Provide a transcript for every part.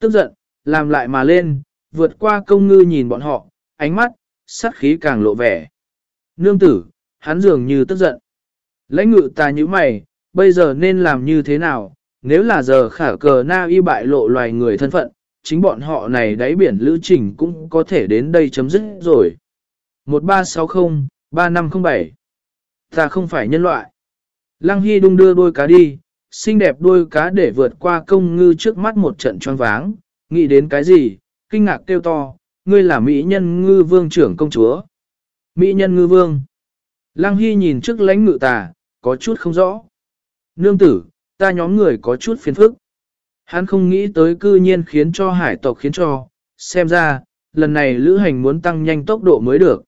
Tức giận, làm lại mà lên, vượt qua công ngư nhìn bọn họ, ánh mắt, sát khí càng lộ vẻ. Nương tử, hắn dường như tức giận. Lãnh ngự ta như mày, bây giờ nên làm như thế nào, nếu là giờ khả cờ na y bại lộ loài người thân phận, chính bọn họ này đáy biển lữ trình cũng có thể đến đây chấm dứt rồi. 1360-3507 Ta không phải nhân loại. Lăng Hy đung đưa đôi cá đi, xinh đẹp đôi cá để vượt qua công ngư trước mắt một trận choáng váng, nghĩ đến cái gì, kinh ngạc kêu to, ngươi là Mỹ nhân ngư vương trưởng công chúa. Mỹ nhân ngư vương. Lăng Hy nhìn trước lãnh ngự tà, có chút không rõ. Nương tử, ta nhóm người có chút phiền phức. Hắn không nghĩ tới cư nhiên khiến cho hải tộc khiến cho, xem ra, lần này lữ hành muốn tăng nhanh tốc độ mới được.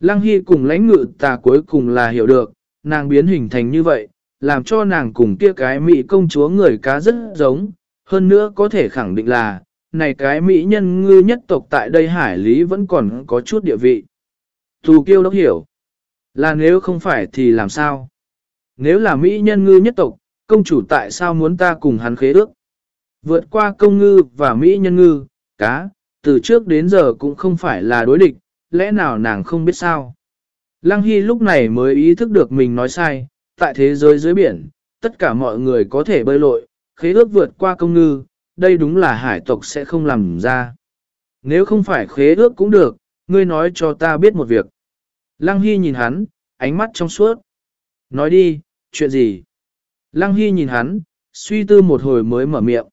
Lăng Hy cùng lãnh ngự tà cuối cùng là hiểu được, nàng biến hình thành như vậy, làm cho nàng cùng kia cái mỹ công chúa người cá rất giống, hơn nữa có thể khẳng định là, này cái mỹ nhân ngư nhất tộc tại đây hải lý vẫn còn có chút địa vị. Thù kiêu đốc hiểu, là nếu không phải thì làm sao? Nếu là mỹ nhân ngư nhất tộc, công chủ tại sao muốn ta cùng hắn khế ước? Vượt qua công ngư và mỹ nhân ngư, cá, từ trước đến giờ cũng không phải là đối địch, lẽ nào nàng không biết sao? Lăng Hy lúc này mới ý thức được mình nói sai, tại thế giới dưới biển, tất cả mọi người có thể bơi lội, khế ước vượt qua công ngư, đây đúng là hải tộc sẽ không làm ra. Nếu không phải khế ước cũng được, ngươi nói cho ta biết một việc. Lăng Hy nhìn hắn, ánh mắt trong suốt. Nói đi, chuyện gì? Lăng Hy nhìn hắn, suy tư một hồi mới mở miệng.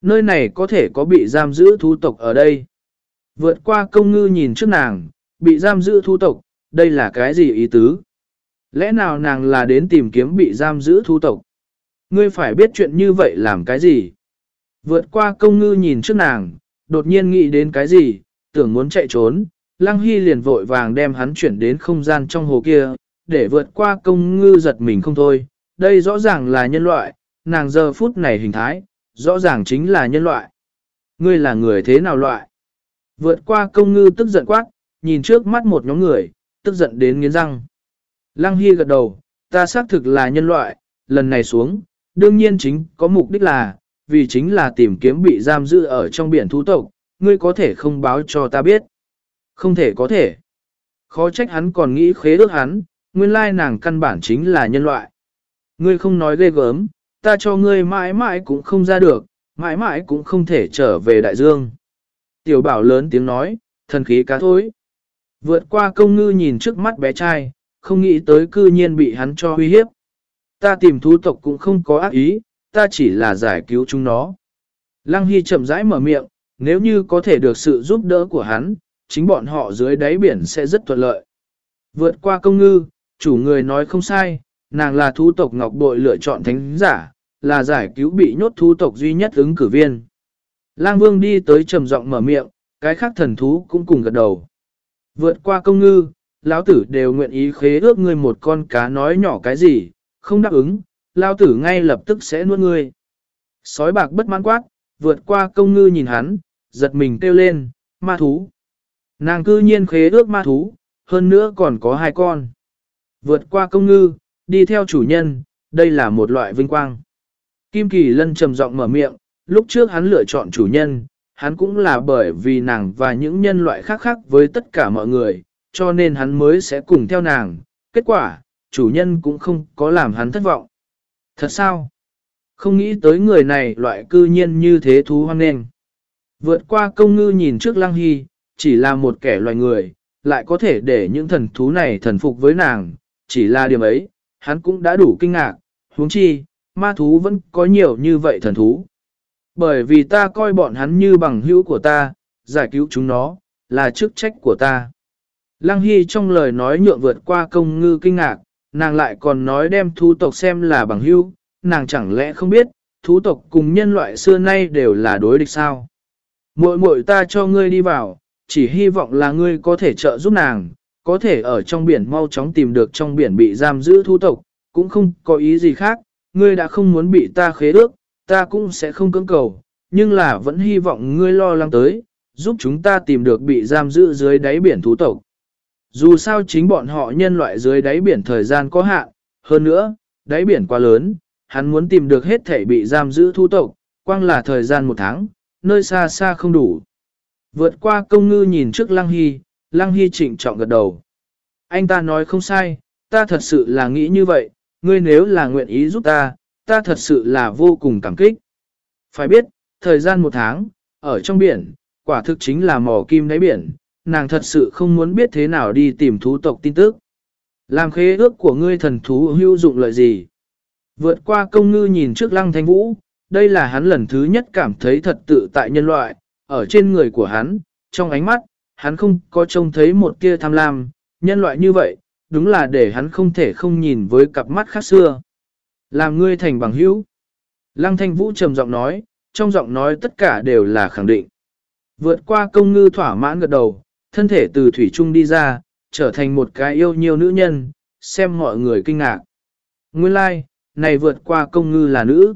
Nơi này có thể có bị giam giữ thú tộc ở đây. Vượt qua công ngư nhìn trước nàng, bị giam giữ thú tộc, đây là cái gì ý tứ? Lẽ nào nàng là đến tìm kiếm bị giam giữ thu tộc? Ngươi phải biết chuyện như vậy làm cái gì? Vượt qua công ngư nhìn trước nàng, đột nhiên nghĩ đến cái gì, tưởng muốn chạy trốn, Lăng Hy liền vội vàng đem hắn chuyển đến không gian trong hồ kia, để vượt qua công ngư giật mình không thôi. Đây rõ ràng là nhân loại, nàng giờ phút này hình thái, rõ ràng chính là nhân loại. Ngươi là người thế nào loại? Vượt qua công ngư tức giận quát, nhìn trước mắt một nhóm người, tức giận đến nghiến răng. Lăng Hy gật đầu, ta xác thực là nhân loại, lần này xuống, đương nhiên chính có mục đích là, vì chính là tìm kiếm bị giam giữ ở trong biển thú tộc, ngươi có thể không báo cho ta biết. Không thể có thể. Khó trách hắn còn nghĩ khế ước hắn, nguyên lai nàng căn bản chính là nhân loại. Ngươi không nói ghê gớm, ta cho ngươi mãi mãi cũng không ra được, mãi mãi cũng không thể trở về đại dương. Tiểu bảo lớn tiếng nói, thần khí cá thối. Vượt qua công ngư nhìn trước mắt bé trai, không nghĩ tới cư nhiên bị hắn cho uy hiếp. Ta tìm thú tộc cũng không có ác ý, ta chỉ là giải cứu chúng nó. Lăng Hy chậm rãi mở miệng, nếu như có thể được sự giúp đỡ của hắn, chính bọn họ dưới đáy biển sẽ rất thuận lợi. Vượt qua công ngư, chủ người nói không sai, nàng là thú tộc Ngọc Bội lựa chọn thánh giả, là giải cứu bị nhốt thú tộc duy nhất ứng cử viên. Lang Vương đi tới trầm giọng mở miệng, cái khác thần thú cũng cùng gật đầu. Vượt qua công ngư, lão tử đều nguyện ý khế ước ngươi một con cá nói nhỏ cái gì, không đáp ứng, lão tử ngay lập tức sẽ nuốt ngươi. Sói bạc bất mãn quát, vượt qua công ngư nhìn hắn, giật mình kêu lên, ma thú. Nàng cư nhiên khế ước ma thú, hơn nữa còn có hai con. Vượt qua công ngư, đi theo chủ nhân, đây là một loại vinh quang. Kim Kỳ Lân trầm giọng mở miệng, lúc trước hắn lựa chọn chủ nhân, hắn cũng là bởi vì nàng và những nhân loại khác khác với tất cả mọi người, cho nên hắn mới sẽ cùng theo nàng. Kết quả, chủ nhân cũng không có làm hắn thất vọng. Thật sao? Không nghĩ tới người này loại cư nhiên như thế thú hoang nền. Vượt qua công ngư nhìn trước lăng hy, chỉ là một kẻ loài người, lại có thể để những thần thú này thần phục với nàng, chỉ là điểm ấy, hắn cũng đã đủ kinh ngạc, huống chi, ma thú vẫn có nhiều như vậy thần thú. Bởi vì ta coi bọn hắn như bằng hữu của ta, giải cứu chúng nó, là chức trách của ta. Lăng Hy trong lời nói nhượng vượt qua công ngư kinh ngạc, nàng lại còn nói đem thú tộc xem là bằng hữu, nàng chẳng lẽ không biết, thú tộc cùng nhân loại xưa nay đều là đối địch sao. Muội muội ta cho ngươi đi vào, chỉ hy vọng là ngươi có thể trợ giúp nàng, có thể ở trong biển mau chóng tìm được trong biển bị giam giữ thú tộc, cũng không có ý gì khác, ngươi đã không muốn bị ta khế ước, ta cũng sẽ không cưỡng cầu, nhưng là vẫn hy vọng ngươi lo lắng tới, giúp chúng ta tìm được bị giam giữ dưới đáy biển thú tộc. Dù sao chính bọn họ nhân loại dưới đáy biển thời gian có hạn, hơn nữa, đáy biển quá lớn, hắn muốn tìm được hết thể bị giam giữ thu tộc, quang là thời gian một tháng, nơi xa xa không đủ. Vượt qua công ngư nhìn trước Lăng Hy, Lăng Hy trịnh trọng gật đầu. Anh ta nói không sai, ta thật sự là nghĩ như vậy, ngươi nếu là nguyện ý giúp ta, ta thật sự là vô cùng cảm kích. Phải biết, thời gian một tháng, ở trong biển, quả thực chính là mỏ kim đáy biển, nàng thật sự không muốn biết thế nào đi tìm thú tộc tin tức. Làm khế ước của ngươi thần thú hữu dụng lợi gì? Vượt qua công ngư nhìn trước lăng thanh vũ, đây là hắn lần thứ nhất cảm thấy thật tự tại nhân loại, ở trên người của hắn, trong ánh mắt, hắn không có trông thấy một tia tham lam, nhân loại như vậy, đúng là để hắn không thể không nhìn với cặp mắt khác xưa. Làm ngươi thành bằng hữu. Lăng thanh vũ trầm giọng nói, trong giọng nói tất cả đều là khẳng định. Vượt qua công ngư thỏa mãn gật đầu, thân thể từ thủy trung đi ra, trở thành một cái yêu nhiều nữ nhân, xem mọi người kinh ngạc. Nguyên lai, like, này vượt qua công ngư là nữ.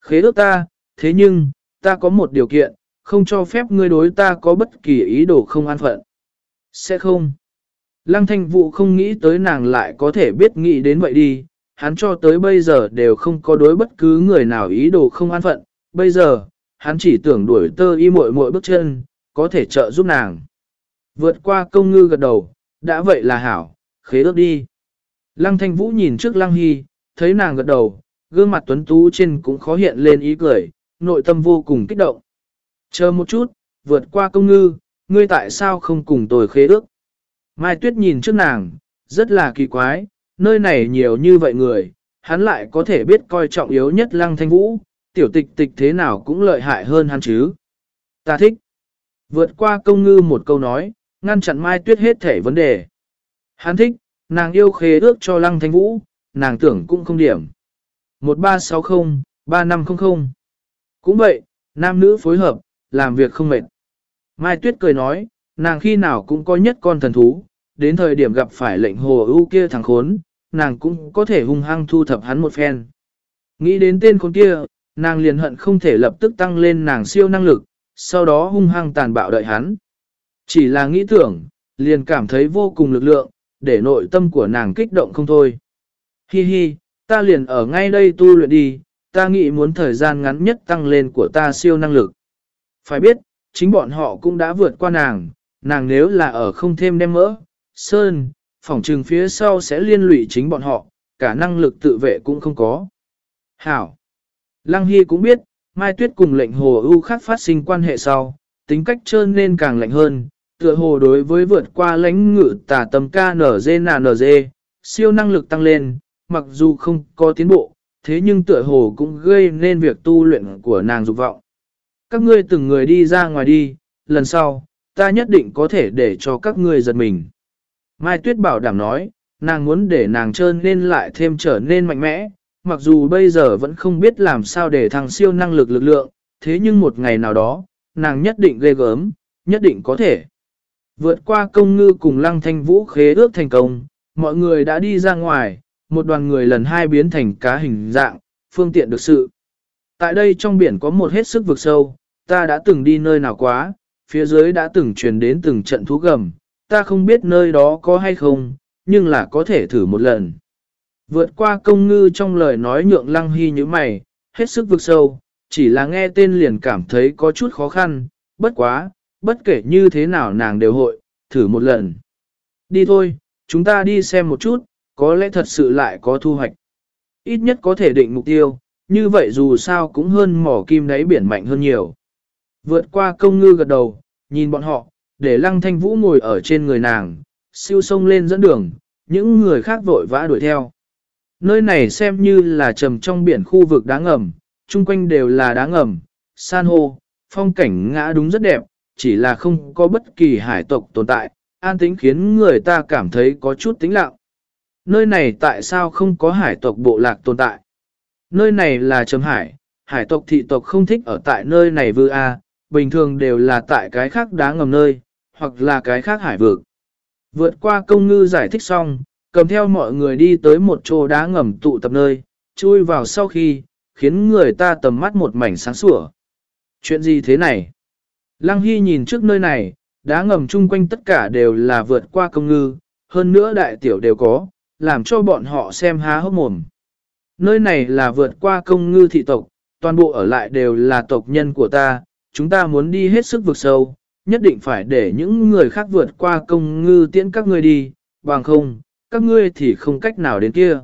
Khế ước ta, thế nhưng, ta có một điều kiện, không cho phép ngươi đối ta có bất kỳ ý đồ không an phận. Sẽ không. Lăng thanh vụ không nghĩ tới nàng lại có thể biết nghĩ đến vậy đi, hắn cho tới bây giờ đều không có đối bất cứ người nào ý đồ không an phận, bây giờ, hắn chỉ tưởng đuổi tơ y muội muội bước chân, có thể trợ giúp nàng. Vượt qua công ngư gật đầu, đã vậy là hảo, khế ước đi. Lăng thanh vũ nhìn trước lăng hy, thấy nàng gật đầu, gương mặt tuấn tú trên cũng khó hiện lên ý cười, nội tâm vô cùng kích động. Chờ một chút, vượt qua công ngư, ngươi tại sao không cùng tôi khế ước? Mai Tuyết nhìn trước nàng, rất là kỳ quái, nơi này nhiều như vậy người, hắn lại có thể biết coi trọng yếu nhất lăng thanh vũ, tiểu tịch tịch thế nào cũng lợi hại hơn hắn chứ. Ta thích. Vượt qua công ngư một câu nói, ngăn chặn Mai Tuyết hết thể vấn đề. Hắn thích, nàng yêu khế ước cho lăng thanh vũ, nàng tưởng cũng không điểm. 1360-3500 Cũng vậy, nam nữ phối hợp, làm việc không mệt. Mai Tuyết cười nói, nàng khi nào cũng có nhất con thần thú, đến thời điểm gặp phải lệnh hồ ưu kia thằng khốn, nàng cũng có thể hung hăng thu thập hắn một phen. Nghĩ đến tên con kia, nàng liền hận không thể lập tức tăng lên nàng siêu năng lực, sau đó hung hăng tàn bạo đợi hắn. Chỉ là nghĩ tưởng, liền cảm thấy vô cùng lực lượng, để nội tâm của nàng kích động không thôi. Hi hi, ta liền ở ngay đây tu luyện đi, ta nghĩ muốn thời gian ngắn nhất tăng lên của ta siêu năng lực. Phải biết, chính bọn họ cũng đã vượt qua nàng, nàng nếu là ở không thêm đem mỡ, sơn, phòng trừng phía sau sẽ liên lụy chính bọn họ, cả năng lực tự vệ cũng không có. Hảo! Lăng Hy cũng biết, Mai Tuyết cùng lệnh hồ ưu khác phát sinh quan hệ sau, tính cách trơn nên càng lạnh hơn, tựa hồ đối với vượt qua lãnh ngự tả tầm KNZ siêu năng lực tăng lên, mặc dù không có tiến bộ, thế nhưng tựa hồ cũng gây nên việc tu luyện của nàng dục vọng. Các ngươi từng người đi ra ngoài đi, lần sau, ta nhất định có thể để cho các ngươi giật mình. Mai Tuyết bảo đảm nói, nàng muốn để nàng trơn nên lại thêm trở nên mạnh mẽ, mặc dù bây giờ vẫn không biết làm sao để thằng siêu năng lực lực lượng, thế nhưng một ngày nào đó, nàng nhất định ghê gớm, nhất định có thể. Vượt qua công ngư cùng lăng thanh vũ khế ước thành công, mọi người đã đi ra ngoài, một đoàn người lần hai biến thành cá hình dạng, phương tiện được sự. Tại đây trong biển có một hết sức vực sâu, ta đã từng đi nơi nào quá, phía dưới đã từng truyền đến từng trận thú gầm, ta không biết nơi đó có hay không, nhưng là có thể thử một lần. Vượt qua công ngư trong lời nói nhượng lăng hy như mày, hết sức vực sâu, chỉ là nghe tên liền cảm thấy có chút khó khăn, bất quá, bất kể như thế nào nàng đều hội, thử một lần. Đi thôi, chúng ta đi xem một chút, có lẽ thật sự lại có thu hoạch. Ít nhất có thể định mục tiêu, như vậy dù sao cũng hơn mỏ kim đáy biển mạnh hơn nhiều. Vượt qua công ngư gật đầu, nhìn bọn họ, để lăng thanh vũ ngồi ở trên người nàng, siêu sông lên dẫn đường, những người khác vội vã đuổi theo. Nơi này xem như là trầm trong biển khu vực đá ngầm, chung quanh đều là đá ngầm, san hô, phong cảnh ngã đúng rất đẹp, chỉ là không có bất kỳ hải tộc tồn tại, an tĩnh khiến người ta cảm thấy có chút tĩnh lặng. Nơi này tại sao không có hải tộc bộ lạc tồn tại? Nơi này là trầm hải, hải tộc thị tộc không thích ở tại nơi này vư A, bình thường đều là tại cái khác đá ngầm nơi, hoặc là cái khác hải vực. Vượt qua công ngư giải thích xong, cầm theo mọi người đi tới một chỗ đá ngầm tụ tập nơi, chui vào sau khi, khiến người ta tầm mắt một mảnh sáng sủa. Chuyện gì thế này? Lăng Hy nhìn trước nơi này, đá ngầm chung quanh tất cả đều là vượt qua công ngư, hơn nữa đại tiểu đều có, làm cho bọn họ xem há hốc mồm. Nơi này là vượt qua công ngư thị tộc, toàn bộ ở lại đều là tộc nhân của ta, chúng ta muốn đi hết sức vượt sâu, nhất định phải để những người khác vượt qua công ngư tiễn các ngươi đi, bằng không, các ngươi thì không cách nào đến kia.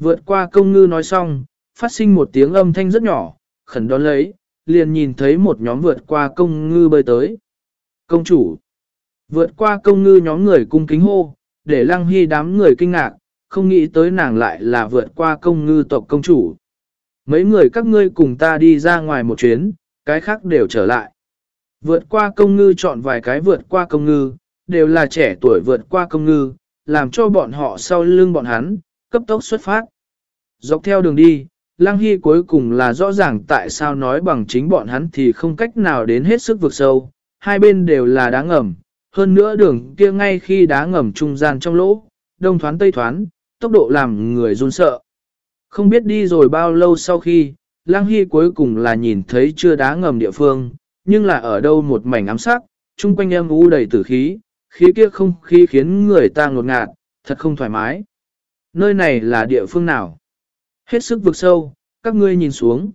Vượt qua công ngư nói xong, phát sinh một tiếng âm thanh rất nhỏ, khẩn đón lấy, liền nhìn thấy một nhóm vượt qua công ngư bơi tới. Công chủ, vượt qua công ngư nhóm người cung kính hô, để lăng hy đám người kinh ngạc, không nghĩ tới nàng lại là vượt qua công ngư tộc công chủ. Mấy người các ngươi cùng ta đi ra ngoài một chuyến, cái khác đều trở lại. Vượt qua công ngư chọn vài cái vượt qua công ngư, đều là trẻ tuổi vượt qua công ngư, làm cho bọn họ sau lưng bọn hắn, cấp tốc xuất phát. Dọc theo đường đi, Lăng Hy cuối cùng là rõ ràng tại sao nói bằng chính bọn hắn thì không cách nào đến hết sức vực sâu, hai bên đều là đá ngầm, hơn nữa đường kia ngay khi đá ngầm trung gian trong lỗ, đông thoán tây thoán, tốc độ làm người run sợ. Không biết đi rồi bao lâu sau khi, Lăng Hy cuối cùng là nhìn thấy chưa đá ngầm địa phương, nhưng là ở đâu một mảnh ám sắc, chung quanh em u đầy tử khí, khí kia không khí khiến người ta ngột ngạt, thật không thoải mái. Nơi này là địa phương nào? Hết sức vực sâu, các ngươi nhìn xuống.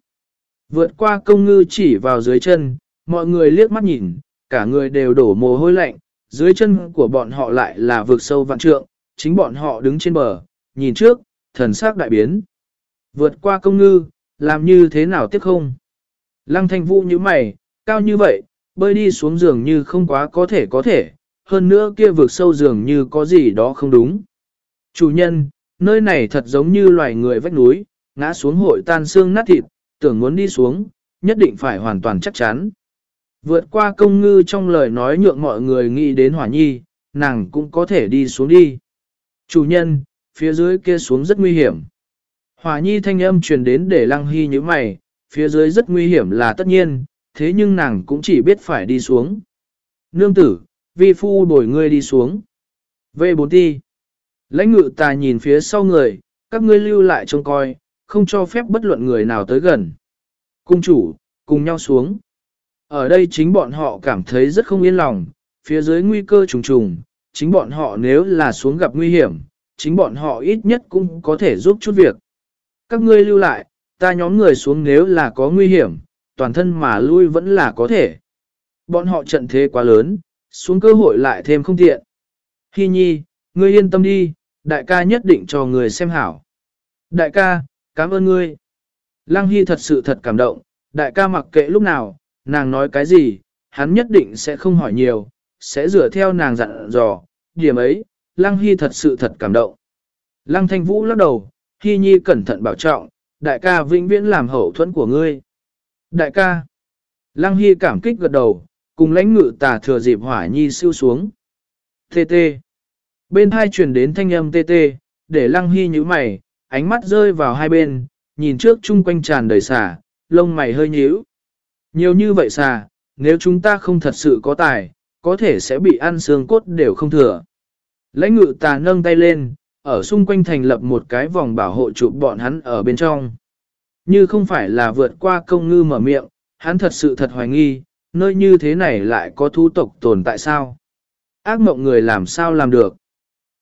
Vượt qua công ngư chỉ vào dưới chân, mọi người liếc mắt nhìn, cả người đều đổ mồ hôi lạnh, dưới chân của bọn họ lại là vực sâu vạn trượng, chính bọn họ đứng trên bờ, nhìn trước, thần sắc đại biến. Vượt qua công ngư, làm như thế nào tiếp không? Lăng thanh vũ như mày, cao như vậy, bơi đi xuống giường như không quá có thể có thể, hơn nữa kia vượt sâu giường như có gì đó không đúng. Chủ nhân, nơi này thật giống như loài người vách núi, ngã xuống hội tan xương nát thịt, tưởng muốn đi xuống, nhất định phải hoàn toàn chắc chắn. Vượt qua công ngư trong lời nói nhượng mọi người nghĩ đến hỏa nhi, nàng cũng có thể đi xuống đi. Chủ nhân, phía dưới kia xuống rất nguy hiểm. Hỏa nhi thanh âm truyền đến để lăng hy như mày, phía dưới rất nguy hiểm là tất nhiên, thế nhưng nàng cũng chỉ biết phải đi xuống. Nương tử, vi phu đổi ngươi đi xuống. V4 ti. Lãnh ngự ta nhìn phía sau người, các ngươi lưu lại trông coi, không cho phép bất luận người nào tới gần. Cung chủ, cùng nhau xuống. Ở đây chính bọn họ cảm thấy rất không yên lòng, phía dưới nguy cơ trùng trùng, chính bọn họ nếu là xuống gặp nguy hiểm, chính bọn họ ít nhất cũng có thể giúp chút việc. Các ngươi lưu lại, ta nhóm người xuống nếu là có nguy hiểm, toàn thân mà lui vẫn là có thể. Bọn họ trận thế quá lớn, xuống cơ hội lại thêm không tiện. Hi nhi, ngươi yên tâm đi, đại ca nhất định cho người xem hảo. Đại ca, cảm ơn ngươi. Lăng Hy thật sự thật cảm động, đại ca mặc kệ lúc nào, nàng nói cái gì, hắn nhất định sẽ không hỏi nhiều, sẽ dựa theo nàng dặn dò, điểm ấy, Lăng Hy thật sự thật cảm động. Lăng Thanh Vũ lắc đầu, Hy Nhi cẩn thận bảo trọng, đại ca vĩnh viễn làm hậu thuẫn của ngươi. Đại ca, Lăng Hy cảm kích gật đầu, cùng lãnh ngự tà thừa dịp hỏa nhi siêu xuống. Tê tê. Bên hai truyền đến thanh âm tê tê, để Lăng Hy nhíu mày, ánh mắt rơi vào hai bên, nhìn trước chung quanh tràn đầy xà, lông mày hơi nhíu. Nhiều như vậy xà, nếu chúng ta không thật sự có tài, có thể sẽ bị ăn xương cốt đều không thừa. Lãnh ngự tà nâng tay lên, ở xung quanh thành lập một cái vòng bảo hộ chụp bọn hắn ở bên trong. Như không phải là vượt qua công ngư mở miệng, hắn thật sự thật hoài nghi, nơi như thế này lại có thu tộc tồn tại sao? Ác mộng người làm sao làm được?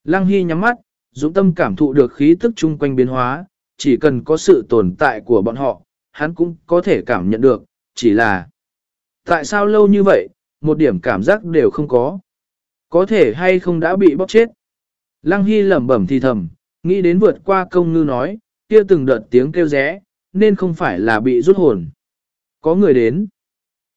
Lăng Hy nhắm mắt, dũng tâm cảm thụ được khí tức chung quanh biến hóa, chỉ cần có sự tồn tại của bọn họ, hắn cũng có thể cảm nhận được, chỉ là tại sao lâu như vậy, một điểm cảm giác đều không có. Có thể hay không đã bị bóc chết. Lăng Hy lẩm bẩm thì thầm, nghĩ đến vượt qua công ngư nói, kia từng đợt tiếng kêu rẽ, nên không phải là bị rút hồn. Có người đến.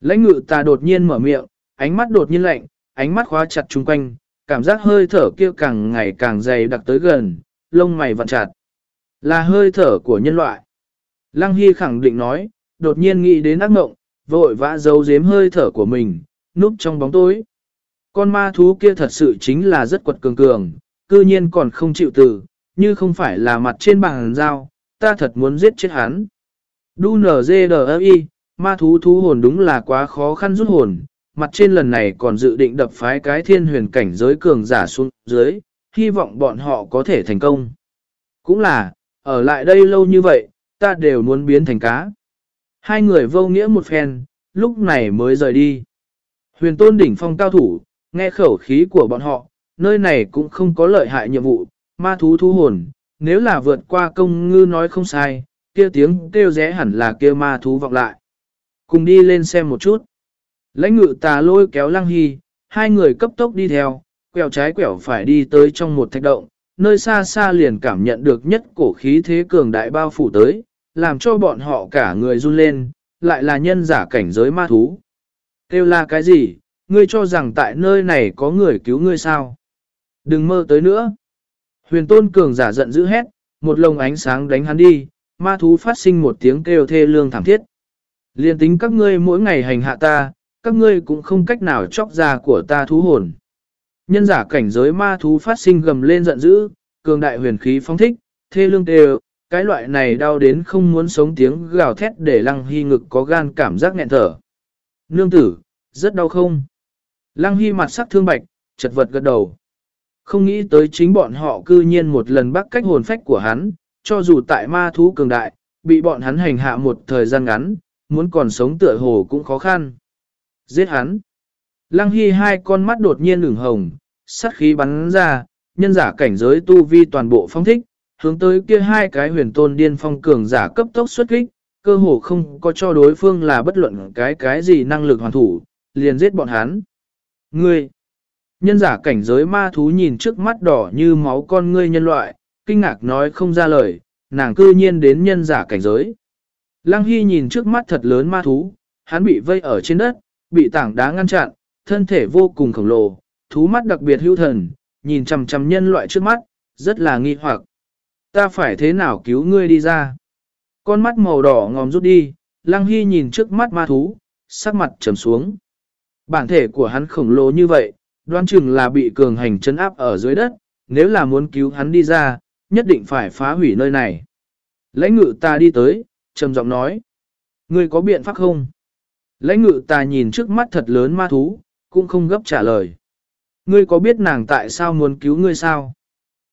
Lãnh ngự ta đột nhiên mở miệng, ánh mắt đột nhiên lạnh, ánh mắt khóa chặt chung quanh, cảm giác hơi thở kia càng ngày càng dày đặc tới gần, lông mày vặn chặt. Là hơi thở của nhân loại. Lăng Hy khẳng định nói, đột nhiên nghĩ đến ác mộng, vội vã giấu giếm hơi thở của mình, núp trong bóng tối. Con ma thú kia thật sự chính là rất quật cường cường, cư nhiên còn không chịu từ, như không phải là mặt trên bàn dao, ta thật muốn giết chết hắn. Đu nở dê đờ y, ma thú thú hồn đúng là quá khó khăn rút hồn, mặt trên lần này còn dự định đập phái cái thiên huyền cảnh giới cường giả xuống dưới, hy vọng bọn họ có thể thành công. Cũng là, ở lại đây lâu như vậy, ta đều muốn biến thành cá. Hai người vô nghĩa một phen, lúc này mới rời đi. Huyền tôn đỉnh phong cao thủ, nghe khẩu khí của bọn họ, nơi này cũng không có lợi hại nhiệm vụ, ma thú thu hồn, nếu là vượt qua công ngư nói không sai, kia tiếng kêu rẽ hẳn là kia ma thú vọng lại. Cùng đi lên xem một chút. Lãnh ngự tà lôi kéo lăng hy, hai người cấp tốc đi theo, quẹo trái quẹo phải đi tới trong một thạch động, nơi xa xa liền cảm nhận được nhất cổ khí thế cường đại bao phủ tới, làm cho bọn họ cả người run lên, lại là nhân giả cảnh giới ma thú. Kêu là cái gì, ngươi cho rằng tại nơi này có người cứu ngươi sao? Đừng mơ tới nữa. Huyền tôn cường giả giận dữ hét, một lồng ánh sáng đánh hắn đi, ma thú phát sinh một tiếng kêu thê lương thảm thiết. Liên tính các ngươi mỗi ngày hành hạ ta, các ngươi cũng không cách nào chóc ra của ta thú hồn. Nhân giả cảnh giới ma thú phát sinh gầm lên giận dữ, cường đại huyền khí phóng thích, thê lương đều, cái loại này đau đến không muốn sống tiếng gào thét để lăng hy ngực có gan cảm giác nghẹn thở. Nương tử, rất đau không? Lăng hy mặt sắc thương bạch, chật vật gật đầu. Không nghĩ tới chính bọn họ cư nhiên một lần bắt cách hồn phách của hắn, cho dù tại ma thú cường đại, bị bọn hắn hành hạ một thời gian ngắn, muốn còn sống tựa hồ cũng khó khăn. Giết hắn. Lăng Hy hai con mắt đột nhiên ửng hồng, sát khí bắn ra, nhân giả cảnh giới tu vi toàn bộ phong thích, hướng tới kia hai cái huyền tôn điên phong cường giả cấp tốc xuất kích, cơ hồ không có cho đối phương là bất luận cái cái gì năng lực hoàn thủ, liền giết bọn hắn. Ngươi! Nhân giả cảnh giới ma thú nhìn trước mắt đỏ như máu con ngươi nhân loại, kinh ngạc nói không ra lời, nàng cư nhiên đến nhân giả cảnh giới. Lăng Hy nhìn trước mắt thật lớn ma thú, hắn bị vây ở trên đất, bị tảng đá ngăn chặn, thân thể vô cùng khổng lồ, thú mắt đặc biệt hữu thần, nhìn chằm chằm nhân loại trước mắt, rất là nghi hoặc. Ta phải thế nào cứu ngươi đi ra? Con mắt màu đỏ ngòm rút đi, Lăng Hy nhìn trước mắt ma thú, sắc mặt trầm xuống. Bản thể của hắn khổng lồ như vậy, đoán chừng là bị cường hành chấn áp ở dưới đất, nếu là muốn cứu hắn đi ra, nhất định phải phá hủy nơi này. Lãnh ngự ta đi tới, trầm giọng nói. Ngươi có biện pháp không? Lãnh ngự ta nhìn trước mắt thật lớn ma thú, cũng không gấp trả lời. Ngươi có biết nàng tại sao muốn cứu ngươi sao?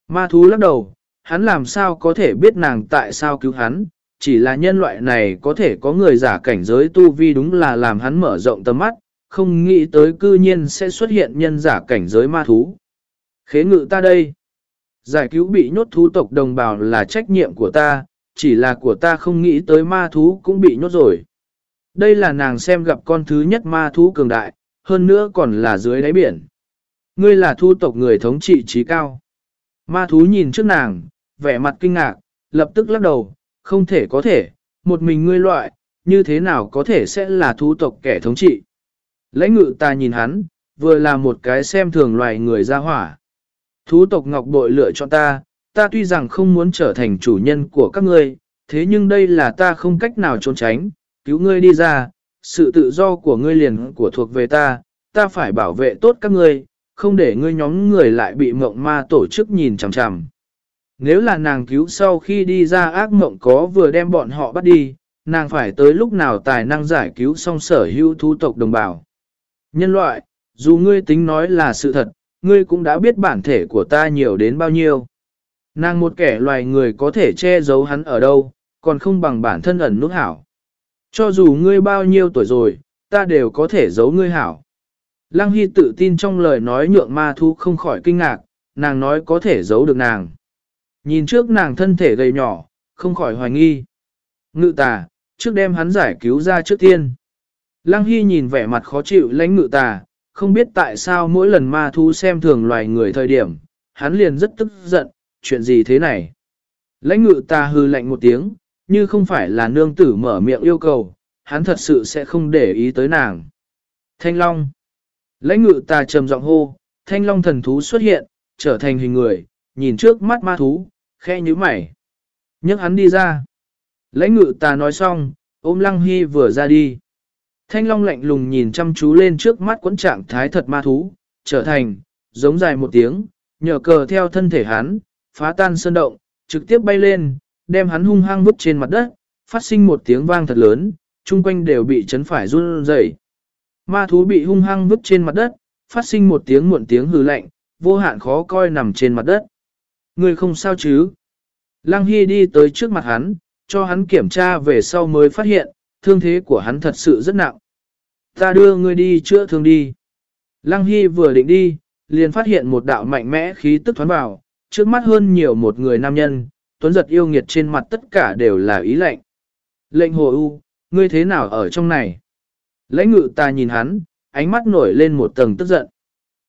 Ma thú lắc đầu, hắn làm sao có thể biết nàng tại sao cứu hắn, chỉ là nhân loại này có thể có người giả cảnh giới tu vi đúng là làm hắn mở rộng tầm mắt, không nghĩ tới cư nhiên sẽ xuất hiện nhân giả cảnh giới ma thú. Khế ngự ta đây. Giải cứu bị nhốt thú tộc đồng bào là trách nhiệm của ta, chỉ là của ta không nghĩ tới ma thú cũng bị nhốt rồi. Đây là nàng xem gặp con thứ nhất ma thú cường đại, hơn nữa còn là dưới đáy biển. Ngươi là thu tộc người thống trị trí cao. Ma thú nhìn trước nàng, vẻ mặt kinh ngạc, lập tức lắc đầu, không thể có thể, một mình ngươi loại, như thế nào có thể sẽ là thu tộc kẻ thống trị. Lãnh ngự ta nhìn hắn, vừa là một cái xem thường loài người ra hỏa. Thú tộc ngọc bội lựa chọn ta, ta tuy rằng không muốn trở thành chủ nhân của các ngươi, thế nhưng đây là ta không cách nào trốn tránh, cứu ngươi đi ra, sự tự do của ngươi liền của thuộc về ta, ta phải bảo vệ tốt các ngươi, không để ngươi nhóm người lại bị mộng ma tổ chức nhìn chằm chằm. Nếu là nàng cứu sau khi đi ra ác mộng có vừa đem bọn họ bắt đi, nàng phải tới lúc nào tài năng giải cứu xong sở hữu thú tộc đồng bào. Nhân loại, dù ngươi tính nói là sự thật, ngươi cũng đã biết bản thể của ta nhiều đến bao nhiêu. Nàng một kẻ loài người có thể che giấu hắn ở đâu, còn không bằng bản thân ẩn nút hảo. Cho dù ngươi bao nhiêu tuổi rồi, ta đều có thể giấu ngươi hảo. Lăng Hy tự tin trong lời nói nhượng ma thu không khỏi kinh ngạc, nàng nói có thể giấu được nàng. Nhìn trước nàng thân thể gầy nhỏ, không khỏi hoài nghi. Ngự tà, trước đem hắn giải cứu ra trước tiên. Lăng Hy nhìn vẻ mặt khó chịu lãnh ngự tà, không biết tại sao mỗi lần ma thu xem thường loài người thời điểm, hắn liền rất tức giận, chuyện gì thế này. Lãnh ngự tà hư lạnh một tiếng, như không phải là nương tử mở miệng yêu cầu, hắn thật sự sẽ không để ý tới nàng. Thanh Long Lãnh ngự tà trầm giọng hô, Thanh Long thần thú xuất hiện, trở thành hình người, nhìn trước mắt ma thú, khe như mày. nhấc hắn đi ra. Lãnh ngự tà nói xong, ôm Lăng Hy vừa ra đi. Thanh Long lạnh lùng nhìn chăm chú lên trước mắt quẫn trạng thái thật ma thú, trở thành, giống dài một tiếng, nhờ cờ theo thân thể hắn, phá tan sơn động, trực tiếp bay lên, đem hắn hung hăng vứt trên mặt đất, phát sinh một tiếng vang thật lớn, chung quanh đều bị chấn phải run rẩy. Ma thú bị hung hăng vứt trên mặt đất, phát sinh một tiếng muộn tiếng hừ lạnh, vô hạn khó coi nằm trên mặt đất. Người không sao chứ? Lăng Hy đi tới trước mặt hắn, cho hắn kiểm tra về sau mới phát hiện, thương thế của hắn thật sự rất nặng. Ta đưa ngươi đi chữa thương đi. Lăng Hy vừa định đi, liền phát hiện một đạo mạnh mẽ khí tức thoán vào, trước mắt hơn nhiều một người nam nhân, tuấn giật yêu nghiệt trên mặt tất cả đều là ý lệnh. Lệnh hồ u, ngươi thế nào ở trong này? Lãnh ngự ta nhìn hắn, ánh mắt nổi lên một tầng tức giận.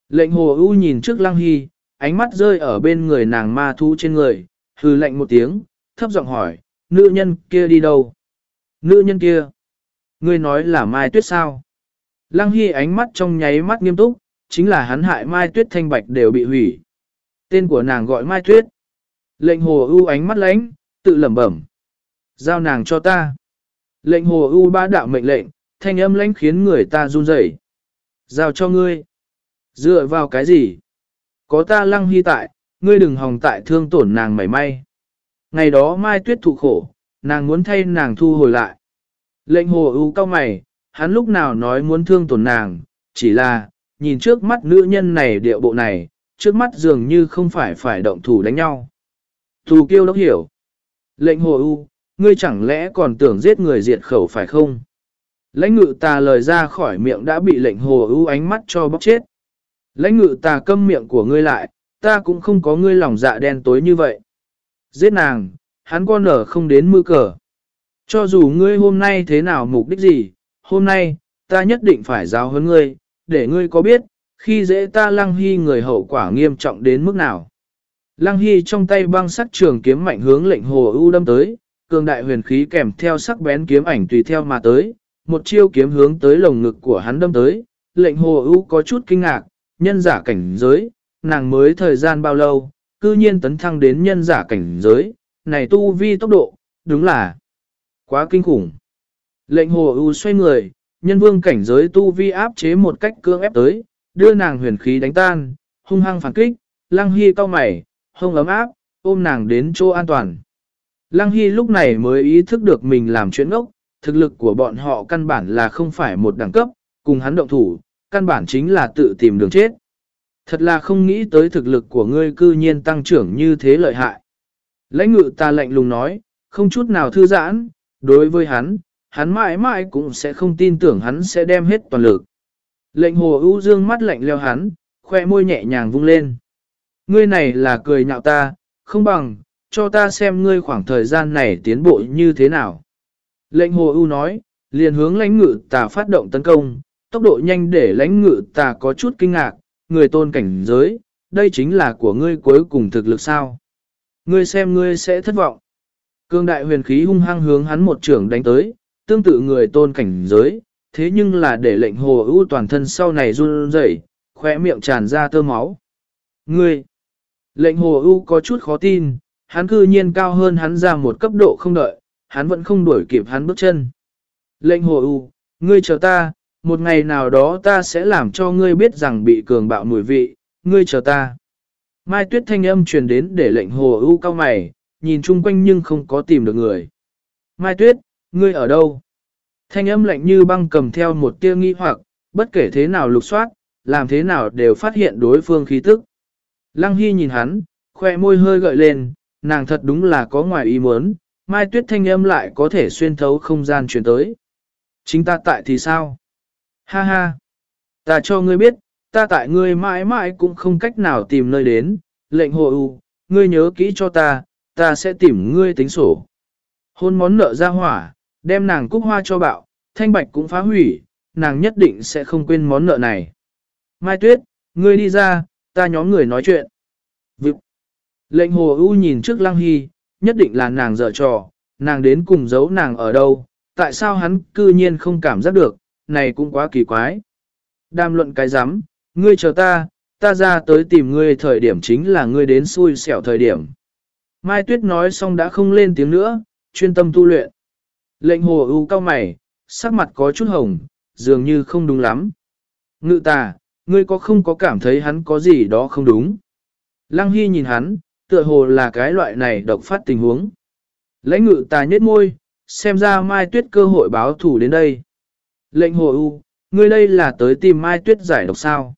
Lệnh hồ U nhìn trước lăng hy, ánh mắt rơi ở bên người nàng ma Thu trên người, hừ lệnh một tiếng, thấp giọng hỏi, nữ nhân kia đi đâu? Nữ nhân kia? Ngươi nói là Mai Tuyết sao? Lăng Hy ánh mắt trong nháy mắt nghiêm túc, chính là hắn hại Mai Tuyết thanh bạch đều bị hủy. Tên của nàng gọi Mai Tuyết. Lệnh hồ ưu ánh mắt lánh, tự lẩm bẩm. Giao nàng cho ta. Lệnh hồ ưu ba đạo mệnh lệnh, thanh âm lãnh khiến người ta run rẩy. Giao cho ngươi. Dựa vào cái gì? Có ta lăng hy tại, ngươi đừng hòng tại thương tổn nàng mảy may. Ngày đó mai tuyết thụ khổ, nàng muốn thay nàng thu hồi lại. Lệnh hồ ưu cao mày, hắn lúc nào nói muốn thương tổn nàng, chỉ là, nhìn trước mắt nữ nhân này điệu bộ này, trước mắt dường như không phải phải động thủ đánh nhau. Thù kiêu đốc hiểu. Lệnh hồ ưu, ngươi chẳng lẽ còn tưởng giết người diệt khẩu phải không? Lãnh ngự tà lời ra khỏi miệng đã bị lệnh hồ ưu ánh mắt cho bóc chết. Lãnh ngự tà câm miệng của ngươi lại, ta cũng không có ngươi lòng dạ đen tối như vậy. Giết nàng, hắn con nở không đến mưa cờ. Cho dù ngươi hôm nay thế nào mục đích gì, hôm nay, ta nhất định phải giáo hơn ngươi, để ngươi có biết, khi dễ ta lăng hy người hậu quả nghiêm trọng đến mức nào. Lăng hy trong tay băng sắc trường kiếm mạnh hướng lệnh hồ ưu đâm tới, cường đại huyền khí kèm theo sắc bén kiếm ảnh tùy theo mà tới, một chiêu kiếm hướng tới lồng ngực của hắn đâm tới, lệnh hồ ưu có chút kinh ngạc, nhân giả cảnh giới, nàng mới thời gian bao lâu, cư nhiên tấn thăng đến nhân giả cảnh giới, này tu vi tốc độ, đúng là quá kinh khủng. Lệnh hồ ưu xoay người, nhân vương cảnh giới tu vi áp chế một cách cưỡng ép tới, đưa nàng huyền khí đánh tan, hung hăng phản kích, lăng hy cao mày, hông ấm áp, ôm nàng đến chỗ an toàn. Lăng Hy lúc này mới ý thức được mình làm chuyện ngốc, thực lực của bọn họ căn bản là không phải một đẳng cấp, cùng hắn động thủ, căn bản chính là tự tìm đường chết. Thật là không nghĩ tới thực lực của ngươi cư nhiên tăng trưởng như thế lợi hại. Lãnh ngự ta lạnh lùng nói, không chút nào thư giãn, đối với hắn, hắn mãi mãi cũng sẽ không tin tưởng hắn sẽ đem hết toàn lực. Lệnh hồ ưu dương mắt lạnh leo hắn, khoe môi nhẹ nhàng vung lên. Ngươi này là cười nhạo ta, không bằng, cho ta xem ngươi khoảng thời gian này tiến bộ như thế nào. Lệnh hồ ưu nói, liền hướng lãnh ngự tà phát động tấn công, tốc độ nhanh để lãnh ngự tà có chút kinh ngạc, người tôn cảnh giới, đây chính là của ngươi cuối cùng thực lực sao. Ngươi xem ngươi sẽ thất vọng. Cương đại huyền khí hung hăng hướng hắn một trưởng đánh tới, tương tự người tôn cảnh giới, thế nhưng là để lệnh hồ ưu toàn thân sau này run rẩy, khỏe miệng tràn ra tơ máu. Ngươi! Lệnh hồ ưu có chút khó tin, hắn cư nhiên cao hơn hắn ra một cấp độ không đợi, hắn vẫn không đuổi kịp hắn bước chân. Lệnh hồ ưu, ngươi chờ ta, một ngày nào đó ta sẽ làm cho ngươi biết rằng bị cường bạo mùi vị, ngươi chờ ta. Mai tuyết thanh âm truyền đến để lệnh hồ ưu cao mày, nhìn chung quanh nhưng không có tìm được người. Mai tuyết, ngươi ở đâu? Thanh âm lạnh như băng cầm theo một tia nghi hoặc, bất kể thế nào lục soát, làm thế nào đều phát hiện đối phương khí tức. Lăng Hy nhìn hắn, khoe môi hơi gợi lên, nàng thật đúng là có ngoài ý muốn, Mai Tuyết thanh âm lại có thể xuyên thấu không gian truyền tới. Chính ta tại thì sao? Ha ha! Ta cho ngươi biết, ta tại ngươi mãi mãi cũng không cách nào tìm nơi đến, lệnh hồ ưu, ngươi nhớ kỹ cho ta, ta sẽ tìm ngươi tính sổ. Hôn món nợ ra hỏa, đem nàng cúc hoa cho bạo, thanh bạch cũng phá hủy, nàng nhất định sẽ không quên món nợ này. Mai Tuyết, ngươi đi ra, ta nhóm người nói chuyện. Vịp. Lệnh hồ ưu nhìn trước lăng hy, nhất định là nàng dở trò, nàng đến cùng giấu nàng ở đâu, tại sao hắn cư nhiên không cảm giác được, này cũng quá kỳ quái. Đàm luận cái rắm ngươi chờ ta, ta ra tới tìm ngươi thời điểm chính là ngươi đến xui xẻo thời điểm. Mai Tuyết nói xong đã không lên tiếng nữa, chuyên tâm tu luyện. Lệnh hồ ưu cao mày, sắc mặt có chút hồng, dường như không đúng lắm. Ngự tà, ngươi có không có cảm thấy hắn có gì đó không đúng? Lăng Hy nhìn hắn, tựa hồ là cái loại này độc phát tình huống. Lãnh ngự tài nhết môi, xem ra Mai Tuyết cơ hội báo thủ đến đây. Lệnh hồ U, ngươi đây là tới tìm Mai Tuyết giải độc sao.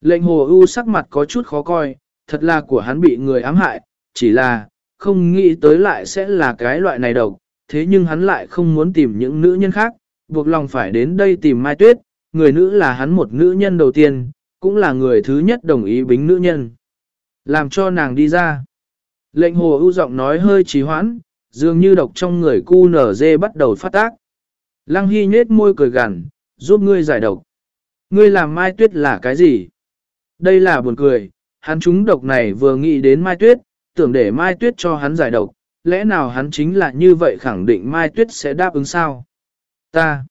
Lệnh hồ U sắc mặt có chút khó coi, thật là của hắn bị người ám hại, chỉ là, không nghĩ tới lại sẽ là cái loại này độc, thế nhưng hắn lại không muốn tìm những nữ nhân khác, buộc lòng phải đến đây tìm Mai Tuyết, người nữ là hắn một nữ nhân đầu tiên, cũng là người thứ nhất đồng ý bính nữ nhân. Làm cho nàng đi ra. Lệnh hồ ưu giọng nói hơi trì hoãn, dường như độc trong người cu nở dê bắt đầu phát tác. Lăng Hy nhết môi cười gằn, giúp ngươi giải độc. Ngươi làm Mai Tuyết là cái gì? Đây là buồn cười, hắn chúng độc này vừa nghĩ đến Mai Tuyết, tưởng để Mai Tuyết cho hắn giải độc, lẽ nào hắn chính là như vậy khẳng định Mai Tuyết sẽ đáp ứng sao? Ta.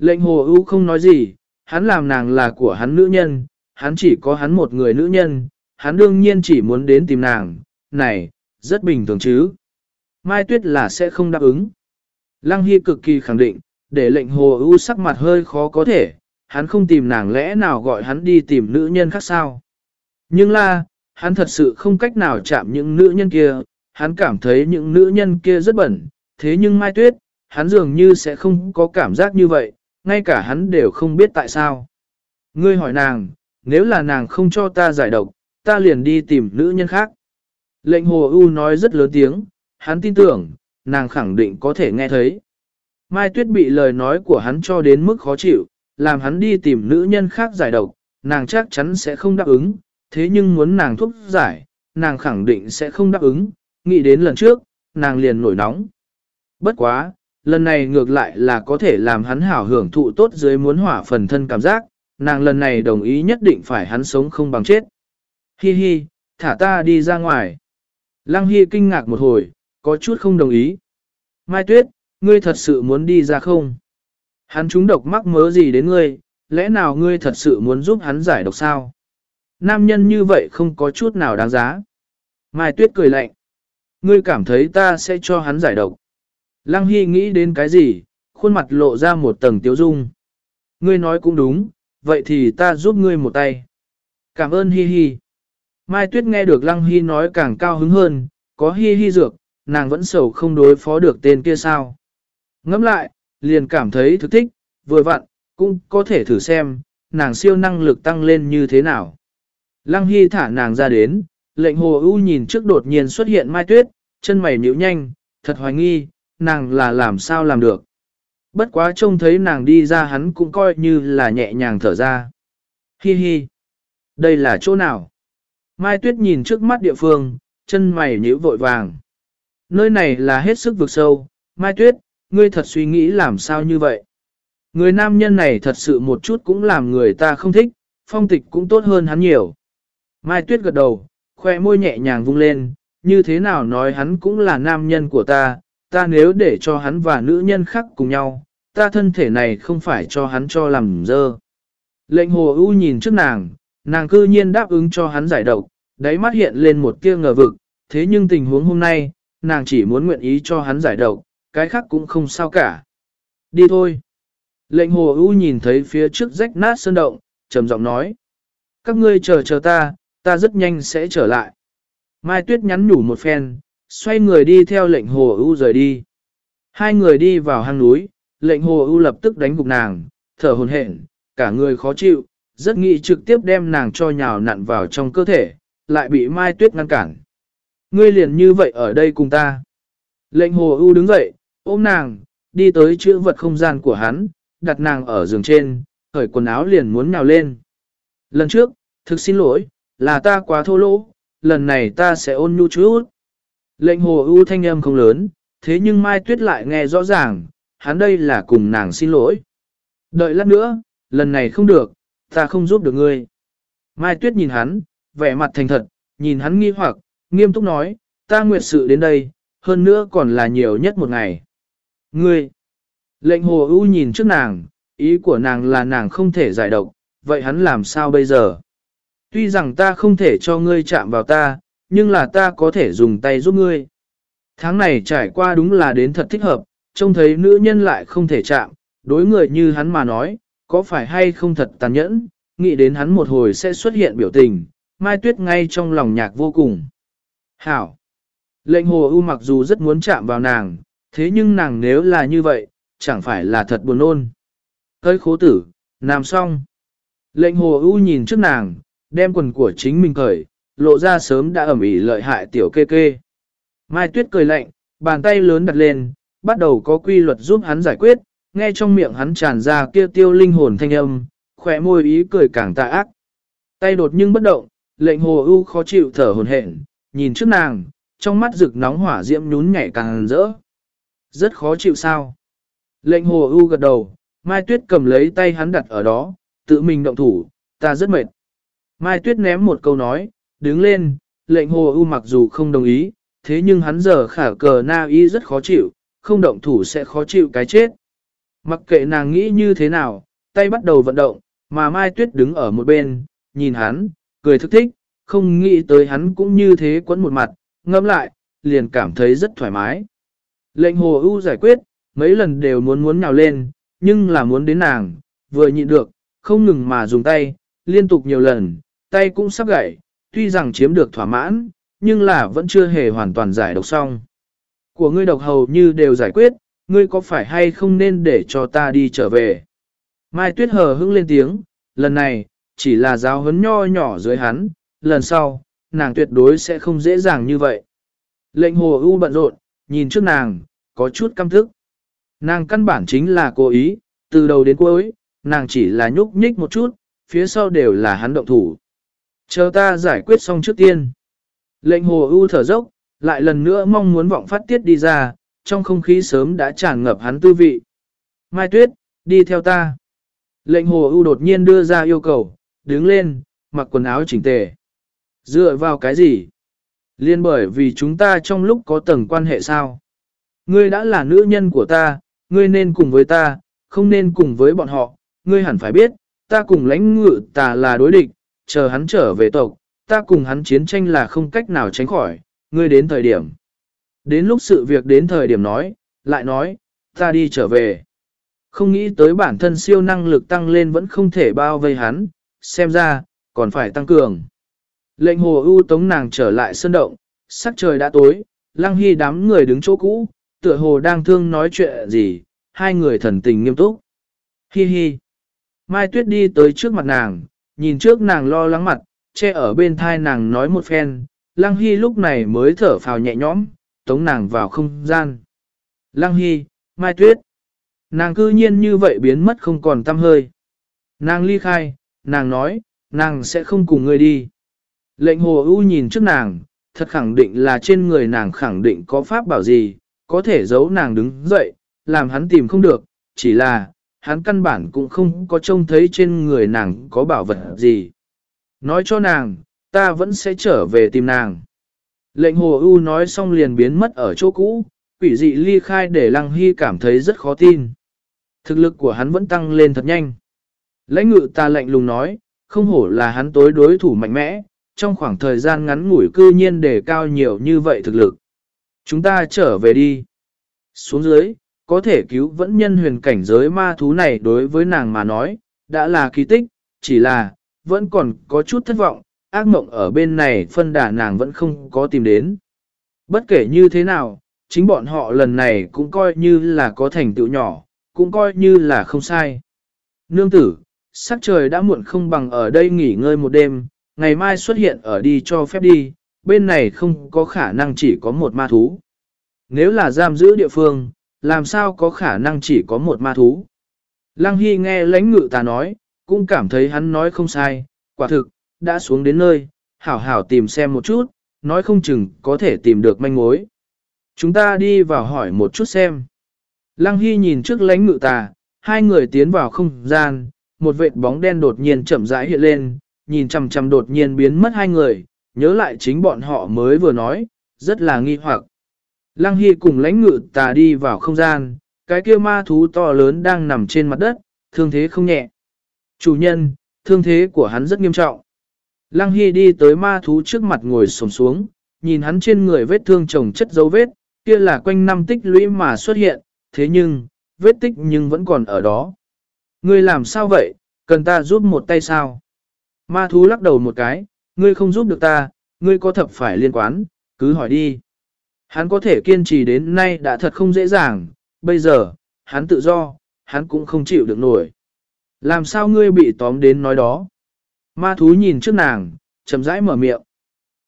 Lệnh hồ ưu không nói gì, hắn làm nàng là của hắn nữ nhân, hắn chỉ có hắn một người nữ nhân, hắn đương nhiên chỉ muốn đến tìm nàng, này, rất bình thường chứ. Mai Tuyết là sẽ không đáp ứng. Lăng Hy cực kỳ khẳng định, để lệnh hồ ưu sắc mặt hơi khó có thể, hắn không tìm nàng lẽ nào gọi hắn đi tìm nữ nhân khác sao. Nhưng là, hắn thật sự không cách nào chạm những nữ nhân kia, hắn cảm thấy những nữ nhân kia rất bẩn, thế nhưng Mai Tuyết, hắn dường như sẽ không có cảm giác như vậy, ngay cả hắn đều không biết tại sao. Ngươi hỏi nàng, nếu là nàng không cho ta giải độc, ta liền đi tìm nữ nhân khác. Lệnh hồ ưu nói rất lớn tiếng, hắn tin tưởng, nàng khẳng định có thể nghe thấy. Mai Tuyết bị lời nói của hắn cho đến mức khó chịu, làm hắn đi tìm nữ nhân khác giải độc, nàng chắc chắn sẽ không đáp ứng, thế nhưng muốn nàng thuốc giải, nàng khẳng định sẽ không đáp ứng, nghĩ đến lần trước, nàng liền nổi nóng. Bất quá, lần này ngược lại là có thể làm hắn hảo hưởng thụ tốt dưới muốn hỏa phần thân cảm giác, nàng lần này đồng ý nhất định phải hắn sống không bằng chết. Hi hi, thả ta đi ra ngoài. Lăng Hi kinh ngạc một hồi, có chút không đồng ý. Mai Tuyết, ngươi thật sự muốn đi ra không? Hắn trúng độc mắc mớ gì đến ngươi, lẽ nào ngươi thật sự muốn giúp hắn giải độc sao? Nam nhân như vậy không có chút nào đáng giá. Mai Tuyết cười lạnh. Ngươi cảm thấy ta sẽ cho hắn giải độc. Lăng Hy nghĩ đến cái gì, khuôn mặt lộ ra một tầng tiếu dung. Ngươi nói cũng đúng, vậy thì ta giúp ngươi một tay. Cảm ơn Hi Hi. Mai Tuyết nghe được Lăng Hy nói càng cao hứng hơn, có Hi Hi dược, nàng vẫn sầu không đối phó được tên kia sao. Ngẫm lại, liền cảm thấy thực thích, vừa vặn, cũng có thể thử xem, nàng siêu năng lực tăng lên như thế nào. Lăng Hy thả nàng ra đến, lệnh hồ ưu nhìn trước đột nhiên xuất hiện Mai Tuyết, chân mày nhíu nhanh, thật hoài nghi, nàng là làm sao làm được. Bất quá trông thấy nàng đi ra hắn cũng coi như là nhẹ nhàng thở ra. Hi hi. Đây là chỗ nào? Mai Tuyết nhìn trước mắt địa phương, chân mày nhíu vội vàng. Nơi này là hết sức vực sâu. Mai Tuyết, ngươi thật suy nghĩ làm sao như vậy? Người nam nhân này thật sự một chút cũng làm người ta không thích, phong tịch cũng tốt hơn hắn nhiều. Mai Tuyết gật đầu, khoe môi nhẹ nhàng vung lên, như thế nào nói hắn cũng là nam nhân của ta, ta nếu để cho hắn và nữ nhân khác cùng nhau, ta thân thể này không phải cho hắn cho làm dơ. Lệnh hồ ưu nhìn trước nàng, nàng cư nhiên đáp ứng cho hắn giải độc, đáy mắt hiện lên một tia ngờ vực, thế nhưng tình huống hôm nay, nàng chỉ muốn nguyện ý cho hắn giải độc, cái khác cũng không sao cả. Đi thôi. Lệnh hồ ưu nhìn thấy phía trước rách nát sơn động, trầm giọng nói. Các ngươi chờ chờ ta, ta rất nhanh sẽ trở lại. Mai Tuyết nhắn nhủ một phen, xoay người đi theo lệnh hồ ưu rời đi. Hai người đi vào hang núi, lệnh hồ ưu lập tức đánh gục nàng, thở hồn hển, cả người khó chịu, rất nghĩ trực tiếp đem nàng cho nhào nặn vào trong cơ thể, lại bị Mai Tuyết ngăn cản. Ngươi liền như vậy ở đây cùng ta. Lệnh hồ ưu đứng dậy, ôm nàng, đi tới chữ vật không gian của hắn, đặt nàng ở giường trên, khởi quần áo liền muốn nhào lên. Lần trước, thực xin lỗi, là ta quá thô lỗ, lần này ta sẽ ôn nhu chút. Lệnh hồ ưu thanh âm không lớn, thế nhưng Mai Tuyết lại nghe rõ ràng, hắn đây là cùng nàng xin lỗi. Đợi lát nữa, lần này không được, ta không giúp được ngươi. Mai Tuyết nhìn hắn, vẻ mặt thành thật, nhìn hắn nghi hoặc, nghiêm túc nói, ta nguyệt sự đến đây, hơn nữa còn là nhiều nhất một ngày. Ngươi, lệnh hồ ưu nhìn trước nàng, ý của nàng là nàng không thể giải độc, vậy hắn làm sao bây giờ? Tuy rằng ta không thể cho ngươi chạm vào ta, nhưng là ta có thể dùng tay giúp ngươi. Tháng này trải qua đúng là đến thật thích hợp, trông thấy nữ nhân lại không thể chạm, đối người như hắn mà nói, có phải hay không thật tàn nhẫn, nghĩ đến hắn một hồi sẽ xuất hiện biểu tình, Mai Tuyết ngay trong lòng nhạc vô cùng. Hảo! Lệnh hồ ưu mặc dù rất muốn chạm vào nàng, thế nhưng nàng nếu là như vậy, chẳng phải là thật buồn ôn. Cơi khố tử, làm xong. Lệnh hồ ưu nhìn trước nàng, đem quần của chính mình cởi, lộ ra sớm đã ẩm ỉ lợi hại tiểu kê kê. Mai Tuyết cười lạnh, bàn tay lớn đặt lên, bắt đầu có quy luật giúp hắn giải quyết, nghe trong miệng hắn tràn ra kia tiêu linh hồn thanh âm, khỏe môi ý cười càng tà ác. Tay đột nhưng bất động, lệnh hồ ưu khó chịu thở hồn hển, nhìn trước nàng, trong mắt rực nóng hỏa diễm nhún nhảy càng rỡ. Rất khó chịu sao. Lệnh hồ ưu gật đầu, Mai Tuyết cầm lấy tay hắn đặt ở đó, tự mình động thủ, ta rất mệt. Mai Tuyết ném một câu nói, đứng lên, lệnh hồ ưu mặc dù không đồng ý, thế nhưng hắn giờ khả cờ na y rất khó chịu, không động thủ sẽ khó chịu cái chết. Mặc kệ nàng nghĩ như thế nào, tay bắt đầu vận động, mà Mai Tuyết đứng ở một bên, nhìn hắn, cười thức thích, không nghĩ tới hắn cũng như thế quấn một mặt, ngâm lại, liền cảm thấy rất thoải mái. Lệnh hồ ưu giải quyết, mấy lần đều muốn muốn nhào lên, nhưng là muốn đến nàng, vừa nhịn được, không ngừng mà dùng tay, liên tục nhiều lần, tay cũng sắp gãy, tuy rằng chiếm được thỏa mãn, nhưng là vẫn chưa hề hoàn toàn giải độc xong. Của ngươi độc hầu như đều giải quyết, ngươi có phải hay không nên để cho ta đi trở về? Mai Tuyết hờ hững lên tiếng, lần này, chỉ là giáo huấn nho nhỏ dưới hắn, lần sau, nàng tuyệt đối sẽ không dễ dàng như vậy. Lệnh hồ ưu bận rộn, nhìn trước nàng, có chút căm thức. Nàng căn bản chính là cố ý, từ đầu đến cuối, nàng chỉ là nhúc nhích một chút, phía sau đều là hắn động thủ. Chờ ta giải quyết xong trước tiên. Lệnh hồ ưu thở dốc, lại lần nữa mong muốn vọng phát tiết đi ra, trong không khí sớm đã tràn ngập hắn tư vị. Mai Tuyết, đi theo ta. Lệnh hồ ưu đột nhiên đưa ra yêu cầu, đứng lên, mặc quần áo chỉnh tề. Dựa vào cái gì? Liên bởi vì chúng ta trong lúc có tầng quan hệ sao? Ngươi đã là nữ nhân của ta, ngươi nên cùng với ta, không nên cùng với bọn họ. Ngươi hẳn phải biết, ta cùng lãnh ngự ta là đối địch, chờ hắn trở về tộc, ta cùng hắn chiến tranh là không cách nào tránh khỏi, ngươi đến thời điểm. Đến lúc sự việc đến thời điểm nói, lại nói, ta đi trở về. Không nghĩ tới bản thân siêu năng lực tăng lên vẫn không thể bao vây hắn, xem ra, còn phải tăng cường. Lệnh hồ ưu tống nàng trở lại sân động, sắc trời đã tối, lăng hy đám người đứng chỗ cũ, tựa hồ đang thương nói chuyện gì, hai người thần tình nghiêm túc. Hi hi. Mai Tuyết đi tới trước mặt nàng, nhìn trước nàng lo lắng mặt, che ở bên thai nàng nói một phen, Lăng Hy lúc này mới thở phào nhẹ nhõm, tống nàng vào không gian. Lăng Hy, Mai Tuyết. Nàng cư nhiên như vậy biến mất không còn tâm hơi. Nàng ly khai, nàng nói, nàng sẽ không cùng ngươi đi. Lệnh hồ ưu nhìn trước nàng, thật khẳng định là trên người nàng khẳng định có pháp bảo gì, có thể giấu nàng đứng dậy, làm hắn tìm không được, chỉ là, hắn căn bản cũng không có trông thấy trên người nàng có bảo vật gì. Nói cho nàng, ta vẫn sẽ trở về tìm nàng. Lệnh hồ ưu nói xong liền biến mất ở chỗ cũ, quỷ dị ly khai để lăng hy cảm thấy rất khó tin. Thực lực của hắn vẫn tăng lên thật nhanh. Lãnh ngự ta lạnh lùng nói, không hổ là hắn tối đối thủ mạnh mẽ, trong khoảng thời gian ngắn ngủi cư nhiên để cao nhiều như vậy thực lực. Chúng ta trở về đi. Xuống dưới, có thể cứu vẫn nhân huyền cảnh giới ma thú này đối với nàng mà nói, đã là kỳ tích, chỉ là, vẫn còn có chút thất vọng, ác mộng ở bên này phân đà nàng vẫn không có tìm đến. Bất kể như thế nào, chính bọn họ lần này cũng coi như là có thành tựu nhỏ, cũng coi như là không sai. Nương tử, sắc trời đã muộn không bằng ở đây nghỉ ngơi một đêm, ngày mai xuất hiện ở đi cho phép đi, bên này không có khả năng chỉ có một ma thú. Nếu là giam giữ địa phương, làm sao có khả năng chỉ có một ma thú. Lăng Hy nghe lãnh ngự ta nói, cũng cảm thấy hắn nói không sai, quả thực, đã xuống đến nơi, hảo hảo tìm xem một chút, nói không chừng có thể tìm được manh mối. Chúng ta đi vào hỏi một chút xem. Lăng Hy nhìn trước lãnh ngự tà, hai người tiến vào không gian, một vệt bóng đen đột nhiên chậm rãi hiện lên, nhìn chằm chằm đột nhiên biến mất hai người, nhớ lại chính bọn họ mới vừa nói, rất là nghi hoặc. Lăng Hy cùng lãnh ngự tà đi vào không gian, cái kia ma thú to lớn đang nằm trên mặt đất, thương thế không nhẹ. Chủ nhân, thương thế của hắn rất nghiêm trọng. Lăng Hy đi tới ma thú trước mặt ngồi sồm xuống, nhìn hắn trên người vết thương chồng chất dấu vết, kia là quanh năm tích lũy mà xuất hiện, thế nhưng, vết tích nhưng vẫn còn ở đó. Ngươi làm sao vậy, cần ta giúp một tay sao? Ma thú lắc đầu một cái, ngươi không giúp được ta, ngươi có thập phải liên quan, cứ hỏi đi. Hắn có thể kiên trì đến nay đã thật không dễ dàng, bây giờ, hắn tự do, hắn cũng không chịu được nổi. Làm sao ngươi bị tóm đến nói đó? Ma thú nhìn trước nàng, chậm rãi mở miệng.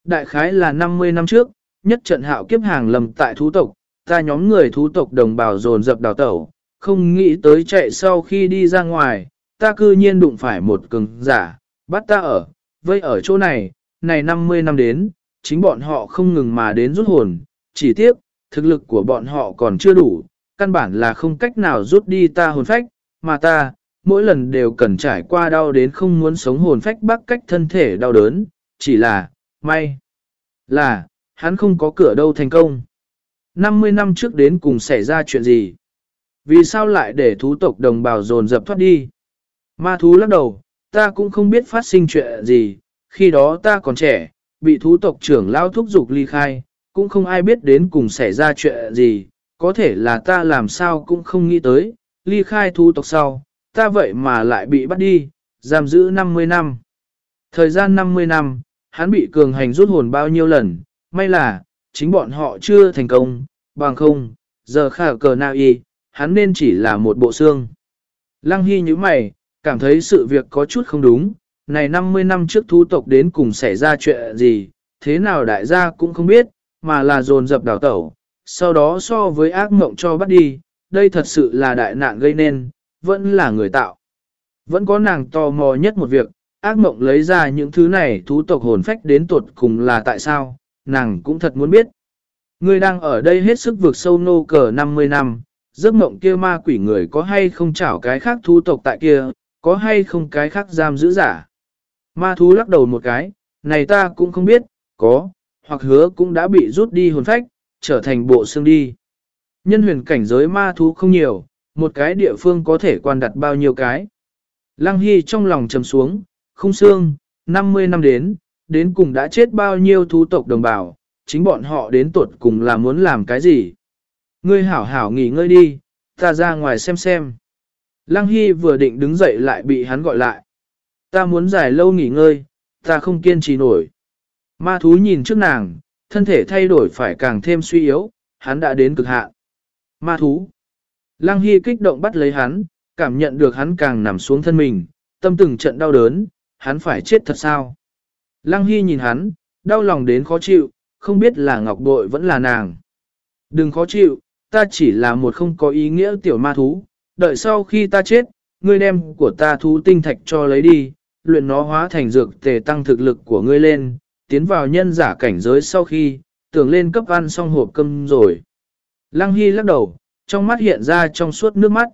Đại khái là 50 năm trước, nhất trận hạo kiếp hàng lầm tại thú tộc, ta nhóm người thú tộc đồng bào dồn dập đào tẩu, không nghĩ tới chạy sau khi đi ra ngoài, ta cư nhiên đụng phải một cường giả, bắt ta ở, vây ở chỗ này, này 50 năm đến, chính bọn họ không ngừng mà đến rút hồn, chỉ tiếc, thực lực của bọn họ còn chưa đủ, căn bản là không cách nào rút đi ta hồn phách, mà ta, mỗi lần đều cần trải qua đau đến không muốn sống hồn phách bắc cách thân thể đau đớn, chỉ là, may, là, hắn không có cửa đâu thành công. 50 năm trước đến cùng xảy ra chuyện gì? Vì sao lại để thú tộc đồng bào dồn dập thoát đi? Ma thú lắc đầu, ta cũng không biết phát sinh chuyện gì, khi đó ta còn trẻ, bị thú tộc trưởng lao thúc dục ly khai, cũng không ai biết đến cùng xảy ra chuyện gì, có thể là ta làm sao cũng không nghĩ tới, ly khai thu tộc sau, ta vậy mà lại bị bắt đi, giam giữ 50 năm. Thời gian 50 năm, hắn bị cường hành rút hồn bao nhiêu lần, may là, chính bọn họ chưa thành công, bằng không, giờ khả cờ nào y, hắn nên chỉ là một bộ xương. Lăng Hy như mày, cảm thấy sự việc có chút không đúng, này 50 năm trước thu tộc đến cùng xảy ra chuyện gì, thế nào đại gia cũng không biết, mà là dồn dập đào tẩu, sau đó so với ác mộng cho bắt đi, đây thật sự là đại nạn gây nên, vẫn là người tạo. Vẫn có nàng tò mò nhất một việc, ác mộng lấy ra những thứ này thú tộc hồn phách đến tuột cùng là tại sao, nàng cũng thật muốn biết. Người đang ở đây hết sức vượt sâu nô cờ 50 năm, giấc mộng kia ma quỷ người có hay không chảo cái khác thú tộc tại kia, có hay không cái khác giam giữ giả. Ma thú lắc đầu một cái, này ta cũng không biết, có, hoặc hứa cũng đã bị rút đi hồn phách, trở thành bộ xương đi. Nhân huyền cảnh giới ma thú không nhiều, một cái địa phương có thể quan đặt bao nhiêu cái. Lăng Hy trong lòng trầm xuống, không xương, 50 năm đến, đến cùng đã chết bao nhiêu thú tộc đồng bào, chính bọn họ đến tuột cùng là muốn làm cái gì. Ngươi hảo hảo nghỉ ngơi đi, ta ra ngoài xem xem. Lăng Hy vừa định đứng dậy lại bị hắn gọi lại. Ta muốn giải lâu nghỉ ngơi, ta không kiên trì nổi. Ma thú nhìn trước nàng, thân thể thay đổi phải càng thêm suy yếu, hắn đã đến cực hạn. Ma thú. Lăng Hy kích động bắt lấy hắn, cảm nhận được hắn càng nằm xuống thân mình, tâm từng trận đau đớn, hắn phải chết thật sao. Lăng Hy nhìn hắn, đau lòng đến khó chịu, không biết là ngọc bội vẫn là nàng. Đừng khó chịu, ta chỉ là một không có ý nghĩa tiểu ma thú, đợi sau khi ta chết, ngươi đem của ta thú tinh thạch cho lấy đi, luyện nó hóa thành dược tề tăng thực lực của ngươi lên, tiến vào nhân giả cảnh giới sau khi, tưởng lên cấp ăn xong hộp cơm rồi. Lăng Hy lắc đầu, trong mắt hiện ra trong suốt nước mắt.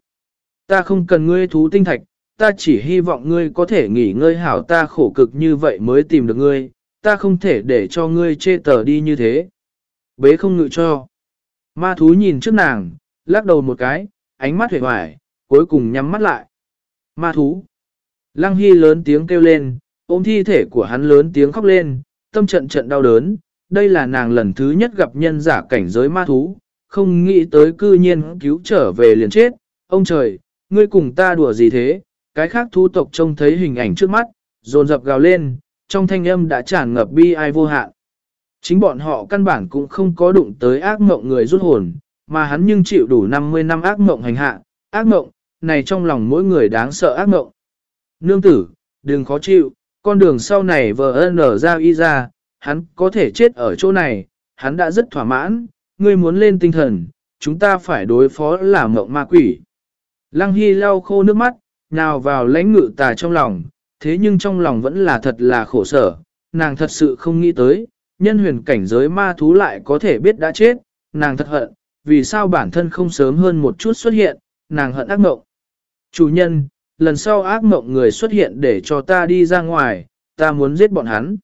Ta không cần ngươi thú tinh thạch, ta chỉ hy vọng ngươi có thể nghỉ ngơi hảo ta khổ cực như vậy mới tìm được ngươi, ta không thể để cho ngươi chê tờ đi như thế. Bế không ngự cho. Ma thú nhìn trước nàng, lắc đầu một cái, ánh mắt hề hoài, cuối cùng nhắm mắt lại. Ma thú. Lăng Hy lớn tiếng kêu lên, ôm thi thể của hắn lớn tiếng khóc lên, tâm trận trận đau đớn. Đây là nàng lần thứ nhất gặp nhân giả cảnh giới ma thú, không nghĩ tới cư nhiên cứu trở về liền chết. Ông trời, ngươi cùng ta đùa gì thế? Cái khác thú tộc trông thấy hình ảnh trước mắt, dồn dập gào lên, trong thanh âm đã tràn ngập bi ai vô hạn. Chính bọn họ căn bản cũng không có đụng tới ác mộng người rút hồn, mà hắn nhưng chịu đủ 50 năm ác mộng hành hạ, ác mộng, này trong lòng mỗi người đáng sợ ác mộng. Nương tử, đừng khó chịu, con đường sau này vờ nở ra y ra, hắn có thể chết ở chỗ này, hắn đã rất thỏa mãn, ngươi muốn lên tinh thần, chúng ta phải đối phó là mộng ma quỷ. Lăng Hy lau khô nước mắt, nào vào lãnh ngự tà trong lòng, thế nhưng trong lòng vẫn là thật là khổ sở, nàng thật sự không nghĩ tới, nhân huyền cảnh giới ma thú lại có thể biết đã chết, nàng thật hận, vì sao bản thân không sớm hơn một chút xuất hiện, nàng hận ác mộng. Chủ nhân, lần sau ác mộng người xuất hiện để cho ta đi ra ngoài, ta muốn giết bọn hắn.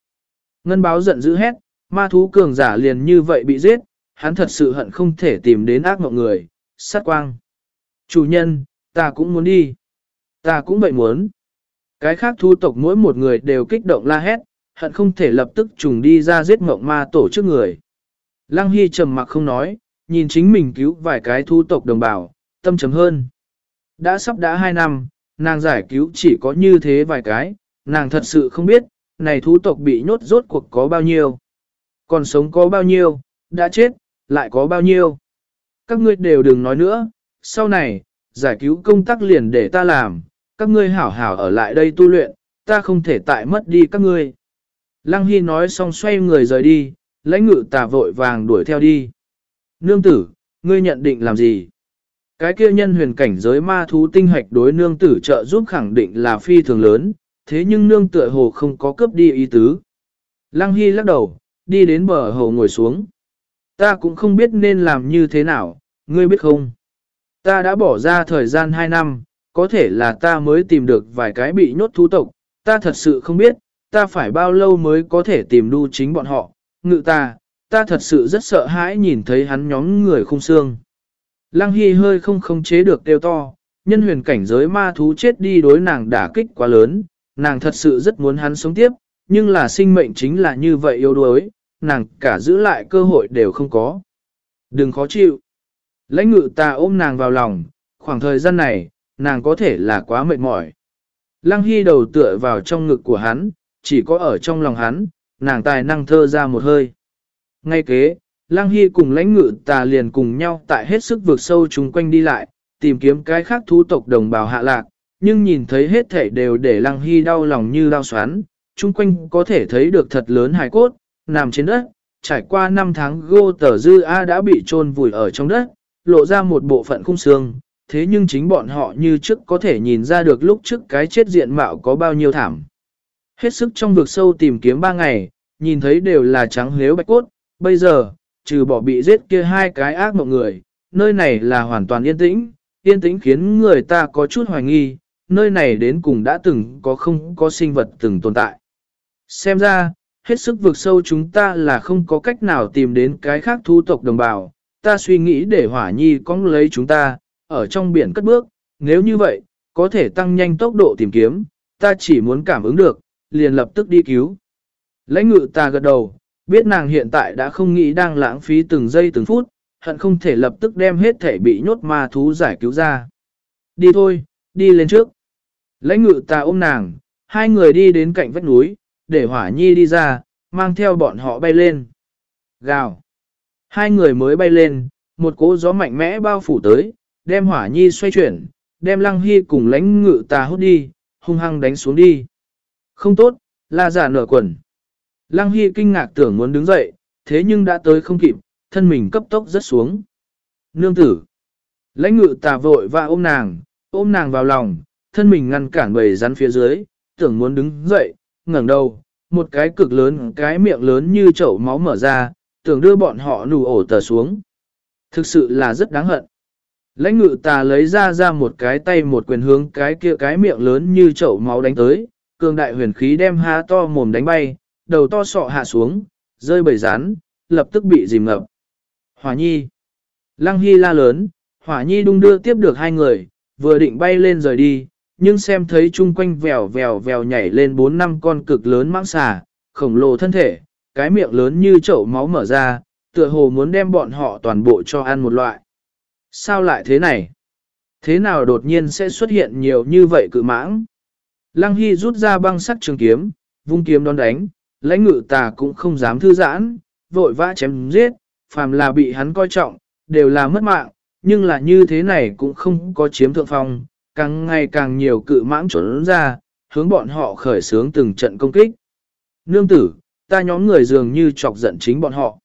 Ngân báo giận dữ hét, ma thú cường giả liền như vậy bị giết, hắn thật sự hận không thể tìm đến ác mộng người, sát quang. Chủ nhân, ta cũng muốn đi. Ta cũng vậy muốn. Cái khác thu tộc mỗi một người đều kích động la hét, hận không thể lập tức trùng đi ra giết mộng ma tổ trước người. Lăng Hy trầm mặc không nói, nhìn chính mình cứu vài cái thu tộc đồng bào, tâm trầm hơn. Đã sắp đã hai năm, nàng giải cứu chỉ có như thế vài cái, nàng thật sự không biết, này thú tộc bị nhốt rốt cuộc có bao nhiêu. Còn sống có bao nhiêu, đã chết, lại có bao nhiêu. Các ngươi đều đừng nói nữa, sau này, giải cứu công tác liền để ta làm, các ngươi hảo hảo ở lại đây tu luyện, ta không thể tại mất đi các ngươi. Lăng Hy nói xong xoay người rời đi, lãnh ngự tà vội vàng đuổi theo đi. Nương tử, ngươi nhận định làm gì? Cái kia nhân huyền cảnh giới ma thú tinh hoạch đối nương tử trợ giúp khẳng định là phi thường lớn, thế nhưng nương tựa hồ không có cướp đi ý tứ. Lăng Hy lắc đầu, đi đến bờ hồ ngồi xuống. Ta cũng không biết nên làm như thế nào, ngươi biết không? Ta đã bỏ ra thời gian 2 năm, có thể là ta mới tìm được vài cái bị nhốt thú tộc, ta thật sự không biết, ta phải bao lâu mới có thể tìm đu chính bọn họ, ngự ta, ta thật sự rất sợ hãi nhìn thấy hắn nhóm người khung xương. Lăng Hy hơi không khống chế được kêu to, nhân huyền cảnh giới ma thú chết đi đối nàng đả kích quá lớn, nàng thật sự rất muốn hắn sống tiếp, nhưng là sinh mệnh chính là như vậy yếu đuối, nàng cả giữ lại cơ hội đều không có. Đừng khó chịu. Lãnh ngự ta ôm nàng vào lòng, khoảng thời gian này, nàng có thể là quá mệt mỏi. Lăng Hy đầu tựa vào trong ngực của hắn, chỉ có ở trong lòng hắn, nàng tài năng thơ ra một hơi. Ngay kế, Lăng Hy cùng lãnh ngự tà liền cùng nhau tại hết sức vượt sâu chúng quanh đi lại, tìm kiếm cái khác thú tộc đồng bào hạ lạc, nhưng nhìn thấy hết thể đều để Lăng Hy đau lòng như đau xoắn, chung quanh có thể thấy được thật lớn hài cốt, nằm trên đất, trải qua 5 tháng gô tờ dư A đã bị chôn vùi ở trong đất, lộ ra một bộ phận khung xương, thế nhưng chính bọn họ như trước có thể nhìn ra được lúc trước cái chết diện mạo có bao nhiêu thảm. Hết sức trong vực sâu tìm kiếm 3 ngày, nhìn thấy đều là trắng lếu bạch cốt, bây giờ, trừ bỏ bị giết kia hai cái ác mộng người, nơi này là hoàn toàn yên tĩnh, yên tĩnh khiến người ta có chút hoài nghi, nơi này đến cùng đã từng có không có sinh vật từng tồn tại. Xem ra, hết sức vực sâu chúng ta là không có cách nào tìm đến cái khác thu tộc đồng bào, ta suy nghĩ để hỏa nhi cong lấy chúng ta, ở trong biển cất bước, nếu như vậy, có thể tăng nhanh tốc độ tìm kiếm, ta chỉ muốn cảm ứng được, liền lập tức đi cứu. Lãnh ngự ta gật đầu, biết nàng hiện tại đã không nghĩ đang lãng phí từng giây từng phút, hận không thể lập tức đem hết thể bị nhốt ma thú giải cứu ra. Đi thôi, đi lên trước. Lãnh ngự ta ôm nàng, hai người đi đến cạnh vách núi, để hỏa nhi đi ra, mang theo bọn họ bay lên. Gào. Hai người mới bay lên, một cỗ gió mạnh mẽ bao phủ tới, đem hỏa nhi xoay chuyển, đem lăng hy cùng lãnh ngự ta hút đi, hung hăng đánh xuống đi. Không tốt, la giả nửa quần. Lăng hy kinh ngạc tưởng muốn đứng dậy, thế nhưng đã tới không kịp, thân mình cấp tốc rất xuống. Nương tử. Lãnh ngự tà vội và ôm nàng, ôm nàng vào lòng, thân mình ngăn cản bầy rắn phía dưới, tưởng muốn đứng dậy, ngẩng đầu, một cái cực lớn, cái miệng lớn như chậu máu mở ra, tưởng đưa bọn họ nù ổ tờ xuống. Thực sự là rất đáng hận. Lãnh ngự tà lấy ra ra một cái tay một quyền hướng cái kia cái miệng lớn như chậu máu đánh tới, cường đại huyền khí đem há to mồm đánh bay, đầu to sọ hạ xuống, rơi bầy rán, lập tức bị dìm ngập. Hỏa nhi. Lăng hy la lớn, hỏa nhi đung đưa tiếp được hai người, vừa định bay lên rời đi, nhưng xem thấy chung quanh vèo vèo vèo nhảy lên bốn năm con cực lớn mãng xà, khổng lồ thân thể, cái miệng lớn như chậu máu mở ra, tựa hồ muốn đem bọn họ toàn bộ cho ăn một loại. Sao lại thế này? Thế nào đột nhiên sẽ xuất hiện nhiều như vậy cự mãng? Lăng Hy rút ra băng sắc trường kiếm, vung kiếm đón đánh, lãnh ngự tà cũng không dám thư giãn, vội vã chém giết, phàm là bị hắn coi trọng, đều là mất mạng, nhưng là như thế này cũng không có chiếm thượng phong, càng ngày càng nhiều cự mãng trốn ra, hướng bọn họ khởi sướng từng trận công kích. Nương tử, ta nhóm người dường như chọc giận chính bọn họ.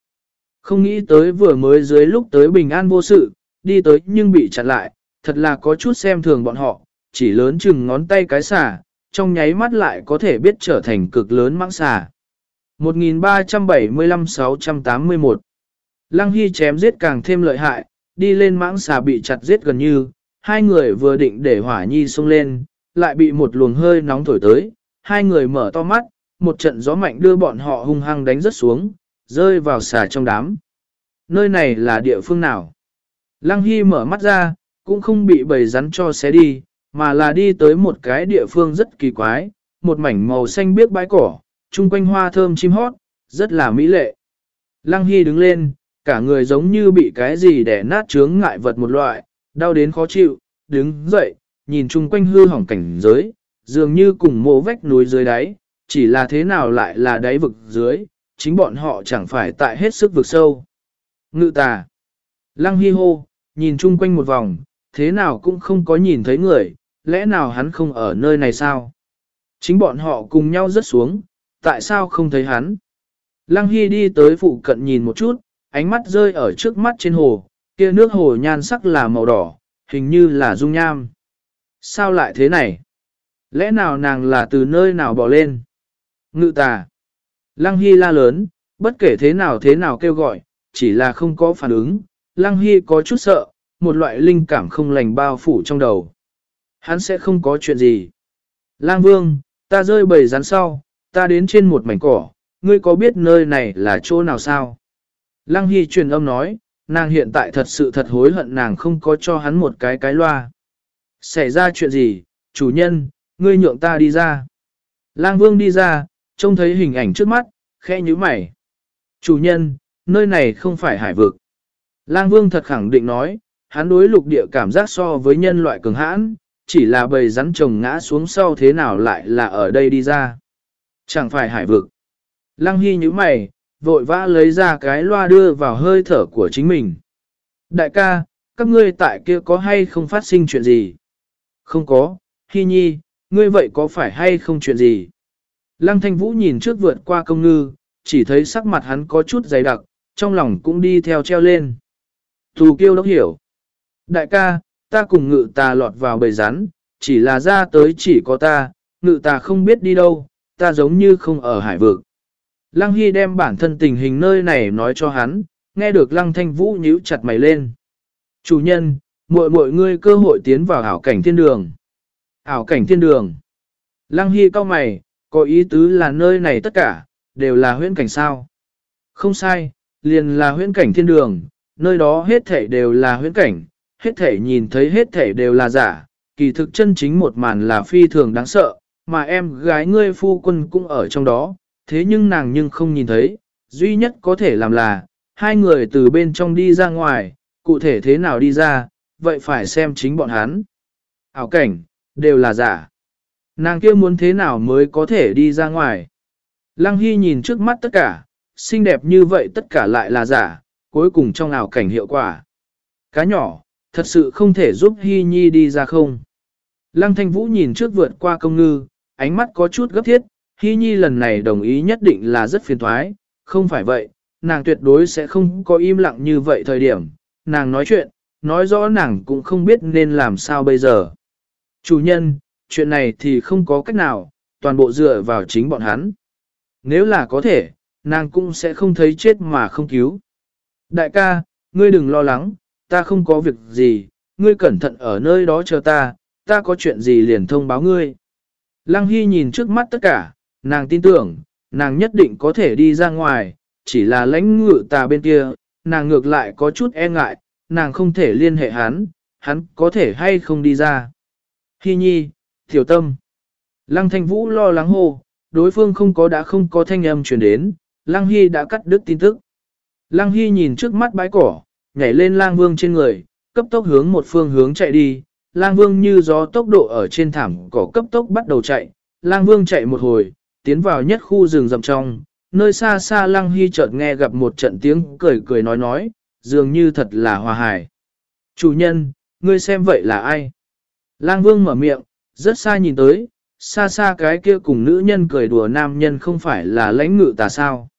Không nghĩ tới vừa mới dưới lúc tới bình an vô sự, đi tới nhưng bị chặn lại, thật là có chút xem thường bọn họ, chỉ lớn chừng ngón tay cái xả, trong nháy mắt lại có thể biết trở thành cực lớn mãng xả. 1375-681 Lăng Hy chém giết càng thêm lợi hại, đi lên mãng xà bị chặt giết gần như, hai người vừa định để hỏa nhi xông lên, lại bị một luồng hơi nóng thổi tới, hai người mở to mắt, một trận gió mạnh đưa bọn họ hung hăng đánh rất xuống, rơi vào xà trong đám. Nơi này là địa phương nào? Lăng Hy mở mắt ra, cũng không bị bầy rắn cho xé đi, mà là đi tới một cái địa phương rất kỳ quái, một mảnh màu xanh biếc bãi cỏ, chung quanh hoa thơm chim hót, rất là mỹ lệ. Lăng Hy đứng lên, cả người giống như bị cái gì đẻ nát chướng ngại vật một loại, đau đến khó chịu, đứng dậy, nhìn chung quanh hư hỏng cảnh giới, dường như cùng mộ vách núi dưới đáy, chỉ là thế nào lại là đáy vực dưới, chính bọn họ chẳng phải tại hết sức vực sâu. Ngự tà. Lăng Hy hô, nhìn chung quanh một vòng, thế nào cũng không có nhìn thấy người, lẽ nào hắn không ở nơi này sao? Chính bọn họ cùng nhau rớt xuống, tại sao không thấy hắn? Lăng Hy đi tới phụ cận nhìn một chút, ánh mắt rơi ở trước mắt trên hồ, kia nước hồ nhan sắc là màu đỏ, hình như là dung nham. Sao lại thế này? Lẽ nào nàng là từ nơi nào bỏ lên? Ngự tà. Lăng Hy la lớn, bất kể thế nào thế nào kêu gọi, chỉ là không có phản ứng. Lăng Hy có chút sợ, một loại linh cảm không lành bao phủ trong đầu. Hắn sẽ không có chuyện gì. Lang Vương, ta rơi bầy rắn sau, ta đến trên một mảnh cỏ, ngươi có biết nơi này là chỗ nào sao? Lăng Hy truyền âm nói, nàng hiện tại thật sự thật hối hận nàng không có cho hắn một cái cái loa. Xảy ra chuyện gì, chủ nhân, ngươi nhượng ta đi ra. Lang Vương đi ra, trông thấy hình ảnh trước mắt, khẽ nhíu mày. Chủ nhân, nơi này không phải hải vực. Lang Vương thật khẳng định nói, hắn đối lục địa cảm giác so với nhân loại cường hãn, chỉ là bầy rắn trồng ngã xuống sau thế nào lại là ở đây đi ra. Chẳng phải hải vực. Lăng Hy như mày, vội vã lấy ra cái loa đưa vào hơi thở của chính mình. Đại ca, các ngươi tại kia có hay không phát sinh chuyện gì? Không có, Hy nhi, ngươi vậy có phải hay không chuyện gì? Lăng Thanh Vũ nhìn trước vượt qua công ngư, chỉ thấy sắc mặt hắn có chút dày đặc, trong lòng cũng đi theo treo lên. Thù kiêu đốc hiểu. Đại ca, ta cùng ngự tà lọt vào bầy rắn, chỉ là ra tới chỉ có ta, ngự tà không biết đi đâu, ta giống như không ở hải vực. Lăng Hy đem bản thân tình hình nơi này nói cho hắn, nghe được Lăng Thanh Vũ nhíu chặt mày lên. Chủ nhân, muội muội ngươi cơ hội tiến vào ảo cảnh thiên đường. Ảo cảnh thiên đường. Lăng Hy cao mày, có ý tứ là nơi này tất cả, đều là huyễn cảnh sao. Không sai, liền là huyễn cảnh thiên đường, nơi đó hết thể đều là huyễn cảnh, hết thể nhìn thấy hết thể đều là giả, kỳ thực chân chính một màn là phi thường đáng sợ, mà em gái ngươi phu quân cũng ở trong đó, thế nhưng nàng nhưng không nhìn thấy, duy nhất có thể làm là, hai người từ bên trong đi ra ngoài, cụ thể thế nào đi ra, vậy phải xem chính bọn hắn. Ảo cảnh, đều là giả. Nàng kia muốn thế nào mới có thể đi ra ngoài. Lăng Hy nhìn trước mắt tất cả, xinh đẹp như vậy tất cả lại là giả, cuối cùng trong ảo cảnh hiệu quả. Cá nhỏ, thật sự không thể giúp Hy Nhi đi ra không. Lăng Thanh Vũ nhìn trước vượt qua công ngư, ánh mắt có chút gấp thiết, Hy Nhi lần này đồng ý nhất định là rất phiền thoái, không phải vậy, nàng tuyệt đối sẽ không có im lặng như vậy thời điểm, nàng nói chuyện, nói rõ nàng cũng không biết nên làm sao bây giờ. Chủ nhân, chuyện này thì không có cách nào, toàn bộ dựa vào chính bọn hắn. Nếu là có thể, nàng cũng sẽ không thấy chết mà không cứu. Đại ca, ngươi đừng lo lắng, ta không có việc gì, ngươi cẩn thận ở nơi đó chờ ta, ta có chuyện gì liền thông báo ngươi. Lăng Hy nhìn trước mắt tất cả, nàng tin tưởng, nàng nhất định có thể đi ra ngoài, chỉ là lãnh ngự tà bên kia, nàng ngược lại có chút e ngại, nàng không thể liên hệ hắn, hắn có thể hay không đi ra. Hy nhi, tiểu tâm. Lăng thanh vũ lo lắng hô, đối phương không có đã không có thanh âm truyền đến, Lăng Hy đã cắt đứt tin tức. Lăng Hy nhìn trước mắt bãi cỏ, nhảy lên lang vương trên người, cấp tốc hướng một phương hướng chạy đi. Lang vương như gió tốc độ ở trên thảm cỏ cấp tốc bắt đầu chạy. Lang vương chạy một hồi, tiến vào nhất khu rừng rậm trong. Nơi xa xa Lăng Hy chợt nghe gặp một trận tiếng cười cười nói nói, dường như thật là hòa hài. Chủ nhân, ngươi xem vậy là ai? Lang vương mở miệng, rất xa nhìn tới, xa xa cái kia cùng nữ nhân cười đùa nam nhân không phải là lãnh ngự tà sao.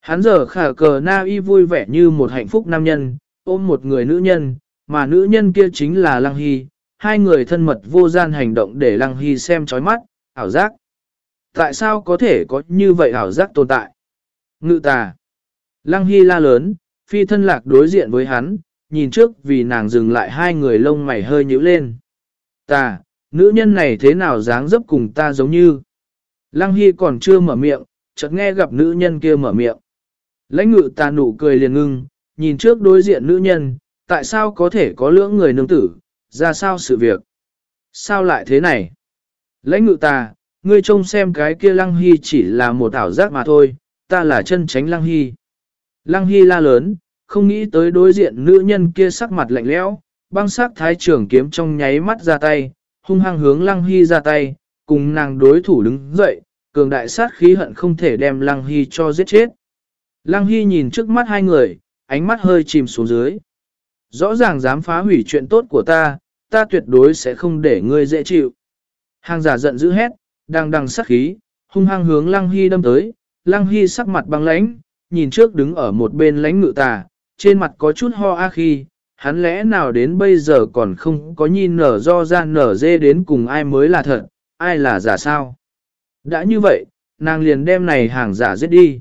Hắn giờ khả cờ na y vui vẻ như một hạnh phúc nam nhân, ôm một người nữ nhân, mà nữ nhân kia chính là Lăng Hy, hai người thân mật vô gian hành động để Lăng Hy xem chói mắt, ảo giác. Tại sao có thể có như vậy ảo giác tồn tại? Ngự tà. Lăng Hy la lớn, phi thân lạc đối diện với hắn, nhìn trước vì nàng dừng lại hai người lông mày hơi nhíu lên. Tà, nữ nhân này thế nào dáng dấp cùng ta giống như? Lăng Hy còn chưa mở miệng, chợt nghe gặp nữ nhân kia mở miệng. Lãnh ngự tà nụ cười liền ngưng, nhìn trước đối diện nữ nhân, tại sao có thể có lưỡng người nương tử, ra sao sự việc? Sao lại thế này? Lãnh ngự ta ngươi trông xem cái kia lăng hy chỉ là một ảo giác mà thôi, ta là chân tránh lăng hy. Lăng hy la lớn, không nghĩ tới đối diện nữ nhân kia sắc mặt lạnh lẽo, băng sắc thái trưởng kiếm trong nháy mắt ra tay, hung hăng hướng lăng hy ra tay, cùng nàng đối thủ đứng dậy, cường đại sát khí hận không thể đem lăng hy cho giết chết. Lăng hy nhìn trước mắt hai người, ánh mắt hơi chìm xuống dưới. Rõ ràng dám phá hủy chuyện tốt của ta, ta tuyệt đối sẽ không để ngươi dễ chịu. Hàng giả giận dữ hét, đang đằng sắc khí, hung hăng hướng Lăng Hy đâm tới, Lăng Hy sắc mặt băng lãnh, nhìn trước đứng ở một bên lãnh ngự tà, trên mặt có chút ho a khi, hắn lẽ nào đến bây giờ còn không có nhìn nở do ra nở dê đến cùng ai mới là thật, ai là giả sao. Đã như vậy, nàng liền đem này hàng giả giết đi.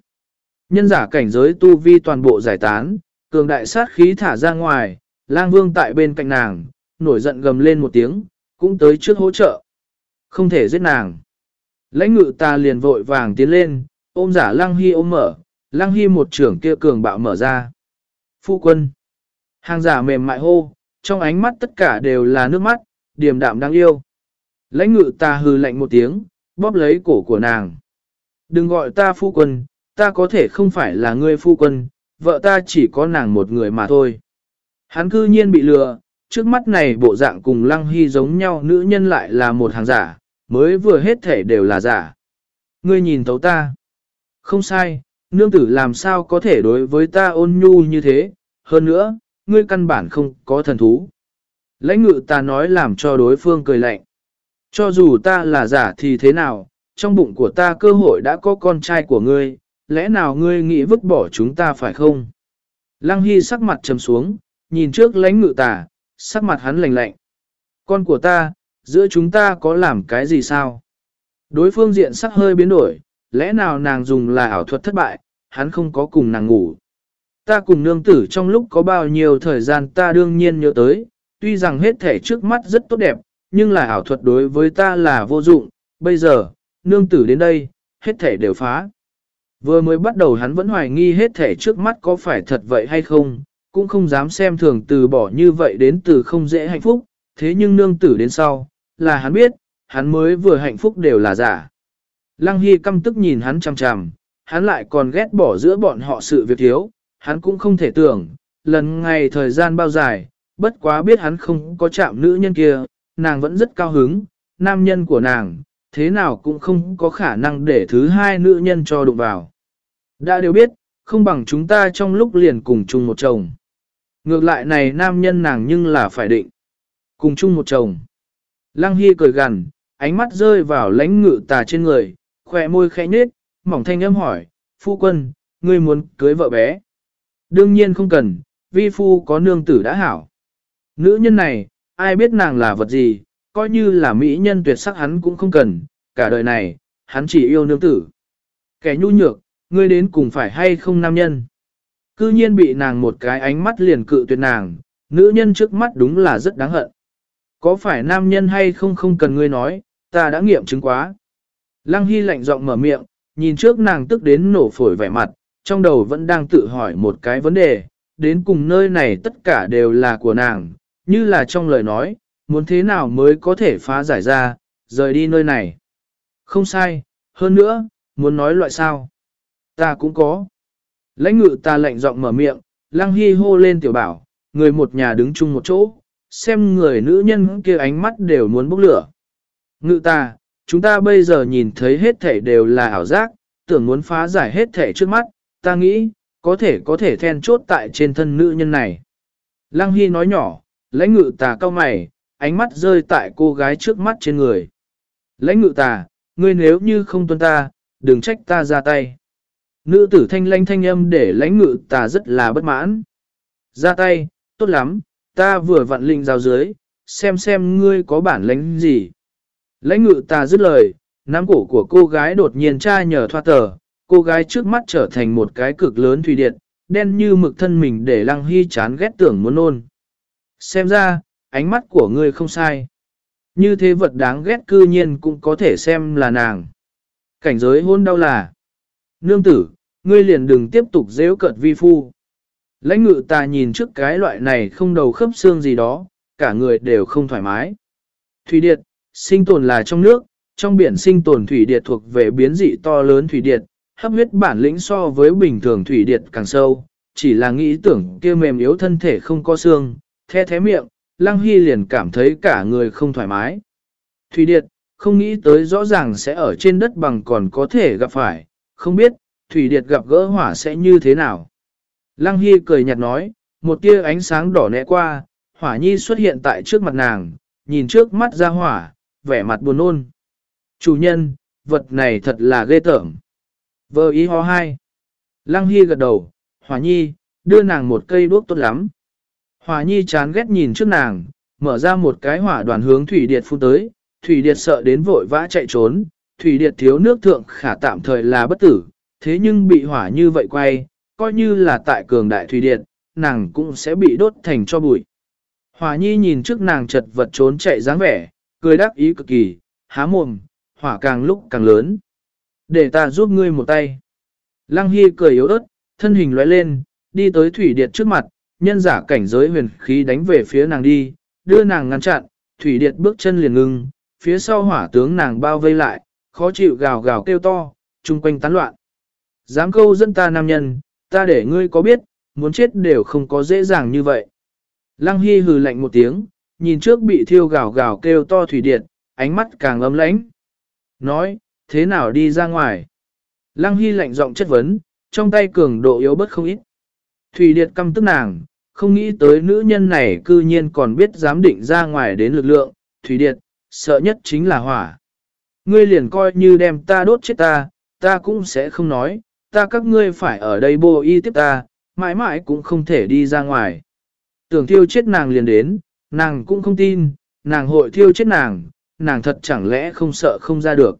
Nhân giả cảnh giới tu vi toàn bộ giải tán, cường đại sát khí thả ra ngoài, lang vương tại bên cạnh nàng, nổi giận gầm lên một tiếng, cũng tới trước hỗ trợ. Không thể giết nàng. Lãnh ngự ta liền vội vàng tiến lên, ôm giả lăng hy ôm mở, lăng hy một trưởng kia cường bạo mở ra. Phu quân. Hàng giả mềm mại hô, trong ánh mắt tất cả đều là nước mắt, điềm đạm đáng yêu. Lãnh ngự ta hư lạnh một tiếng, bóp lấy cổ của nàng. Đừng gọi ta phu quân, ta có thể không phải là ngươi phu quân, vợ ta chỉ có nàng một người mà thôi. Hắn cư nhiên bị lừa, trước mắt này bộ dạng cùng lăng hy giống nhau nữ nhân lại là một hàng giả, mới vừa hết thể đều là giả. Ngươi nhìn thấu ta. Không sai, nương tử làm sao có thể đối với ta ôn nhu như thế, hơn nữa, ngươi căn bản không có thần thú. Lãnh ngự ta nói làm cho đối phương cười lạnh. Cho dù ta là giả thì thế nào, trong bụng của ta cơ hội đã có con trai của ngươi, lẽ nào ngươi nghĩ vứt bỏ chúng ta phải không? Lăng Hy sắc mặt trầm xuống, nhìn trước lãnh ngự tà, sắc mặt hắn lạnh lạnh. Con của ta, giữa chúng ta có làm cái gì sao? Đối phương diện sắc hơi biến đổi, lẽ nào nàng dùng là ảo thuật thất bại, hắn không có cùng nàng ngủ. Ta cùng nương tử trong lúc có bao nhiêu thời gian ta đương nhiên nhớ tới, tuy rằng hết thể trước mắt rất tốt đẹp, nhưng là ảo thuật đối với ta là vô dụng, bây giờ, nương tử đến đây, hết thể đều phá. Vừa mới bắt đầu hắn vẫn hoài nghi hết thể trước mắt có phải thật vậy hay không, cũng không dám xem thường từ bỏ như vậy đến từ không dễ hạnh phúc, thế nhưng nương tử đến sau, là hắn biết, hắn mới vừa hạnh phúc đều là giả. Lăng Hy căm tức nhìn hắn chằm chằm, hắn lại còn ghét bỏ giữa bọn họ sự việc thiếu, hắn cũng không thể tưởng, lần ngày thời gian bao dài, bất quá biết hắn không có chạm nữ nhân kia, nàng vẫn rất cao hứng, nam nhân của nàng, thế nào cũng không có khả năng để thứ hai nữ nhân cho đụng vào. Đã đều biết, không bằng chúng ta trong lúc liền cùng chung một chồng. Ngược lại này nam nhân nàng nhưng là phải định. Cùng chung một chồng. Lăng Hy cười gằn, ánh mắt rơi vào lãnh ngự tà trên người, khỏe môi khẽ nhết, mỏng thanh âm hỏi, phu quân, ngươi muốn cưới vợ bé. Đương nhiên không cần, vi phu có nương tử đã hảo. Nữ nhân này, ai biết nàng là vật gì, coi như là mỹ nhân tuyệt sắc hắn cũng không cần, cả đời này, hắn chỉ yêu nương tử. Kẻ nhu nhược, ngươi đến cùng phải hay không nam nhân. Cư nhiên bị nàng một cái ánh mắt liền cự tuyệt nàng, nữ nhân trước mắt đúng là rất đáng hận. Có phải nam nhân hay không không cần ngươi nói, ta đã nghiệm chứng quá. Lăng Hy lạnh giọng mở miệng, nhìn trước nàng tức đến nổ phổi vẻ mặt, trong đầu vẫn đang tự hỏi một cái vấn đề, đến cùng nơi này tất cả đều là của nàng, như là trong lời nói, muốn thế nào mới có thể phá giải ra, rời đi nơi này. Không sai, hơn nữa, muốn nói loại sao. Ta cũng có. Lãnh ngự ta lạnh giọng mở miệng, lăng hy hô lên tiểu bảo, người một nhà đứng chung một chỗ, xem người nữ nhân kia ánh mắt đều muốn bốc lửa. Ngự ta, chúng ta bây giờ nhìn thấy hết thể đều là ảo giác, tưởng muốn phá giải hết thể trước mắt, ta nghĩ, có thể có thể then chốt tại trên thân nữ nhân này. Lăng Hy nói nhỏ, lãnh ngự tà cao mày, ánh mắt rơi tại cô gái trước mắt trên người. Lãnh ngự tà, ngươi nếu như không tuân ta, đừng trách ta ra tay. Nữ tử thanh lanh thanh âm để lãnh ngự ta rất là bất mãn. Ra tay, tốt lắm, ta vừa vặn linh rào dưới, xem xem ngươi có bản lãnh gì. Lãnh ngự ta dứt lời, nắm cổ của cô gái đột nhiên tra nhờ thoa tờ, cô gái trước mắt trở thành một cái cực lớn thủy điện, đen như mực thân mình để lăng hy chán ghét tưởng muốn nôn. Xem ra, ánh mắt của ngươi không sai. Như thế vật đáng ghét cư nhiên cũng có thể xem là nàng. Cảnh giới hôn đau là. Nương tử, ngươi liền đừng tiếp tục dễu cợt vi phu. Lãnh ngự ta nhìn trước cái loại này không đầu khớp xương gì đó, cả người đều không thoải mái. Thủy điệt, sinh tồn là trong nước, trong biển sinh tồn thủy điệt thuộc về biến dị to lớn thủy điệt, hấp huyết bản lĩnh so với bình thường thủy điệt càng sâu, chỉ là nghĩ tưởng kia mềm yếu thân thể không có xương, the thế miệng, Lăng Hy liền cảm thấy cả người không thoải mái. Thủy điệt, không nghĩ tới rõ ràng sẽ ở trên đất bằng còn có thể gặp phải, không biết, Thủy điệt gặp gỡ hỏa sẽ như thế nào. Lăng Hy cười nhạt nói, một tia ánh sáng đỏ nẹ qua, hỏa nhi xuất hiện tại trước mặt nàng, nhìn trước mắt ra hỏa, vẻ mặt buồn nôn. Chủ nhân, vật này thật là ghê tởm. Vơ ý ho hai. Lăng Hy gật đầu, hỏa nhi, đưa nàng một cây đuốc tốt lắm. Hỏa nhi chán ghét nhìn trước nàng, mở ra một cái hỏa đoàn hướng Thủy Điệt phun tới, Thủy Điệt sợ đến vội vã chạy trốn, Thủy Điệt thiếu nước thượng khả tạm thời là bất tử, thế nhưng bị hỏa như vậy quay, coi như là tại cường đại Thủy Điệt, nàng cũng sẽ bị đốt thành cho bụi. Hỏa nhi nhìn trước nàng chật vật trốn chạy dáng vẻ, cười đắc ý cực kỳ, há mồm, hỏa càng lúc càng lớn. Để ta giúp ngươi một tay. Lăng Hy cười yếu ớt, thân hình lóe lên, đi tới Thủy Điệt trước mặt, nhân giả cảnh giới huyền khí đánh về phía nàng đi, đưa nàng ngăn chặn, Thủy Điệt bước chân liền ngưng, phía sau hỏa tướng nàng bao vây lại, khó chịu gào gào kêu to, chung quanh tán loạn. Dám câu dẫn ta nam nhân, ta để ngươi có biết, muốn chết đều không có dễ dàng như vậy. Lăng Hy hừ lạnh một tiếng, nhìn trước bị thiêu gào gào kêu to thủy điện, ánh mắt càng ấm lãnh. Nói, thế nào đi ra ngoài? Lăng Hy lạnh giọng chất vấn, trong tay cường độ yếu bất không ít. Thủy Điệt căm tức nàng, không nghĩ tới nữ nhân này cư nhiên còn biết dám định ra ngoài đến lực lượng. Thủy Điệt, sợ nhất chính là hỏa. Ngươi liền coi như đem ta đốt chết ta, ta cũng sẽ không nói, ta các ngươi phải ở đây bồ y tiếp ta, mãi mãi cũng không thể đi ra ngoài. Tưởng thiêu chết nàng liền đến, nàng cũng không tin, nàng hội thiêu chết nàng, nàng thật chẳng lẽ không sợ không ra được.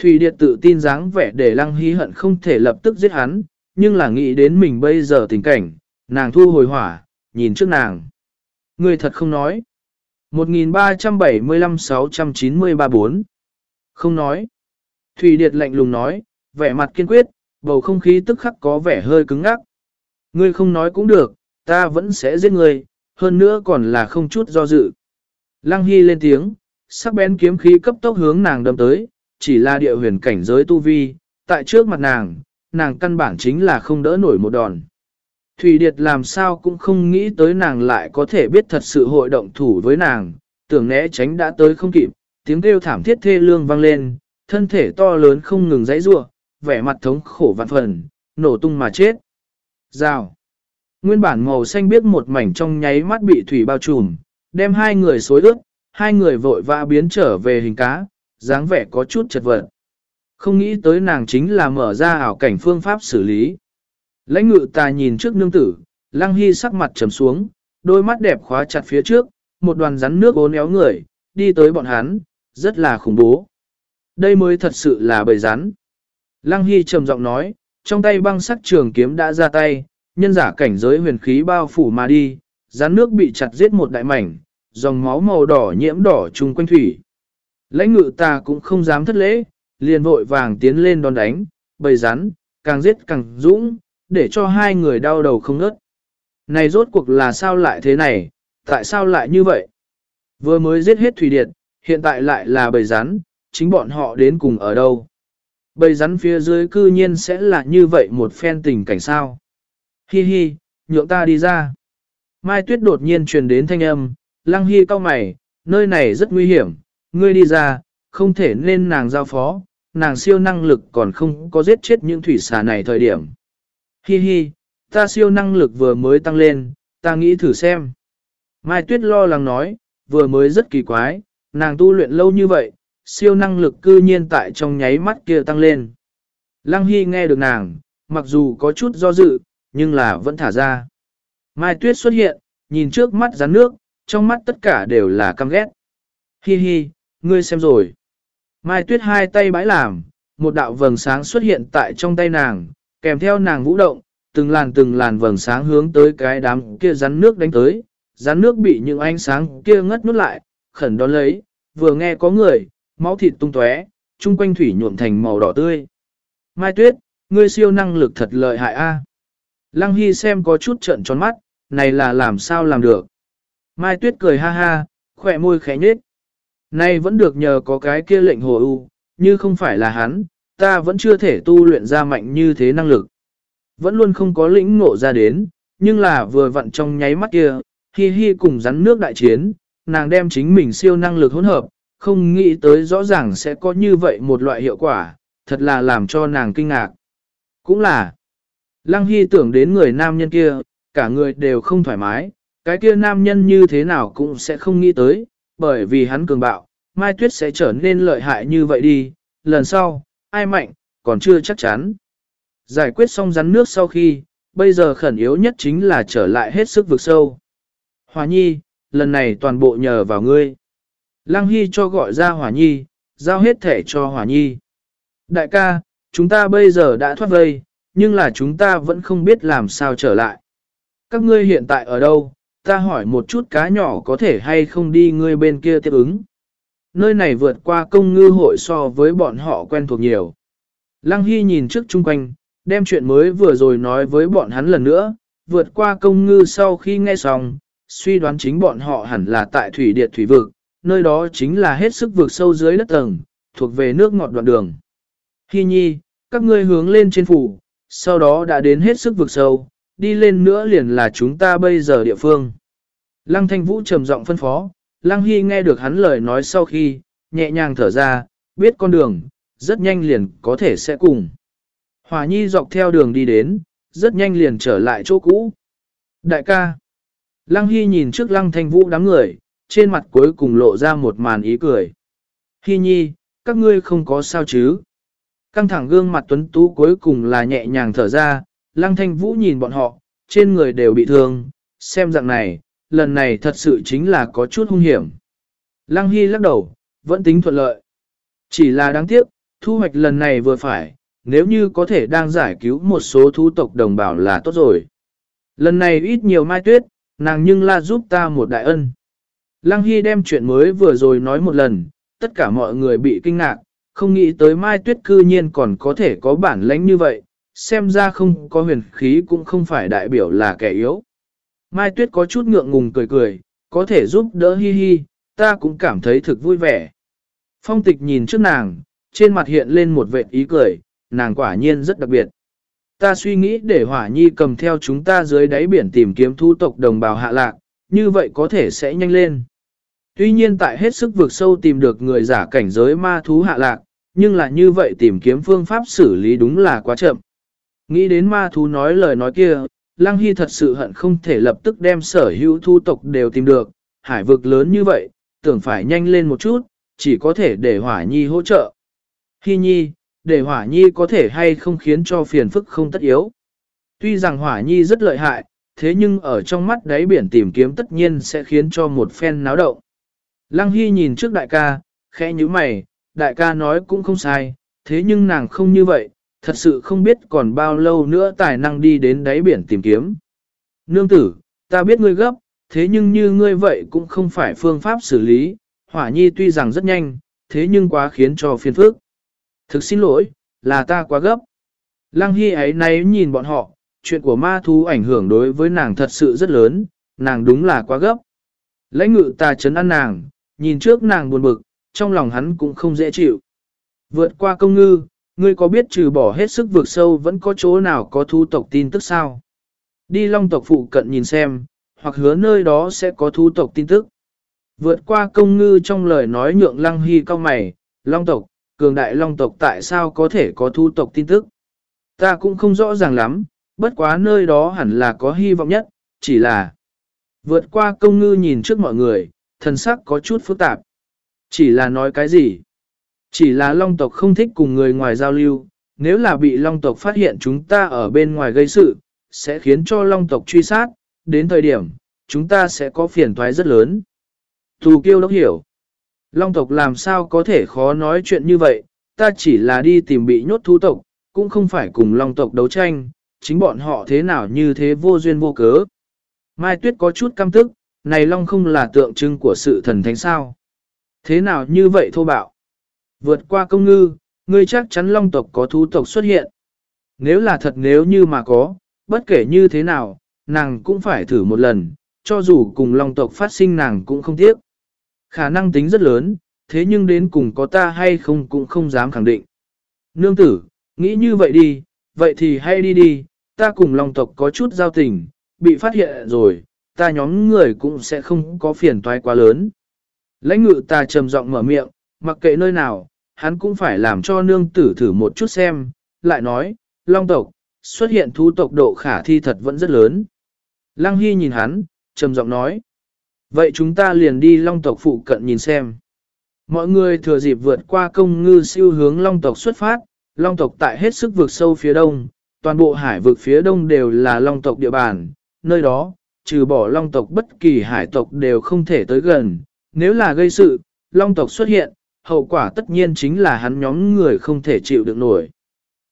Thủy Điệt tự tin dáng vẻ để lăng hí hận không thể lập tức giết hắn, nhưng là nghĩ đến mình bây giờ tình cảnh, nàng thu hồi hỏa, nhìn trước nàng. Người thật không nói. 1375-693-4 không nói. Thủy Điệt lạnh lùng nói, vẻ mặt kiên quyết, bầu không khí tức khắc có vẻ hơi cứng ngắc. Ngươi không nói cũng được, ta vẫn sẽ giết ngươi, hơn nữa còn là không chút do dự. Lăng Hy lên tiếng, sắc bén kiếm khí cấp tốc hướng nàng đâm tới, chỉ là địa huyền cảnh giới tu vi, tại trước mặt nàng, nàng căn bản chính là không đỡ nổi một đòn. Thủy Điệt làm sao cũng không nghĩ tới nàng lại có thể biết thật sự hội động thủ với nàng, tưởng né tránh đã tới không kịp, tiếng kêu thảm thiết thê lương vang lên, thân thể to lớn không ngừng dãy rua, vẻ mặt thống khổ vạn phần, nổ tung mà chết. Rào. Nguyên bản màu xanh biết một mảnh trong nháy mắt bị thủy bao trùm, đem hai người xối ướt, hai người vội vã biến trở về hình cá, dáng vẻ có chút chật vật. Không nghĩ tới nàng chính là mở ra ảo cảnh phương pháp xử lý. Lãnh ngự ta nhìn trước nương tử, lăng hy sắc mặt trầm xuống, đôi mắt đẹp khóa chặt phía trước, một đoàn rắn nước ốn éo người, đi tới bọn hắn, rất là khủng bố. Đây mới thật sự là bầy rắn. Lăng Hy trầm giọng nói, trong tay băng sắc trường kiếm đã ra tay, nhân giả cảnh giới huyền khí bao phủ mà đi, rắn nước bị chặt giết một đại mảnh, dòng máu màu đỏ nhiễm đỏ chung quanh thủy. Lãnh ngự ta cũng không dám thất lễ, liền vội vàng tiến lên đón đánh, bầy rắn, càng giết càng dũng, để cho hai người đau đầu không ngớt. Này rốt cuộc là sao lại thế này, tại sao lại như vậy? Vừa mới giết hết thủy điện, hiện tại lại là bầy rắn, chính bọn họ đến cùng ở đâu? Bầy rắn phía dưới cư nhiên sẽ là như vậy một phen tình cảnh sao. Hi hi, nhượng ta đi ra. Mai tuyết đột nhiên truyền đến thanh âm, lăng hi cao mày, nơi này rất nguy hiểm, ngươi đi ra, không thể nên nàng giao phó, nàng siêu năng lực còn không có giết chết những thủy xà này thời điểm. Hi hi, ta siêu năng lực vừa mới tăng lên, ta nghĩ thử xem. Mai tuyết lo lắng nói, vừa mới rất kỳ quái, nàng tu luyện lâu như vậy, siêu năng lực cư nhiên tại trong nháy mắt kia tăng lên. Lăng Hy nghe được nàng, mặc dù có chút do dự, nhưng là vẫn thả ra. Mai Tuyết xuất hiện, nhìn trước mắt rắn nước, trong mắt tất cả đều là căm ghét. Hi hi, ngươi xem rồi. Mai Tuyết hai tay bãi làm, một đạo vầng sáng xuất hiện tại trong tay nàng, kèm theo nàng vũ động, từng làn từng làn vầng sáng hướng tới cái đám kia rắn nước đánh tới. Rắn nước bị những ánh sáng kia ngất nút lại, khẩn đón lấy, vừa nghe có người, máu thịt tung tóe, chung quanh thủy nhuộm thành màu đỏ tươi. Mai Tuyết, ngươi siêu năng lực thật lợi hại a. Lăng Hy xem có chút trận tròn mắt, này là làm sao làm được. Mai Tuyết cười ha ha, khỏe môi khẽ nhết. nay vẫn được nhờ có cái kia lệnh hồ ưu, như không phải là hắn, ta vẫn chưa thể tu luyện ra mạnh như thế năng lực. Vẫn luôn không có lĩnh ngộ ra đến, nhưng là vừa vặn trong nháy mắt kia, hi hi cùng rắn nước đại chiến, nàng đem chính mình siêu năng lực hỗn hợp, không nghĩ tới rõ ràng sẽ có như vậy một loại hiệu quả, thật là làm cho nàng kinh ngạc. Cũng là, Lăng Hy tưởng đến người nam nhân kia, cả người đều không thoải mái, cái kia nam nhân như thế nào cũng sẽ không nghĩ tới, bởi vì hắn cường bạo, Mai Tuyết sẽ trở nên lợi hại như vậy đi, lần sau, ai mạnh, còn chưa chắc chắn. Giải quyết xong rắn nước sau khi, bây giờ khẩn yếu nhất chính là trở lại hết sức vực sâu. Hòa nhi, lần này toàn bộ nhờ vào ngươi. Lăng Hy cho gọi ra Hỏa Nhi, giao hết thể cho Hỏa Nhi. Đại ca, chúng ta bây giờ đã thoát vây, nhưng là chúng ta vẫn không biết làm sao trở lại. Các ngươi hiện tại ở đâu? Ta hỏi một chút cá nhỏ có thể hay không đi ngươi bên kia tiếp ứng. nơi này vượt qua công ngư hội so với bọn họ quen thuộc nhiều. Lăng Hy nhìn trước chung quanh, đem chuyện mới vừa rồi nói với bọn hắn lần nữa, vượt qua công ngư sau khi nghe xong, suy đoán chính bọn họ hẳn là tại thủy điện thủy vực, nơi đó chính là hết sức vượt sâu dưới đất tầng, thuộc về nước ngọt đoạn đường. Hy nhi, các ngươi hướng lên trên phủ, sau đó đã đến hết sức vượt sâu, đi lên nữa liền là chúng ta bây giờ địa phương. Lăng thanh vũ trầm giọng phân phó, Lăng Hy nghe được hắn lời nói sau khi, nhẹ nhàng thở ra, biết con đường, rất nhanh liền có thể sẽ cùng. Hòa nhi dọc theo đường đi đến, rất nhanh liền trở lại chỗ cũ. Đại ca. Lăng Hy nhìn trước lăng thanh vũ đám người, trên mặt cuối cùng lộ ra một màn ý cười. Hy nhi, các ngươi không có sao chứ. Căng thẳng gương mặt tuấn tú cuối cùng là nhẹ nhàng thở ra, lăng thanh vũ nhìn bọn họ, trên người đều bị thương, xem dạng này, lần này thật sự chính là có chút hung hiểm. Lăng Hy lắc đầu, vẫn tính thuận lợi. Chỉ là đáng tiếc, thu hoạch lần này vừa phải, nếu như có thể đang giải cứu một số thú tộc đồng bào là tốt rồi. Lần này ít nhiều mai tuyết, nàng nhưng là giúp ta một đại ân. Lăng Hy đem chuyện mới vừa rồi nói một lần, tất cả mọi người bị kinh ngạc, không nghĩ tới mai tuyết cư nhiên còn có thể có bản lãnh như vậy, xem ra không có huyền khí cũng không phải đại biểu là kẻ yếu. Mai tuyết có chút ngượng ngùng cười cười, có thể giúp đỡ hi hi, ta cũng cảm thấy thực vui vẻ. Phong tịch nhìn trước nàng, trên mặt hiện lên một vệt ý cười, nàng quả nhiên rất đặc biệt. Ta suy nghĩ để hỏa nhi cầm theo chúng ta dưới đáy biển tìm kiếm thu tộc đồng bào hạ lạc, như vậy có thể sẽ nhanh lên. Tuy nhiên tại hết sức vượt sâu tìm được người giả cảnh giới ma thú hạ lạc, nhưng là như vậy tìm kiếm phương pháp xử lý đúng là quá chậm. Nghĩ đến ma thú nói lời nói kia, Lăng Hy thật sự hận không thể lập tức đem sở hữu thu tộc đều tìm được, hải vực lớn như vậy, tưởng phải nhanh lên một chút, chỉ có thể để hỏa nhi hỗ trợ. Hy nhi, để hỏa nhi có thể hay không khiến cho phiền phức không tất yếu. Tuy rằng hỏa nhi rất lợi hại, thế nhưng ở trong mắt đáy biển tìm kiếm tất nhiên sẽ khiến cho một phen náo động. Lăng Hy nhìn trước đại ca, khẽ như mày, đại ca nói cũng không sai, thế nhưng nàng không như vậy, thật sự không biết còn bao lâu nữa tài năng đi đến đáy biển tìm kiếm. Nương tử, ta biết ngươi gấp, thế nhưng như ngươi vậy cũng không phải phương pháp xử lý, hỏa nhi tuy rằng rất nhanh, thế nhưng quá khiến cho phiền phức. Thực xin lỗi, là ta quá gấp. Lăng Hy ấy nay nhìn bọn họ, chuyện của ma thú ảnh hưởng đối với nàng thật sự rất lớn, nàng đúng là quá gấp. Lãnh ngự ta chấn ăn nàng, nhìn trước nàng buồn bực, trong lòng hắn cũng không dễ chịu. Vượt qua công ngư, ngươi có biết trừ bỏ hết sức vượt sâu vẫn có chỗ nào có thu tộc tin tức sao? Đi long tộc phụ cận nhìn xem, hoặc hứa nơi đó sẽ có thu tộc tin tức. Vượt qua công ngư trong lời nói nhượng lăng hy cao mày, long tộc, cường đại long tộc tại sao có thể có thu tộc tin tức? Ta cũng không rõ ràng lắm, bất quá nơi đó hẳn là có hy vọng nhất, chỉ là vượt qua công ngư nhìn trước mọi người, thần sắc có chút phức tạp. Chỉ là nói cái gì? Chỉ là long tộc không thích cùng người ngoài giao lưu, nếu là bị long tộc phát hiện chúng ta ở bên ngoài gây sự, sẽ khiến cho long tộc truy sát, đến thời điểm, chúng ta sẽ có phiền toái rất lớn. Thù kiêu đốc hiểu. Long tộc làm sao có thể khó nói chuyện như vậy, ta chỉ là đi tìm bị nhốt thú tộc, cũng không phải cùng long tộc đấu tranh, chính bọn họ thế nào như thế vô duyên vô cớ. Mai Tuyết có chút căm tức, này long không là tượng trưng của sự thần thánh sao. Thế nào như vậy thô bạo? Vượt qua công ngư, ngươi chắc chắn long tộc có thú tộc xuất hiện. Nếu là thật nếu như mà có, bất kể như thế nào, nàng cũng phải thử một lần, cho dù cùng long tộc phát sinh nàng cũng không tiếc. Khả năng tính rất lớn, thế nhưng đến cùng có ta hay không cũng không dám khẳng định. Nương tử, nghĩ như vậy đi, vậy thì hay đi đi, ta cùng long tộc có chút giao tình, bị phát hiện rồi, ta nhóm người cũng sẽ không có phiền toái quá lớn. Lãnh ngự ta trầm giọng mở miệng, mặc kệ nơi nào, hắn cũng phải làm cho nương tử thử một chút xem, lại nói, long tộc, xuất hiện thú tộc độ khả thi thật vẫn rất lớn. Lăng Hy nhìn hắn, trầm giọng nói, vậy chúng ta liền đi long tộc phụ cận nhìn xem. Mọi người thừa dịp vượt qua công ngư siêu hướng long tộc xuất phát, long tộc tại hết sức vượt sâu phía đông, toàn bộ hải vực phía đông đều là long tộc địa bàn, nơi đó, trừ bỏ long tộc bất kỳ hải tộc đều không thể tới gần, nếu là gây sự, long tộc xuất hiện, hậu quả tất nhiên chính là hắn nhóm người không thể chịu được nổi.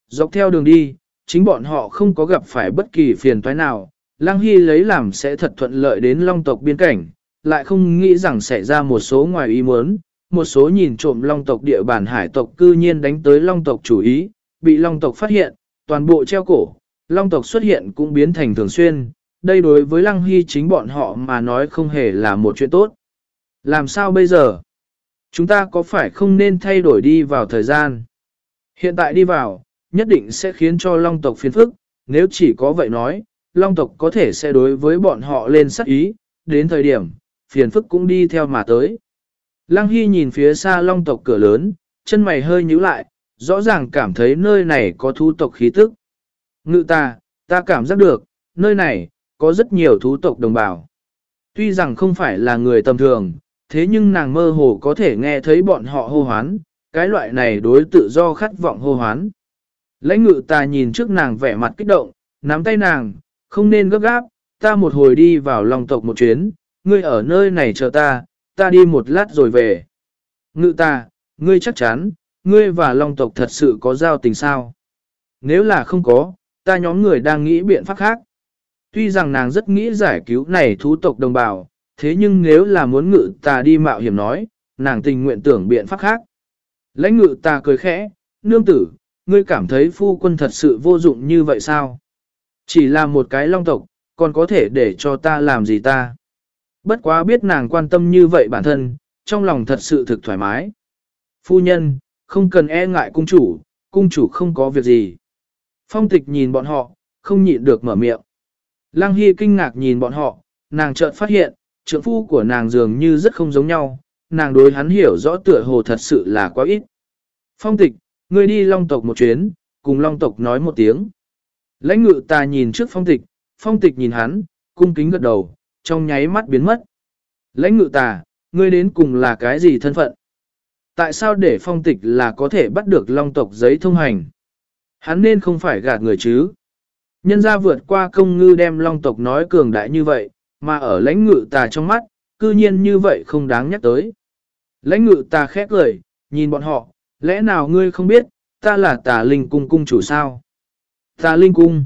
Dọc theo đường đi, chính bọn họ không có gặp phải bất kỳ phiền toái nào, Lang Hy lấy làm sẽ thật thuận lợi đến long tộc biên cảnh, lại không nghĩ rằng xảy ra một số ngoài ý muốn, một số nhìn trộm long tộc địa bàn hải tộc cư nhiên đánh tới long tộc chủ ý, bị long tộc phát hiện, toàn bộ treo cổ, long tộc xuất hiện cũng biến thành thường xuyên, đây đối với lăng hy chính bọn họ mà nói không hề là một chuyện tốt. Làm sao bây giờ? Chúng ta có phải không nên thay đổi đi vào thời gian? Hiện tại đi vào, nhất định sẽ khiến cho long tộc phiền phức, nếu chỉ có vậy nói, long tộc có thể sẽ đối với bọn họ lên sắc ý, đến thời điểm, phiền phức cũng đi theo mà tới. Lăng Hy nhìn phía xa long tộc cửa lớn, chân mày hơi nhíu lại, rõ ràng cảm thấy nơi này có thú tộc khí tức. Ngự ta, ta cảm giác được, nơi này, có rất nhiều thú tộc đồng bào. Tuy rằng không phải là người tầm thường, thế nhưng nàng mơ hồ có thể nghe thấy bọn họ hô hoán, cái loại này đối tự do khát vọng hô hoán. Lãnh ngự ta nhìn trước nàng vẻ mặt kích động, nắm tay nàng, không nên gấp gáp, ta một hồi đi vào lòng tộc một chuyến, ngươi ở nơi này chờ ta, ta đi một lát rồi về. Ngự ta, ngươi chắc chắn, ngươi và long tộc thật sự có giao tình sao? Nếu là không có, ta nhóm người đang nghĩ biện pháp khác. Tuy rằng nàng rất nghĩ giải cứu này thú tộc đồng bào, thế nhưng nếu là muốn ngự ta đi mạo hiểm nói, nàng tình nguyện tưởng biện pháp khác. Lãnh ngự ta cười khẽ, nương tử, ngươi cảm thấy phu quân thật sự vô dụng như vậy sao? Chỉ là một cái long tộc, còn có thể để cho ta làm gì ta? Bất quá biết nàng quan tâm như vậy bản thân, trong lòng thật sự thực thoải mái. Phu nhân, không cần e ngại cung chủ, cung chủ không có việc gì. Phong tịch nhìn bọn họ, không nhịn được mở miệng. Lăng Hy kinh ngạc nhìn bọn họ, nàng chợt phát hiện, trưởng phu của nàng dường như rất không giống nhau, nàng đối hắn hiểu rõ tựa hồ thật sự là quá ít. Phong tịch, ngươi đi long tộc một chuyến, cùng long tộc nói một tiếng. Lãnh ngự ta nhìn trước phong tịch, phong tịch nhìn hắn, cung kính gật đầu, trong nháy mắt biến mất. Lãnh ngự tà, ngươi đến cùng là cái gì thân phận? Tại sao để phong tịch là có thể bắt được long tộc giấy thông hành? Hắn nên không phải gạt người chứ? Nhân ra vượt qua công ngư đem long tộc nói cường đại như vậy, mà ở lãnh ngự tà trong mắt, cư nhiên như vậy không đáng nhắc tới. Lãnh ngự tà khét lời, nhìn bọn họ, lẽ nào ngươi không biết, ta là tà linh cung cung chủ sao? Tà linh cung.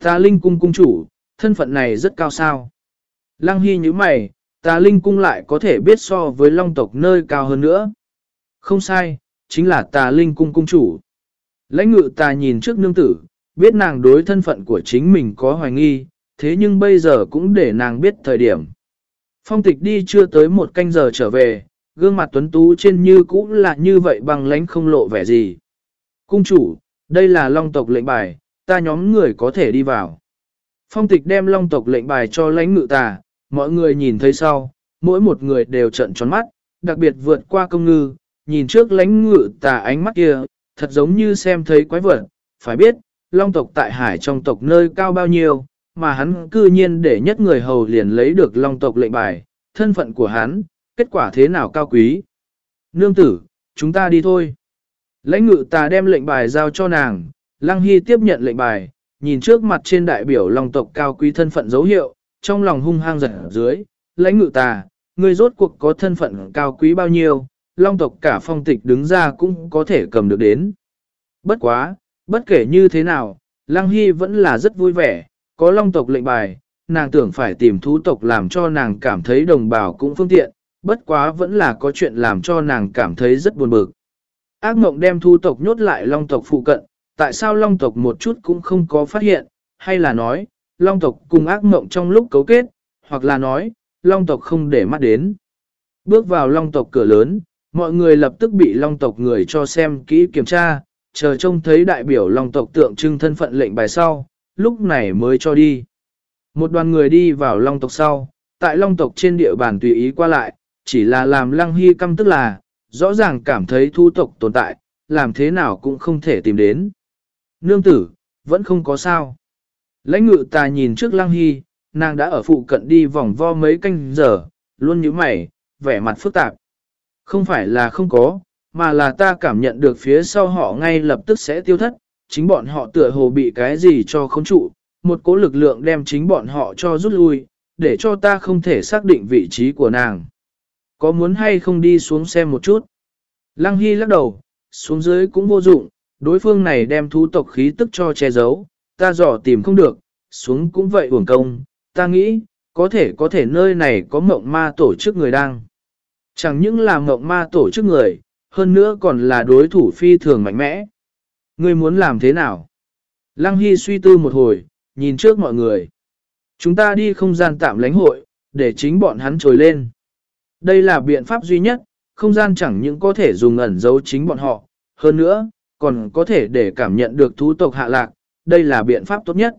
Tà linh cung cung chủ, thân phận này rất cao sao. Lăng Hy như mày, tà linh cung lại có thể biết so với long tộc nơi cao hơn nữa. Không sai, chính là tà linh cung cung chủ. Lãnh ngự tà nhìn trước nương tử, biết nàng đối thân phận của chính mình có hoài nghi, thế nhưng bây giờ cũng để nàng biết thời điểm. Phong tịch đi chưa tới một canh giờ trở về, gương mặt tuấn tú trên như cũng là như vậy bằng lánh không lộ vẻ gì. Cung chủ, đây là long tộc lệnh bài, ta nhóm người có thể đi vào. Phong tịch đem long tộc lệnh bài cho lãnh ngự tà, mọi người nhìn thấy sau, mỗi một người đều trận tròn mắt, đặc biệt vượt qua công ngư, nhìn trước lãnh ngự tà ánh mắt kia, thật giống như xem thấy quái vật, phải biết, long tộc tại hải trong tộc nơi cao bao nhiêu, mà hắn cư nhiên để nhất người hầu liền lấy được long tộc lệnh bài, thân phận của hắn, kết quả thế nào cao quý. Nương tử, chúng ta đi thôi. Lãnh ngự tà đem lệnh bài giao cho nàng, Lăng Hy tiếp nhận lệnh bài, nhìn trước mặt trên đại biểu long tộc cao quý thân phận dấu hiệu, trong lòng hung hăng giật dưới, lãnh ngự tà, người rốt cuộc có thân phận cao quý bao nhiêu, long tộc cả phong tịch đứng ra cũng có thể cầm được đến. Bất quá, bất kể như thế nào, Lăng Hy vẫn là rất vui vẻ, có long tộc lệnh bài, nàng tưởng phải tìm thú tộc làm cho nàng cảm thấy đồng bào cũng phương tiện, bất quá vẫn là có chuyện làm cho nàng cảm thấy rất buồn bực. Ác mộng đem thú tộc nhốt lại long tộc phụ cận, tại sao long tộc một chút cũng không có phát hiện, hay là nói, long tộc cùng ác mộng trong lúc cấu kết, hoặc là nói, long tộc không để mắt đến. Bước vào long tộc cửa lớn, mọi người lập tức bị long tộc người cho xem kỹ kiểm tra, chờ trông thấy đại biểu long tộc tượng trưng thân phận lệnh bài sau, lúc này mới cho đi. Một đoàn người đi vào long tộc sau, tại long tộc trên địa bàn tùy ý qua lại, chỉ là làm lăng hy căm tức là, rõ ràng cảm thấy thu tộc tồn tại, làm thế nào cũng không thể tìm đến. Nương tử, vẫn không có sao. Lãnh ngự ta nhìn trước lăng hy, nàng đã ở phụ cận đi vòng vo mấy canh giờ, luôn như mày, vẻ mặt phức tạp. Không phải là không có, mà là ta cảm nhận được phía sau họ ngay lập tức sẽ tiêu thất, chính bọn họ tựa hồ bị cái gì cho khống trụ, một cố lực lượng đem chính bọn họ cho rút lui, để cho ta không thể xác định vị trí của nàng. Có muốn hay không đi xuống xem một chút? Lăng Hy lắc đầu, xuống dưới cũng vô dụng, đối phương này đem thú tộc khí tức cho che giấu, ta dò tìm không được, xuống cũng vậy uổng công, ta nghĩ, có thể có thể nơi này có mộng ma tổ chức người đang. Chẳng những là mộng ma tổ chức người, hơn nữa còn là đối thủ phi thường mạnh mẽ. Ngươi muốn làm thế nào? Lăng Hy suy tư một hồi, nhìn trước mọi người. Chúng ta đi không gian tạm lãnh hội, để chính bọn hắn trồi lên. Đây là biện pháp duy nhất, không gian chẳng những có thể dùng ẩn giấu chính bọn họ, hơn nữa, còn có thể để cảm nhận được thú tộc hạ lạc, đây là biện pháp tốt nhất.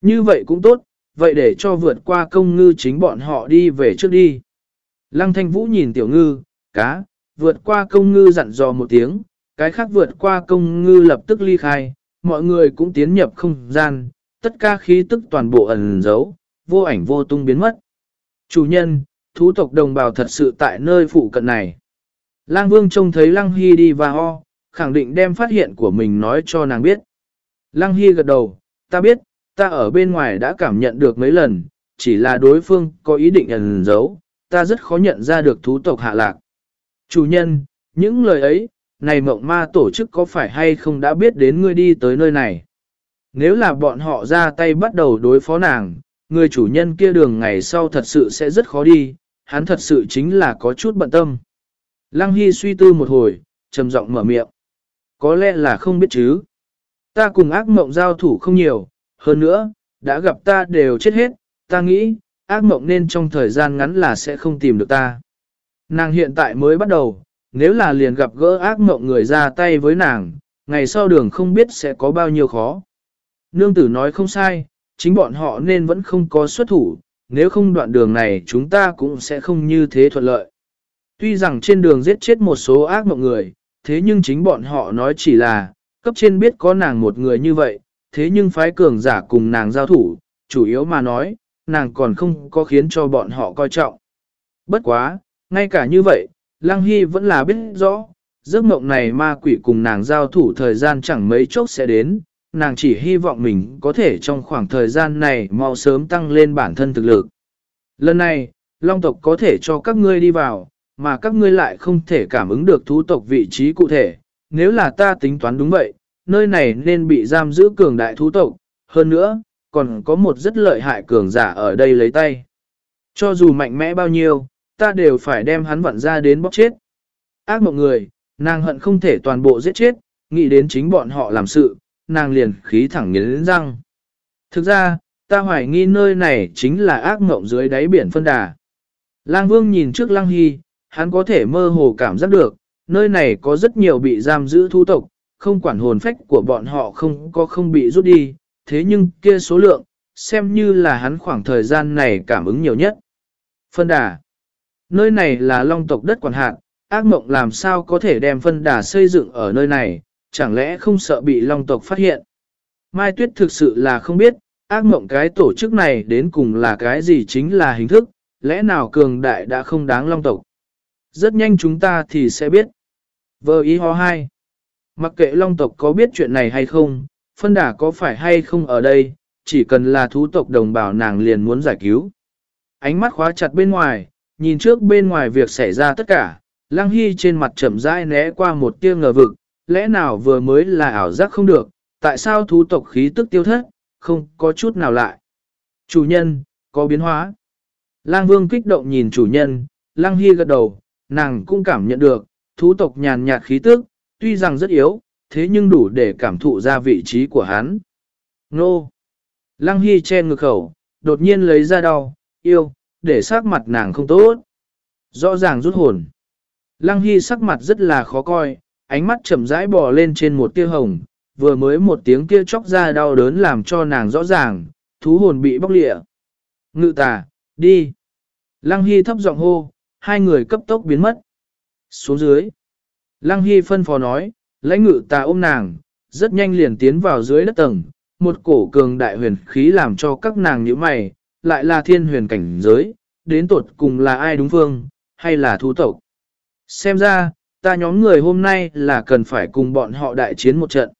Như vậy cũng tốt, vậy để cho vượt qua công ngư chính bọn họ đi về trước đi. Lăng thanh vũ nhìn tiểu ngư, cá, vượt qua công ngư dặn dò một tiếng, cái khác vượt qua công ngư lập tức ly khai, mọi người cũng tiến nhập không gian, tất cả khí tức toàn bộ ẩn giấu, vô ảnh vô tung biến mất. Chủ nhân, thú tộc đồng bào thật sự tại nơi phụ cận này. Lang Vương trông thấy Lăng Hy đi và ho, khẳng định đem phát hiện của mình nói cho nàng biết. Lăng Hy gật đầu, ta biết, ta ở bên ngoài đã cảm nhận được mấy lần, chỉ là đối phương có ý định ẩn giấu, ta rất khó nhận ra được thú tộc hạ lạc. Chủ nhân, những lời ấy, này mộng ma tổ chức có phải hay không đã biết đến ngươi đi tới nơi này? Nếu là bọn họ ra tay bắt đầu đối phó nàng, người chủ nhân kia đường ngày sau thật sự sẽ rất khó đi, hắn thật sự chính là có chút bận tâm. Lăng Hy suy tư một hồi, trầm giọng mở miệng. Có lẽ là không biết chứ. Ta cùng ác mộng giao thủ không nhiều, hơn nữa, đã gặp ta đều chết hết, ta nghĩ, ác mộng nên trong thời gian ngắn là sẽ không tìm được ta. Nàng hiện tại mới bắt đầu, nếu là liền gặp gỡ ác mộng người ra tay với nàng, ngày sau đường không biết sẽ có bao nhiêu khó. Nương tử nói không sai, chính bọn họ nên vẫn không có xuất thủ, nếu không đoạn đường này chúng ta cũng sẽ không như thế thuận lợi. Tuy rằng trên đường giết chết một số ác mộng người, thế nhưng chính bọn họ nói chỉ là, cấp trên biết có nàng một người như vậy, thế nhưng phái cường giả cùng nàng giao thủ, chủ yếu mà nói, nàng còn không có khiến cho bọn họ coi trọng. Bất quá, ngay cả như vậy, Lăng Hy vẫn là biết rõ, giấc mộng này ma quỷ cùng nàng giao thủ thời gian chẳng mấy chốc sẽ đến, nàng chỉ hy vọng mình có thể trong khoảng thời gian này mau sớm tăng lên bản thân thực lực. Lần này, Long tộc có thể cho các ngươi đi vào, mà các ngươi lại không thể cảm ứng được thú tộc vị trí cụ thể. Nếu là ta tính toán đúng vậy, nơi này nên bị giam giữ cường đại thú tộc, hơn nữa, còn có một rất lợi hại cường giả ở đây lấy tay. Cho dù mạnh mẽ bao nhiêu, ta đều phải đem hắn vặn ra đến bóc chết. Ác mộng người, nàng hận không thể toàn bộ giết chết, nghĩ đến chính bọn họ làm sự, nàng liền khí thẳng nghiến răng. Thực ra, ta hoài nghi nơi này chính là ác mộng dưới đáy biển phân đà. Lang Vương nhìn trước Lang Hy, hắn có thể mơ hồ cảm giác được, nơi này có rất nhiều bị giam giữ thu tộc, không quản hồn phách của bọn họ không có không bị rút đi, thế nhưng kia số lượng, xem như là hắn khoảng thời gian này cảm ứng nhiều nhất. Phân đà Nơi này là long tộc đất quản hạt, ác mộng làm sao có thể đem phân đà xây dựng ở nơi này, chẳng lẽ không sợ bị long tộc phát hiện. Mai Tuyết thực sự là không biết, ác mộng cái tổ chức này đến cùng là cái gì chính là hình thức, lẽ nào cường đại đã không đáng long tộc. Rất nhanh chúng ta thì sẽ biết. Vơ ý ho hai. Mặc kệ long tộc có biết chuyện này hay không, phân đà có phải hay không ở đây, chỉ cần là thú tộc đồng bào nàng liền muốn giải cứu. Ánh mắt khóa chặt bên ngoài, nhìn trước bên ngoài việc xảy ra tất cả, Lăng Hy trên mặt chậm rãi né qua một tia ngờ vực, lẽ nào vừa mới là ảo giác không được, tại sao thú tộc khí tức tiêu thất, không có chút nào lại. Chủ nhân, có biến hóa. Lang Vương kích động nhìn chủ nhân, Lăng Hy gật đầu, nàng cũng cảm nhận được, thú tộc nhàn nhạt khí tức, tuy rằng rất yếu, thế nhưng đủ để cảm thụ ra vị trí của hắn. Nô! Lăng Hy che ngực khẩu, đột nhiên lấy ra đau, yêu, để sắc mặt nàng không tốt. Rõ ràng rút hồn. Lăng Hy sắc mặt rất là khó coi, ánh mắt chậm rãi bò lên trên một tia hồng, vừa mới một tiếng kia chóc ra đau đớn làm cho nàng rõ ràng, thú hồn bị bóc lịa. Ngự tà, đi. Lăng Hy thấp giọng hô, hai người cấp tốc biến mất. Xuống dưới. Lăng Hy phân phó nói, lãnh ngự ta ôm nàng, rất nhanh liền tiến vào dưới đất tầng, một cổ cường đại huyền khí làm cho các nàng như mày, lại là thiên huyền cảnh giới, đến tột cùng là ai đúng phương, hay là thu tộc. Xem ra, ta nhóm người hôm nay là cần phải cùng bọn họ đại chiến một trận.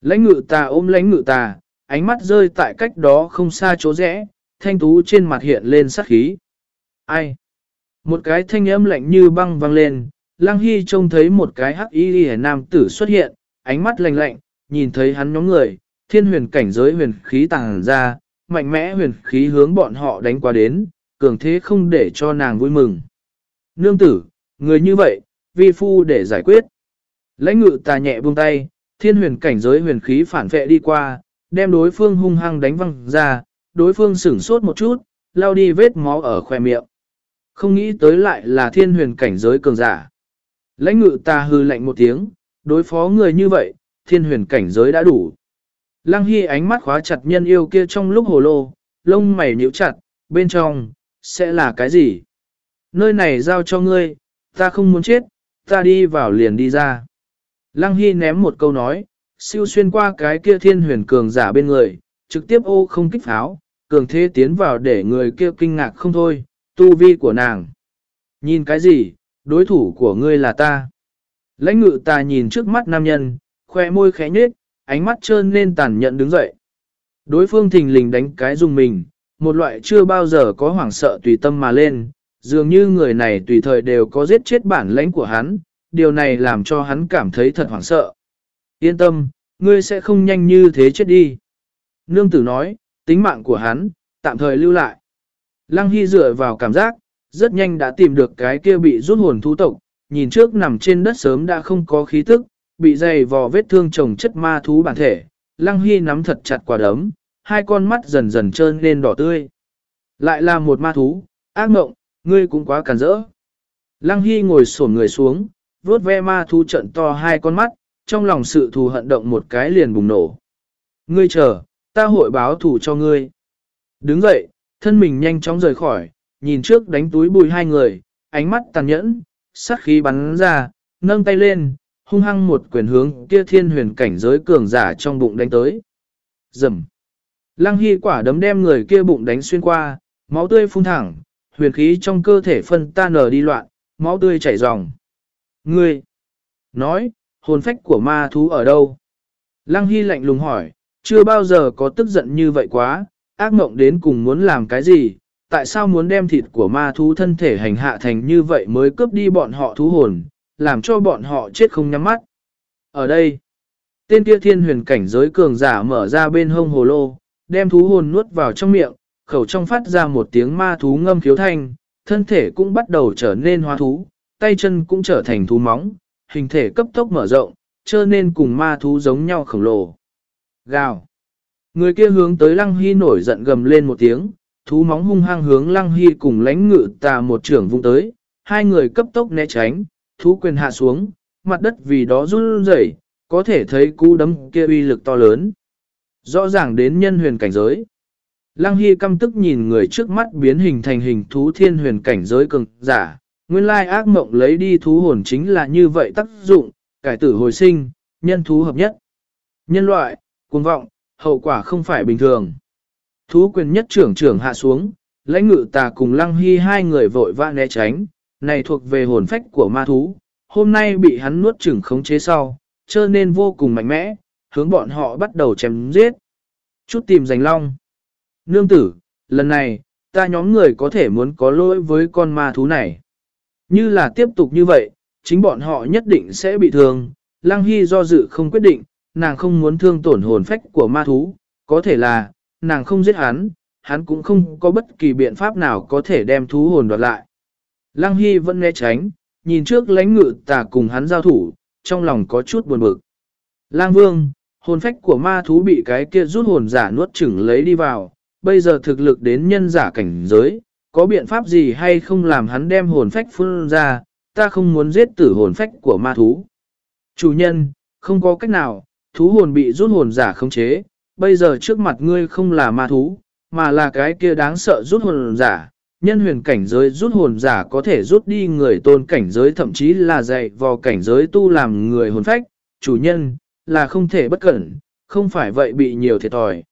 Lãnh ngự ta ôm lãnh ngự ta, ánh mắt rơi tại cách đó không xa chỗ rẽ, thanh tú trên mặt hiện lên sát khí. Ai? Một cái thanh âm lạnh như băng vang lên, Lăng Hy trông thấy một cái hắc y hề nam tử xuất hiện, ánh mắt lạnh lạnh, nhìn thấy hắn nhóm người, thiên huyền cảnh giới huyền khí tàng ra, mạnh mẽ huyền khí hướng bọn họ đánh qua đến, cường thế không để cho nàng vui mừng. Nương tử, người như vậy, vi phu để giải quyết. Lãnh ngự tà nhẹ buông tay, thiên huyền cảnh giới huyền khí phản vệ đi qua, đem đối phương hung hăng đánh văng ra, đối phương sửng sốt một chút, lao đi vết máu ở khoe miệng. Không nghĩ tới lại là thiên huyền cảnh giới cường giả. Lãnh ngự ta hư lạnh một tiếng, đối phó người như vậy, thiên huyền cảnh giới đã đủ. Lăng Hy ánh mắt khóa chặt nhân yêu kia trong lúc hồ lô, lông mày nhíu chặt, bên trong, sẽ là cái gì? Nơi này giao cho ngươi, ta không muốn chết, ta đi vào liền đi ra. Lăng Hy ném một câu nói, siêu xuyên qua cái kia thiên huyền cường giả bên người, trực tiếp ô không kích pháo, cường thế tiến vào để người kia kinh ngạc không thôi, tu vi của nàng. Nhìn cái gì, đối thủ của ngươi là ta. Lãnh ngự ta nhìn trước mắt nam nhân, khoe môi khẽ nhếch, ánh mắt trơn nên tàn nhận đứng dậy. Đối phương thình lình đánh cái dùng mình, một loại chưa bao giờ có hoảng sợ tùy tâm mà lên, dường như người này tùy thời đều có giết chết bản lãnh của hắn, điều này làm cho hắn cảm thấy thật hoảng sợ. Yên tâm, ngươi sẽ không nhanh như thế chết đi. Nương tử nói, tính mạng của hắn, tạm thời lưu lại. Lăng Hy dựa vào cảm giác, rất nhanh đã tìm được cái kia bị rút hồn thú tộc, nhìn trước nằm trên đất sớm đã không có khí tức, bị dày vò vết thương trồng chất ma thú bản thể. Lăng Hy nắm thật chặt quả đấm, hai con mắt dần dần trơn lên đỏ tươi. Lại là một ma thú, ác mộng, ngươi cũng quá cản rỡ. Lăng Hy ngồi xổm người xuống, vuốt ve ma thú trận to hai con mắt, trong lòng sự thù hận động một cái liền bùng nổ. Ngươi chờ, ta hội báo thù cho ngươi. Đứng dậy, thân mình nhanh chóng rời khỏi, nhìn trước đánh túi bùi hai người, ánh mắt tàn nhẫn, sát khí bắn ra, nâng tay lên, hung hăng một quyền hướng kia thiên huyền cảnh giới cường giả trong bụng đánh tới. Dầm. Lăng Hy quả đấm đem người kia bụng đánh xuyên qua, máu tươi phun thẳng, huyền khí trong cơ thể phân tan nở đi loạn, máu tươi chảy ròng. Ngươi! Nói, hồn phách của ma thú ở đâu? Lăng Hy lạnh lùng hỏi, chưa bao giờ có tức giận như vậy quá, ác mộng đến cùng muốn làm cái gì, tại sao muốn đem thịt của ma thú thân thể hành hạ thành như vậy mới cướp đi bọn họ thú hồn, làm cho bọn họ chết không nhắm mắt. Ở đây, tên kia thiên huyền cảnh giới cường giả mở ra bên hông hồ lô, đem thú hồn nuốt vào trong miệng, khẩu trong phát ra một tiếng ma thú ngâm khiếu thanh, thân thể cũng bắt đầu trở nên hóa thú, tay chân cũng trở thành thú móng, hình thể cấp tốc mở rộng, trở nên cùng ma thú giống nhau khổng lồ. Gào. Người kia hướng tới Lăng Hy nổi giận gầm lên một tiếng, thú móng hung hăng hướng Lăng Hy cùng lánh ngự tà một trưởng vung tới, hai người cấp tốc né tránh, thú quyền hạ xuống, mặt đất vì đó run rẩy, có thể thấy cú đấm kia uy lực to lớn. Rõ ràng đến nhân huyền cảnh giới. Lăng Hy căm tức nhìn người trước mắt biến hình thành hình thú thiên huyền cảnh giới cường giả, nguyên lai ác mộng lấy đi thú hồn chính là như vậy tác dụng, cải tử hồi sinh, nhân thú hợp nhất. Nhân loại, cuồng vọng, hậu quả không phải bình thường. Thú quyền nhất trưởng trưởng hạ xuống, lãnh ngự tà cùng lăng hy hai người vội vã né tránh, này thuộc về hồn phách của ma thú, hôm nay bị hắn nuốt chửng khống chế sau, cho nên vô cùng mạnh mẽ, hướng bọn họ bắt đầu chém giết. Chút tìm giành long. Nương tử, lần này, ta nhóm người có thể muốn có lỗi với con ma thú này. Như là tiếp tục như vậy, chính bọn họ nhất định sẽ bị thương. Lăng Hy do dự không quyết định, nàng không muốn thương tổn hồn phách của ma thú, có thể là, nàng không giết hắn, hắn cũng không có bất kỳ biện pháp nào có thể đem thú hồn đoạt lại. Lăng Hy vẫn né tránh, nhìn trước lãnh ngự tà cùng hắn giao thủ, trong lòng có chút buồn bực. Lang Vương, hồn phách của ma thú bị cái kia rút hồn giả nuốt chửng lấy đi vào, bây giờ thực lực đến nhân giả cảnh giới, có biện pháp gì hay không làm hắn đem hồn phách phun ra, ta không muốn giết tử hồn phách của ma thú. Chủ nhân, không có cách nào, thú hồn bị rút hồn giả khống chế, bây giờ trước mặt ngươi không là ma thú, mà là cái kia đáng sợ rút hồn giả. Nhân huyền cảnh giới rút hồn giả có thể rút đi người tôn cảnh giới thậm chí là dạy vào cảnh giới tu làm người hồn phách, chủ nhân, là không thể bất cẩn, không phải vậy bị nhiều thiệt thòi.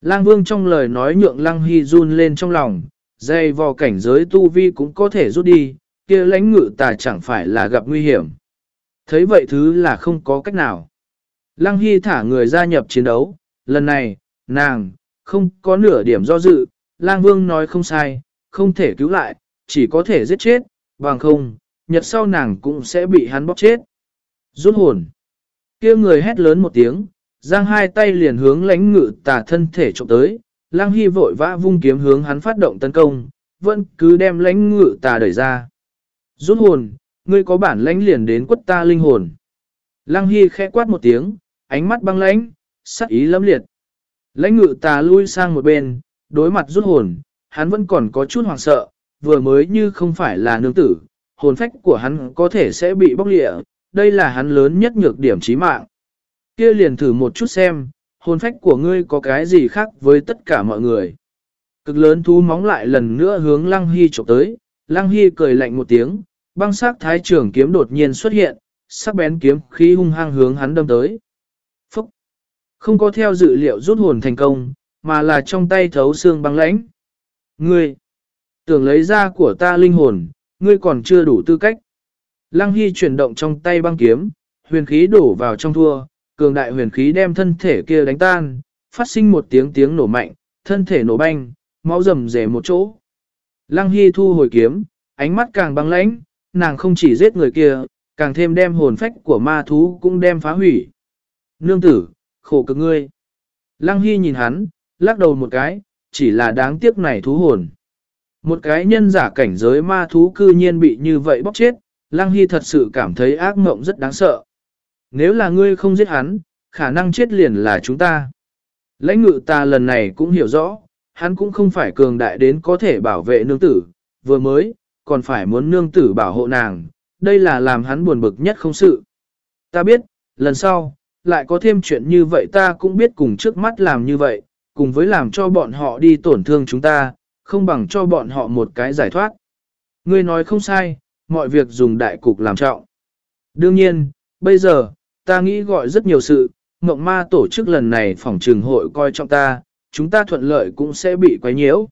Lang vương trong lời nói nhượng lăng hy run lên trong lòng, dây vò cảnh giới tu vi cũng có thể rút đi, kia lãnh ngự tà chẳng phải là gặp nguy hiểm. Thấy vậy thứ là không có cách nào. Lăng Hy thả người gia nhập chiến đấu, lần này, nàng, không có nửa điểm do dự, Lang Vương nói không sai, không thể cứu lại, chỉ có thể giết chết, bằng không, nhật sau nàng cũng sẽ bị hắn bóp chết. Rút hồn. kia người hét lớn một tiếng, giang hai tay liền hướng lãnh ngự tà thân thể trộm tới, Lang Hy vội vã vung kiếm hướng hắn phát động tấn công, vẫn cứ đem lãnh ngự tà đẩy ra. Rút hồn, ngươi có bản lãnh liền đến quất ta linh hồn. Lăng Hy khẽ quát một tiếng, ánh mắt băng lãnh, sắc ý lẫm liệt. Lãnh ngự tà lui sang một bên, đối mặt rút hồn, hắn vẫn còn có chút hoảng sợ, vừa mới như không phải là nương tử, hồn phách của hắn có thể sẽ bị bóc lịa, đây là hắn lớn nhất nhược điểm chí mạng. Kia liền thử một chút xem, hồn phách của ngươi có cái gì khác với tất cả mọi người. Cực lớn thú móng lại lần nữa hướng Lăng Hy chụp tới, Lăng Hy cười lạnh một tiếng, băng sắc thái trưởng kiếm đột nhiên xuất hiện, sắc bén kiếm khí hung hăng hướng hắn đâm tới. Không có theo dự liệu rút hồn thành công, mà là trong tay thấu xương băng lãnh. Ngươi! Tưởng lấy ra của ta linh hồn, ngươi còn chưa đủ tư cách. Lăng Hy chuyển động trong tay băng kiếm, huyền khí đổ vào trong thua, cường đại huyền khí đem thân thể kia đánh tan, phát sinh một tiếng tiếng nổ mạnh, thân thể nổ banh, máu rầm rề một chỗ. Lăng Hy thu hồi kiếm, ánh mắt càng băng lãnh, nàng không chỉ giết người kia, càng thêm đem hồn phách của ma thú cũng đem phá hủy. Nương tử, khổ cực ngươi. Lăng Hy nhìn hắn, lắc đầu một cái, chỉ là đáng tiếc này thú hồn. Một cái nhân giả cảnh giới ma thú cư nhiên bị như vậy bóc chết, Lăng Hy thật sự cảm thấy ác mộng rất đáng sợ. Nếu là ngươi không giết hắn, khả năng chết liền là chúng ta. Lãnh ngự ta lần này cũng hiểu rõ, hắn cũng không phải cường đại đến có thể bảo vệ nương tử, vừa mới, còn phải muốn nương tử bảo hộ nàng, đây là làm hắn buồn bực nhất không sự. Ta biết, lần sau, lại có thêm chuyện như vậy ta cũng biết cùng trước mắt làm như vậy, cùng với làm cho bọn họ đi tổn thương chúng ta, không bằng cho bọn họ một cái giải thoát. Ngươi nói không sai, mọi việc dùng đại cục làm trọng. Đương nhiên, bây giờ, ta nghĩ gọi rất nhiều sự, mộng Ma tổ chức lần này phòng trường hội coi trọng ta, chúng ta thuận lợi cũng sẽ bị quấy nhiễu.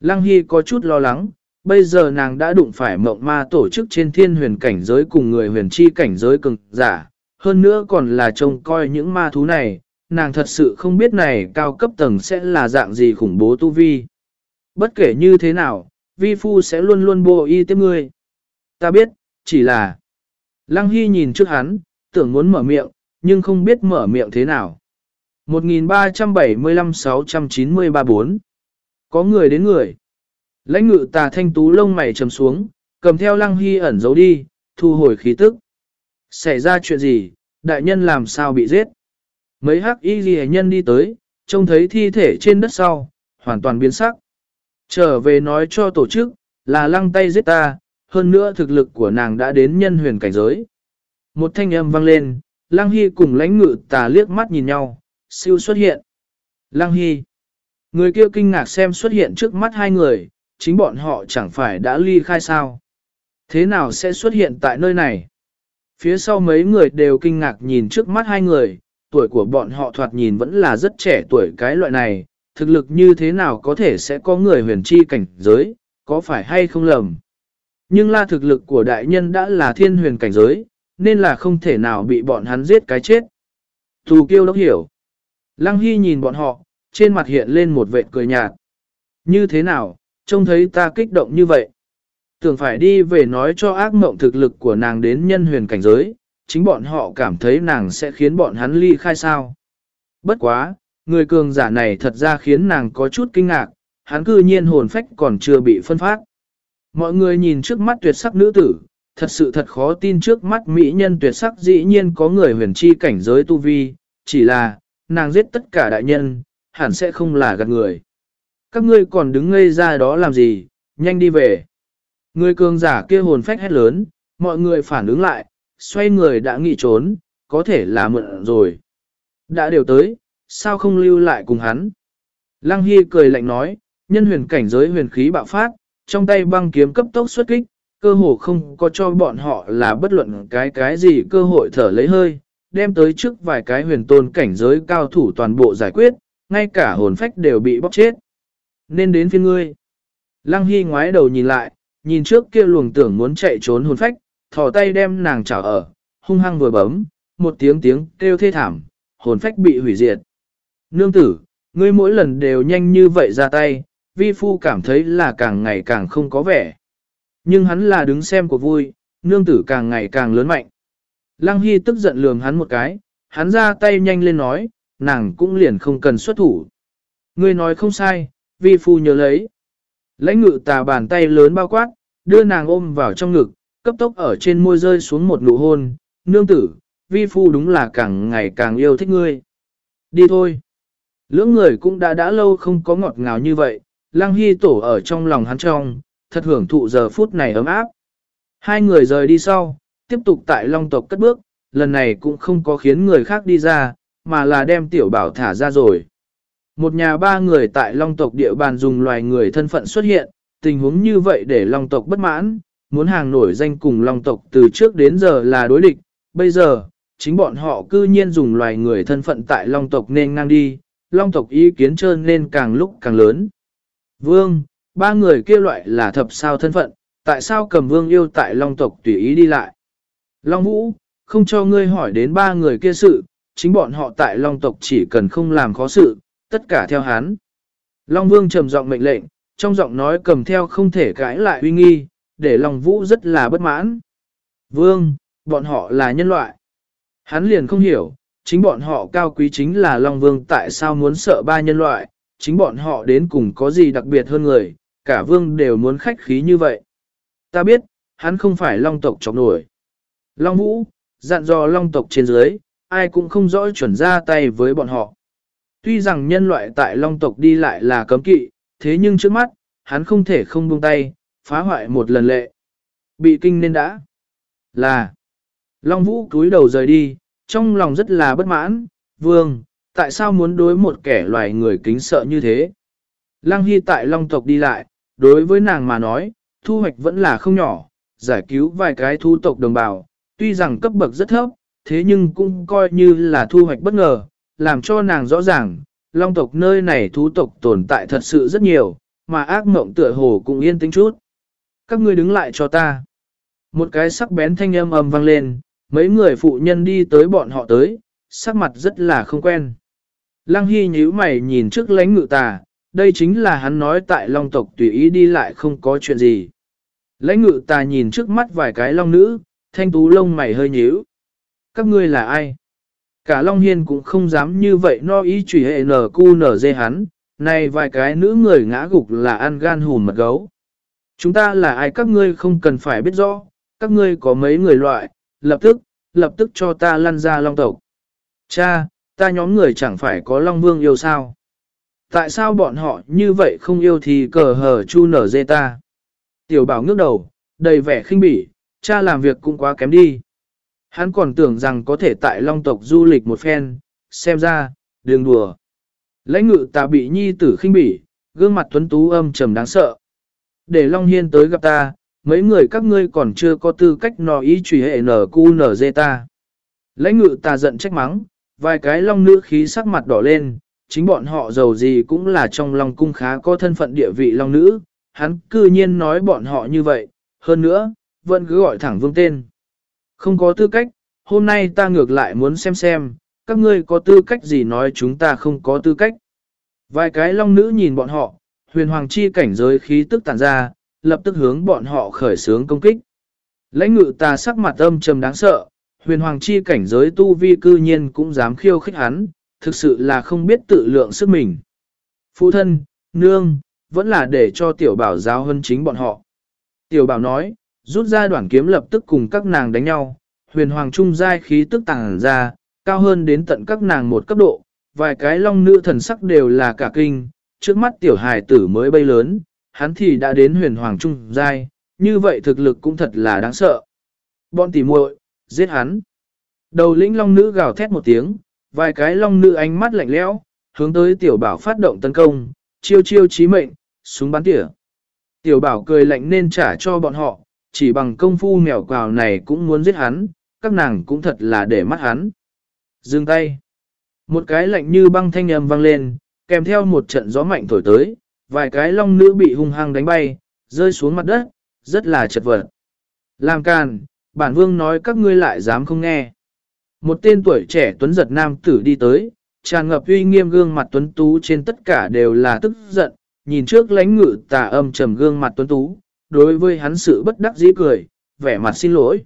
Lăng Hy có chút lo lắng, bây giờ nàng đã đụng phải mộng ma tổ chức trên thiên huyền cảnh giới cùng người huyền chi cảnh giới cường giả, hơn nữa còn là trông coi những ma thú này, nàng thật sự không biết này cao cấp tầng sẽ là dạng gì khủng bố tu vi. Bất kể như thế nào, vi phu sẽ luôn luôn bồ y tiếp ngươi. Ta biết, chỉ là... Lăng Hy nhìn trước hắn, tưởng muốn mở miệng, nhưng không biết mở miệng thế nào. 1375-693-4 Có người đến người. Lãnh ngự tà thanh tú lông mày trầm xuống, cầm theo lăng hy ẩn giấu đi, thu hồi khí tức. Xảy ra chuyện gì, đại nhân làm sao bị giết? Mấy hắc y ghi nhân đi tới, trông thấy thi thể trên đất sau, hoàn toàn biến sắc. Trở về nói cho tổ chức, là lăng tay giết ta, hơn nữa thực lực của nàng đã đến nhân huyền cảnh giới. Một thanh âm vang lên, lăng hy cùng lãnh ngự tà liếc mắt nhìn nhau, siêu xuất hiện. Lăng hy. Người kia kinh ngạc xem xuất hiện trước mắt hai người, chính bọn họ chẳng phải đã ly khai sao. Thế nào sẽ xuất hiện tại nơi này? Phía sau mấy người đều kinh ngạc nhìn trước mắt hai người, tuổi của bọn họ thoạt nhìn vẫn là rất trẻ tuổi cái loại này, thực lực như thế nào có thể sẽ có người huyền chi cảnh giới, có phải hay không lầm. Nhưng là thực lực của đại nhân đã là thiên huyền cảnh giới, nên là không thể nào bị bọn hắn giết cái chết. Thù kiêu đốc hiểu. Lăng Hy nhìn bọn họ, trên mặt hiện lên một vệ cười nhạt. Như thế nào, trông thấy ta kích động như vậy. Tưởng phải đi về nói cho ác mộng thực lực của nàng đến nhân huyền cảnh giới, chính bọn họ cảm thấy nàng sẽ khiến bọn hắn ly khai sao. Bất quá, người cường giả này thật ra khiến nàng có chút kinh ngạc, hắn cư nhiên hồn phách còn chưa bị phân phát. Mọi người nhìn trước mắt tuyệt sắc nữ tử, thật sự thật khó tin trước mắt mỹ nhân tuyệt sắc dĩ nhiên có người huyền chi cảnh giới tu vi, chỉ là, nàng giết tất cả đại nhân, hẳn sẽ không là gạt người. Các ngươi còn đứng ngây ra đó làm gì, nhanh đi về. Người cường giả kia hồn phách hét lớn, mọi người phản ứng lại, xoay người đã nghị trốn, có thể là mượn rồi. Đã đều tới, sao không lưu lại cùng hắn? Lăng Hy cười lạnh nói, nhân huyền cảnh giới huyền khí bạo phát, trong tay băng kiếm cấp tốc xuất kích, cơ hồ không có cho bọn họ là bất luận cái cái gì cơ hội thở lấy hơi, đem tới trước vài cái huyền tôn cảnh giới cao thủ toàn bộ giải quyết, ngay cả hồn phách đều bị bóc chết nên đến phiên ngươi. Lăng Hy ngoái đầu nhìn lại, nhìn trước kia luồng tưởng muốn chạy trốn hồn phách, thò tay đem nàng chảo ở, hung hăng vừa bấm, một tiếng tiếng kêu thê thảm, hồn phách bị hủy diệt. Nương tử, ngươi mỗi lần đều nhanh như vậy ra tay, vi phu cảm thấy là càng ngày càng không có vẻ. Nhưng hắn là đứng xem của vui, nương tử càng ngày càng lớn mạnh. Lăng Hy tức giận lườm hắn một cái, hắn ra tay nhanh lên nói, nàng cũng liền không cần xuất thủ. Ngươi nói không sai, vi phu nhớ lấy. Lãnh ngự tà bàn tay lớn bao quát, đưa nàng ôm vào trong ngực, cấp tốc ở trên môi rơi xuống một nụ hôn, nương tử, vi phu đúng là càng ngày càng yêu thích ngươi. Đi thôi. Lưỡng người cũng đã đã lâu không có ngọt ngào như vậy, Lăng Hy tổ ở trong lòng hắn trong, thật hưởng thụ giờ phút này ấm áp. Hai người rời đi sau, tiếp tục tại Long tộc cất bước, lần này cũng không có khiến người khác đi ra, mà là đem tiểu bảo thả ra rồi. Một nhà ba người tại Long tộc địa bàn dùng loài người thân phận xuất hiện, tình huống như vậy để Long tộc bất mãn, muốn hàng nổi danh cùng Long tộc từ trước đến giờ là đối địch, bây giờ, chính bọn họ cư nhiên dùng loài người thân phận tại Long tộc nên ngang đi, Long tộc ý kiến trơn nên càng lúc càng lớn. Vương, ba người kia loại là thập sao thân phận, tại sao cầm vương yêu tại Long tộc tùy ý đi lại? Long Vũ, không cho ngươi hỏi đến ba người kia sự, chính bọn họ tại Long tộc chỉ cần không làm khó sự, tất cả theo hắn. Long Vương trầm giọng mệnh lệnh, trong giọng nói cầm theo không thể cãi lại uy nghi, để Long Vũ rất là bất mãn. Vương, bọn họ là nhân loại. Hắn liền không hiểu, chính bọn họ cao quý chính là Long Vương tại sao muốn sợ ba nhân loại, chính bọn họ đến cùng có gì đặc biệt hơn người, cả Vương đều muốn khách khí như vậy. Ta biết, hắn không phải Long tộc chọc nổi. Long Vũ, dặn dò Long tộc trên dưới, ai cũng không rõ chuẩn ra tay với bọn họ. Tuy rằng nhân loại tại Long tộc đi lại là cấm kỵ, thế nhưng trước mắt, hắn không thể không buông tay, phá hoại một lần lệ. Bị kinh nên đã. Là. Long Vũ cúi đầu rời đi, trong lòng rất là bất mãn, vương, tại sao muốn đối một kẻ loài người kính sợ như thế? Lăng Hy tại Long tộc đi lại, đối với nàng mà nói, thu hoạch vẫn là không nhỏ, giải cứu vài cái thu tộc đồng bào, tuy rằng cấp bậc rất thấp, thế nhưng cũng coi như là thu hoạch bất ngờ, làm cho nàng rõ ràng, Long tộc nơi này thú tộc tồn tại thật sự rất nhiều, mà ác mộng tựa hồ cũng yên tĩnh chút. Các ngươi đứng lại cho ta. Một cái sắc bén thanh âm ầm vang lên, mấy người phụ nhân đi tới bọn họ tới, sắc mặt rất là không quen. Lăng Hy nhíu mày nhìn trước lánh ngự tà, đây chính là hắn nói tại long tộc tùy ý đi lại không có chuyện gì. Lãnh ngự tà nhìn trước mắt vài cái long nữ, thanh tú lông mày hơi nhíu. Các ngươi là ai? Cả Long Hiên cũng không dám như vậy no ý chủy hệ nở cu nở dê hắn, này vài cái nữ người ngã gục là ăn gan hùn mật gấu. Chúng ta là ai các ngươi không cần phải biết rõ, các ngươi có mấy người loại, lập tức, lập tức cho ta lăn ra long tộc. Cha, ta nhóm người chẳng phải có long vương yêu sao? Tại sao bọn họ như vậy không yêu thì cờ hờ chu nở dê ta? Tiểu bảo ngước đầu, đầy vẻ khinh bỉ, cha làm việc cũng quá kém đi. Hắn còn tưởng rằng có thể tại long tộc du lịch một phen, xem ra, đường đùa. Lãnh ngự ta bị nhi tử khinh bỉ, gương mặt tuấn tú âm trầm đáng sợ. Để Long Hiên tới gặp ta, mấy người các ngươi còn chưa có tư cách nò ý trùy hệ nở cu nở dê ta. Lãnh ngự ta giận trách mắng, vài cái long nữ khí sắc mặt đỏ lên, chính bọn họ giàu gì cũng là trong long cung khá có thân phận địa vị long nữ, hắn cư nhiên nói bọn họ như vậy, hơn nữa, vẫn cứ gọi thẳng vương tên. Không có tư cách, hôm nay ta ngược lại muốn xem xem, các ngươi có tư cách gì nói chúng ta không có tư cách. Vài cái long nữ nhìn bọn họ, huyền hoàng chi cảnh giới khí tức tàn ra, lập tức hướng bọn họ khởi sướng công kích. Lãnh ngự ta sắc mặt âm trầm đáng sợ, huyền hoàng chi cảnh giới tu vi cư nhiên cũng dám khiêu khích hắn, thực sự là không biết tự lượng sức mình. Phụ thân, nương, vẫn là để cho tiểu bảo giáo hơn chính bọn họ. Tiểu bảo nói, rút ra đoạn kiếm lập tức cùng các nàng đánh nhau, huyền hoàng trung giai khí tức tàng ra, cao hơn đến tận các nàng một cấp độ, vài cái long nữ thần sắc đều là cả kinh, trước mắt tiểu hài tử mới bay lớn, hắn thì đã đến huyền hoàng trung giai, như vậy thực lực cũng thật là đáng sợ. Bọn tỉ muội, giết hắn. Đầu lĩnh long nữ gào thét một tiếng, vài cái long nữ ánh mắt lạnh lẽo, hướng tới tiểu bảo phát động tấn công, chiêu chiêu chí mệnh, súng bắn tỉa. Tiểu bảo cười lạnh nên trả cho bọn họ, chỉ bằng công phu mèo quào này cũng muốn giết hắn, các nàng cũng thật là để mắt hắn. Dừng tay. Một cái lạnh như băng thanh âm vang lên, kèm theo một trận gió mạnh thổi tới, vài cái long nữ bị hung hăng đánh bay, rơi xuống mặt đất, rất là chật vật. Làm càn, bản vương nói các ngươi lại dám không nghe. Một tên tuổi trẻ tuấn giật nam tử đi tới, tràn ngập uy nghiêm gương mặt tuấn tú trên tất cả đều là tức giận, nhìn trước lãnh ngự tà âm trầm gương mặt tuấn tú, đối với hắn sự bất đắc dĩ cười, vẻ mặt xin lỗi.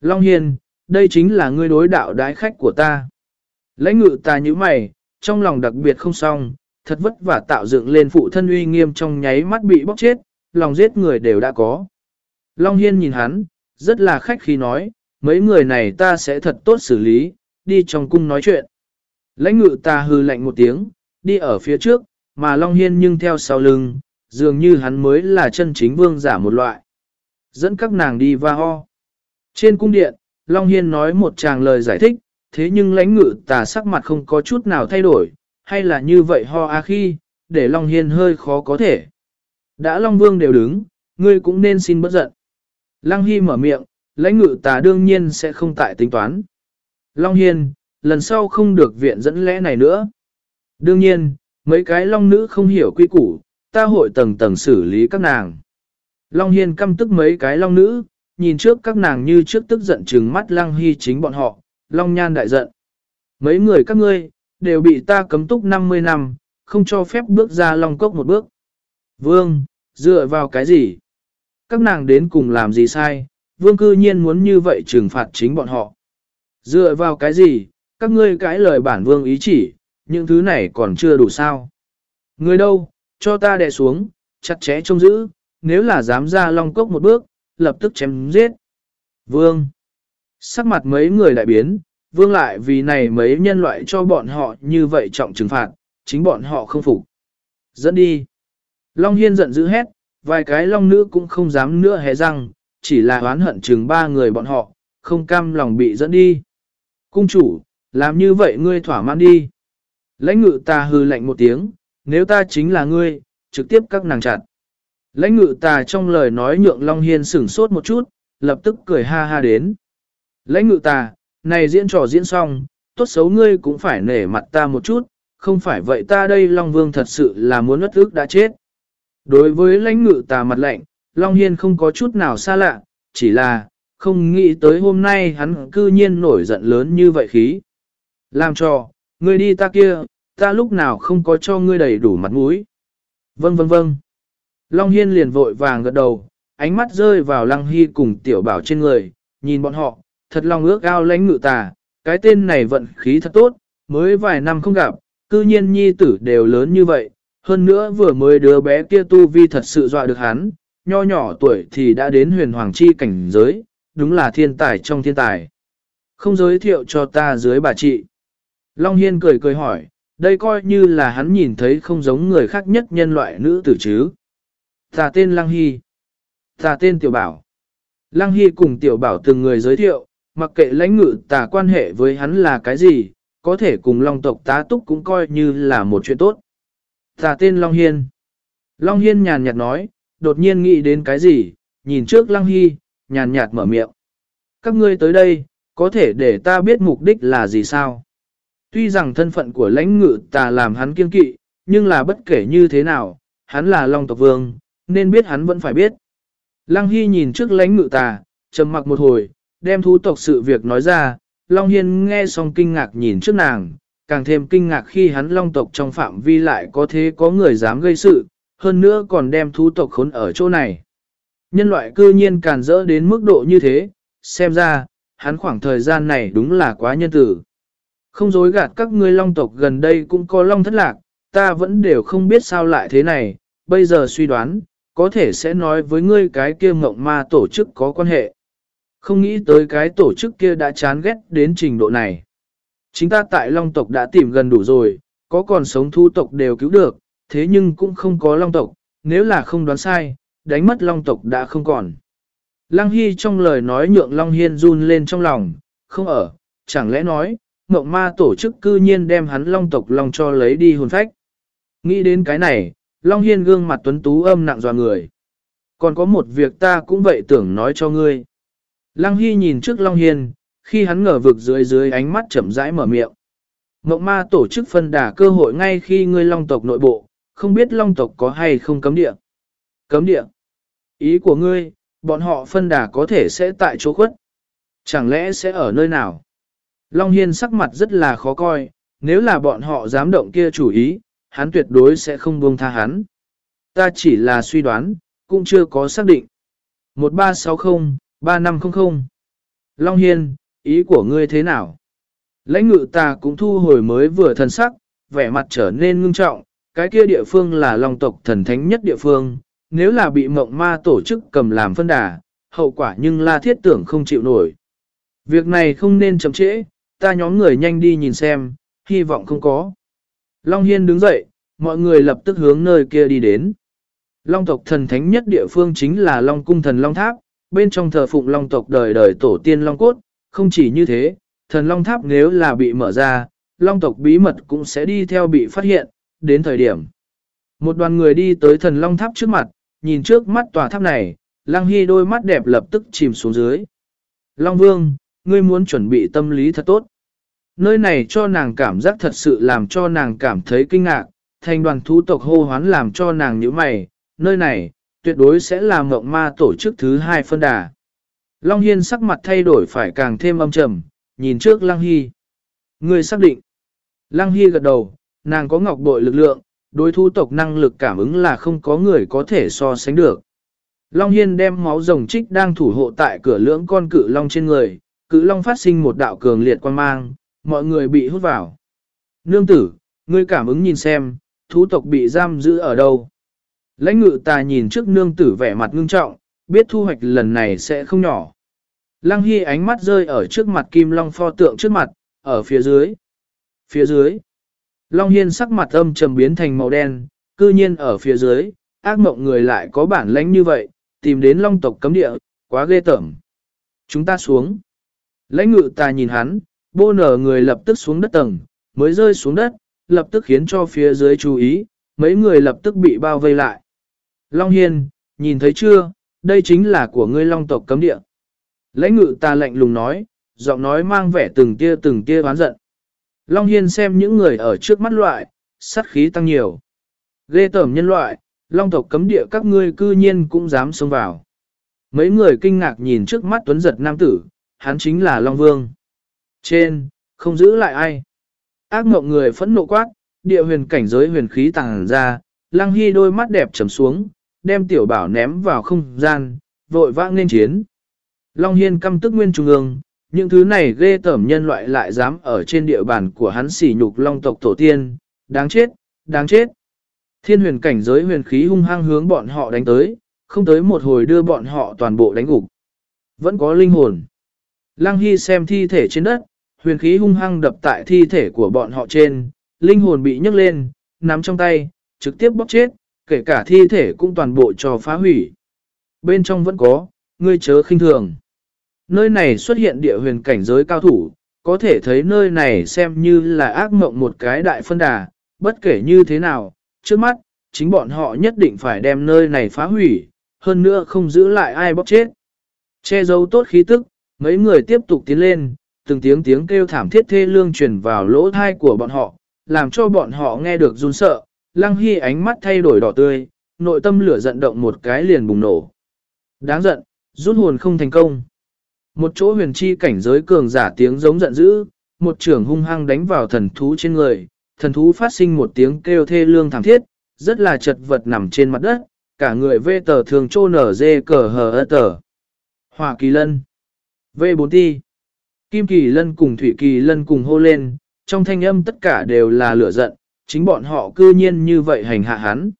Long Hiền, đây chính là ngươi đối đạo đái khách của ta. Lãnh ngự ta như mày, trong lòng đặc biệt không xong, thật vất vả tạo dựng lên phụ thân uy nghiêm trong nháy mắt bị bóc chết, lòng giết người đều đã có. Long Hiên nhìn hắn, rất là khách khi nói, mấy người này ta sẽ thật tốt xử lý, đi trong cung nói chuyện. Lãnh ngự ta hư lạnh một tiếng, đi ở phía trước, mà Long Hiên nhưng theo sau lưng, dường như hắn mới là chân chính vương giả một loại. Dẫn các nàng đi va ho. Trên cung điện, Long Hiên nói một tràng lời giải thích, thế nhưng lãnh ngự tà sắc mặt không có chút nào thay đổi, hay là như vậy ho a khi, để Long Hiên hơi khó có thể. Đã Long Vương đều đứng, ngươi cũng nên xin bất giận. Lăng Hy mở miệng, lãnh ngự tà đương nhiên sẽ không tại tính toán. Long Hiên, lần sau không được viện dẫn lẽ này nữa. Đương nhiên, mấy cái Long nữ không hiểu quy củ, ta hội tầng tầng xử lý các nàng. Long Hiên căm tức mấy cái Long nữ, nhìn trước các nàng như trước tức giận trừng mắt Lăng Hy chính bọn họ, Long Nhan đại giận. Mấy người các ngươi, đều bị ta cấm túc 50 năm, không cho phép bước ra Long Cốc một bước. Vương, dựa vào cái gì? Các nàng đến cùng làm gì sai? Vương cư nhiên muốn như vậy trừng phạt chính bọn họ. Dựa vào cái gì? Các ngươi cãi lời bản vương ý chỉ, những thứ này còn chưa đủ sao. Người đâu, cho ta đè xuống, chặt chẽ trông giữ, nếu là dám ra Long Cốc một bước, lập tức chém giết. Vương. Sắc mặt mấy người đại biến, vương lại vì này mấy nhân loại cho bọn họ như vậy trọng trừng phạt, chính bọn họ không phục. Dẫn đi. Long Hiên giận dữ hét, vài cái long nữ cũng không dám nữa hé răng, chỉ là oán hận chừng ba người bọn họ, không cam lòng bị dẫn đi. Cung chủ, làm như vậy ngươi thỏa mãn đi. Lãnh ngự ta hư lạnh một tiếng, nếu ta chính là ngươi, trực tiếp các nàng chặt. Lãnh ngự tà trong lời nói nhượng Long Hiên sửng sốt một chút, lập tức cười ha ha đến. Lãnh ngự tà, này diễn trò diễn xong, tốt xấu ngươi cũng phải nể mặt ta một chút, không phải vậy ta đây Long Vương thật sự là muốn ất ước đã chết. Đối với lãnh ngự tà mặt lạnh, Long Hiên không có chút nào xa lạ, chỉ là, không nghĩ tới hôm nay hắn cư nhiên nổi giận lớn như vậy khí. Làm cho, ngươi đi ta kia, ta lúc nào không có cho ngươi đầy đủ mặt mũi. Vâng vâng vâng. Long Hiên liền vội vàng gật đầu, ánh mắt rơi vào Lăng Hy cùng tiểu bảo trên người, nhìn bọn họ, thật lòng ước ao lãnh ngự tà, cái tên này vận khí thật tốt, mới vài năm không gặp, cư nhiên nhi tử đều lớn như vậy, hơn nữa vừa mới đứa bé kia tu vi thật sự dọa được hắn, nho nhỏ tuổi thì đã đến huyền hoàng chi cảnh giới, đúng là thiên tài trong thiên tài. Không giới thiệu cho ta dưới bà chị. Long Hiên cười cười hỏi, đây coi như là hắn nhìn thấy không giống người khác nhất nhân loại nữ tử chứ. Ta tên Lăng Hy. Ta tên Tiểu Bảo. Lăng Hy cùng Tiểu Bảo từng người giới thiệu, mặc kệ lãnh ngự tà quan hệ với hắn là cái gì, có thể cùng Long tộc tá túc cũng coi như là một chuyện tốt. Ta tên Long Hiên. Long Hiên nhàn nhạt nói, đột nhiên nghĩ đến cái gì, nhìn trước Lăng Hy, nhàn nhạt mở miệng. Các ngươi tới đây, có thể để ta biết mục đích là gì sao? Tuy rằng thân phận của lãnh ngự tà làm hắn kiên kỵ, nhưng là bất kể như thế nào, hắn là Long tộc vương, nên biết hắn vẫn phải biết. Lăng Hy nhìn trước lãnh ngự tà, trầm mặc một hồi, đem thú tộc sự việc nói ra, Long Hiên nghe xong kinh ngạc nhìn trước nàng, càng thêm kinh ngạc khi hắn long tộc trong phạm vi lại có thế có người dám gây sự, hơn nữa còn đem thú tộc khốn ở chỗ này. Nhân loại cư nhiên càn rỡ đến mức độ như thế, xem ra, hắn khoảng thời gian này đúng là quá nhân tử. Không dối gạt các ngươi long tộc gần đây cũng có long thất lạc, ta vẫn đều không biết sao lại thế này, bây giờ suy đoán, có thể sẽ nói với ngươi cái kia mộng ma tổ chức có quan hệ. Không nghĩ tới cái tổ chức kia đã chán ghét đến trình độ này. Chính ta tại long tộc đã tìm gần đủ rồi, có còn sống thu tộc đều cứu được, thế nhưng cũng không có long tộc, nếu là không đoán sai, đánh mất long tộc đã không còn. Lăng Hy trong lời nói nhượng Long Hiên run lên trong lòng, không ở, chẳng lẽ nói, mộng ma tổ chức cư nhiên đem hắn long tộc long cho lấy đi hồn phách. Nghĩ đến cái này, Long Hiên gương mặt tuấn tú âm nặng dò người. Còn có một việc ta cũng vậy tưởng nói cho ngươi. Lăng Hy nhìn trước Long Hiên, khi hắn ngờ vực dưới dưới ánh mắt chậm rãi mở miệng. Mộng ma tổ chức phân đả cơ hội ngay khi ngươi long tộc nội bộ, không biết long tộc có hay không cấm địa. Cấm địa. Ý của ngươi, bọn họ phân đả có thể sẽ tại chỗ khuất. Chẳng lẽ sẽ ở nơi nào? Long Hiên sắc mặt rất là khó coi, nếu là bọn họ dám động kia chủ ý, hắn tuyệt đối sẽ không buông tha hắn. Ta chỉ là suy đoán, cũng chưa có xác định. 1360-3500 Long Hiên, ý của ngươi thế nào? Lãnh ngự ta cũng thu hồi mới vừa thần sắc, vẻ mặt trở nên ngưng trọng, cái kia địa phương là long tộc thần thánh nhất địa phương, nếu là bị mộng ma tổ chức cầm làm phân đà, hậu quả nhưng la thiết tưởng không chịu nổi. Việc này không nên chậm trễ, ta nhóm người nhanh đi nhìn xem, hy vọng không có. Long Hiên đứng dậy, mọi người lập tức hướng nơi kia đi đến. Long tộc thần thánh nhất địa phương chính là Long cung thần Long Tháp, bên trong thờ phụng Long tộc đời đời tổ tiên Long Cốt, không chỉ như thế, thần Long Tháp nếu là bị mở ra, Long tộc bí mật cũng sẽ đi theo bị phát hiện, đến thời điểm. Một đoàn người đi tới thần Long Tháp trước mặt, nhìn trước mắt tòa tháp này, Lăng Hy đôi mắt đẹp lập tức chìm xuống dưới. Long Vương, ngươi muốn chuẩn bị tâm lý thật tốt. Nơi này cho nàng cảm giác thật sự làm cho nàng cảm thấy kinh ngạc, thành đoàn thú tộc hô hoán làm cho nàng nhíu mày, nơi này, tuyệt đối sẽ là mộng ma tổ chức thứ hai phân đà. Long Hiên sắc mặt thay đổi phải càng thêm âm trầm, nhìn trước Lăng Hy. Người xác định. Lăng Hy gật đầu, nàng có ngọc bội lực lượng, đối thu tộc năng lực cảm ứng là không có người có thể so sánh được. Long Hiên đem máu rồng trích đang thủ hộ tại cửa lưỡng con cự long trên người, cự long phát sinh một đạo cường liệt quan mang, mọi người bị hút vào. Nương tử, ngươi cảm ứng nhìn xem, thú tộc bị giam giữ ở đâu. Lãnh ngự ta nhìn trước nương tử vẻ mặt ngưng trọng, biết thu hoạch lần này sẽ không nhỏ. Lăng Hy ánh mắt rơi ở trước mặt kim long pho tượng trước mặt, ở phía dưới. Phía dưới. Long Hiên sắc mặt âm trầm biến thành màu đen, cư nhiên ở phía dưới, ác mộng người lại có bản lãnh như vậy, tìm đến long tộc cấm địa, quá ghê tởm. Chúng ta xuống. Lãnh ngự ta nhìn hắn, bô nở người lập tức xuống đất tầng, mới rơi xuống đất, lập tức khiến cho phía dưới chú ý, mấy người lập tức bị bao vây lại. Long Hiên, nhìn thấy chưa, đây chính là của ngươi long tộc cấm địa. Lãnh ngự ta lạnh lùng nói, giọng nói mang vẻ từng tia từng tia oán giận. Long Hiên xem những người ở trước mắt loại, sát khí tăng nhiều. Ghê tởm nhân loại, long tộc cấm địa các ngươi cư nhiên cũng dám xông vào. Mấy người kinh ngạc nhìn trước mắt tuấn giật nam tử, hắn chính là Long Vương. Trên, không giữ lại ai. Ác mộng người phẫn nộ quát, địa huyền cảnh giới huyền khí tàng ra, lăng hy đôi mắt đẹp trầm xuống, đem tiểu bảo ném vào không gian, vội vã nên chiến. Long Hiên căm tức nguyên trung ương, những thứ này ghê tởm nhân loại lại dám ở trên địa bàn của hắn xỉ nhục long tộc tổ tiên, đáng chết, đáng chết. Thiên huyền cảnh giới huyền khí hung hăng hướng bọn họ đánh tới, không tới một hồi đưa bọn họ toàn bộ đánh gục. Vẫn có linh hồn. Lăng Hy xem thi thể trên đất, huyền khí hung hăng đập tại thi thể của bọn họ trên, linh hồn bị nhấc lên, nắm trong tay, trực tiếp bóc chết, kể cả thi thể cũng toàn bộ cho phá hủy. Bên trong vẫn có, ngươi chớ khinh thường. Nơi này xuất hiện địa huyền cảnh giới cao thủ, có thể thấy nơi này xem như là ác mộng một cái đại phân đà, bất kể như thế nào, trước mắt, chính bọn họ nhất định phải đem nơi này phá hủy, hơn nữa không giữ lại ai bóc chết. Che giấu tốt khí tức, mấy người tiếp tục tiến lên, từng tiếng tiếng kêu thảm thiết thê lương truyền vào lỗ thai của bọn họ, làm cho bọn họ nghe được run sợ, Lăng Hy ánh mắt thay đổi đỏ tươi, nội tâm lửa giận động một cái liền bùng nổ. Đáng giận, rút hồn không thành công. Một chỗ huyền chi cảnh giới cường giả tiếng giống giận dữ, một trưởng hung hăng đánh vào thần thú trên người, thần thú phát sinh một tiếng kêu thê lương thảm thiết, rất là chật vật nằm trên mặt đất, cả người vê tờ thường trô nở dê cờ hờ ơ tờ. Hòa kỳ lân. V4 ti. Kim kỳ lân cùng thủy kỳ lân cùng hô lên, trong thanh âm tất cả đều là lửa giận, chính bọn họ cư nhiên như vậy hành hạ hắn.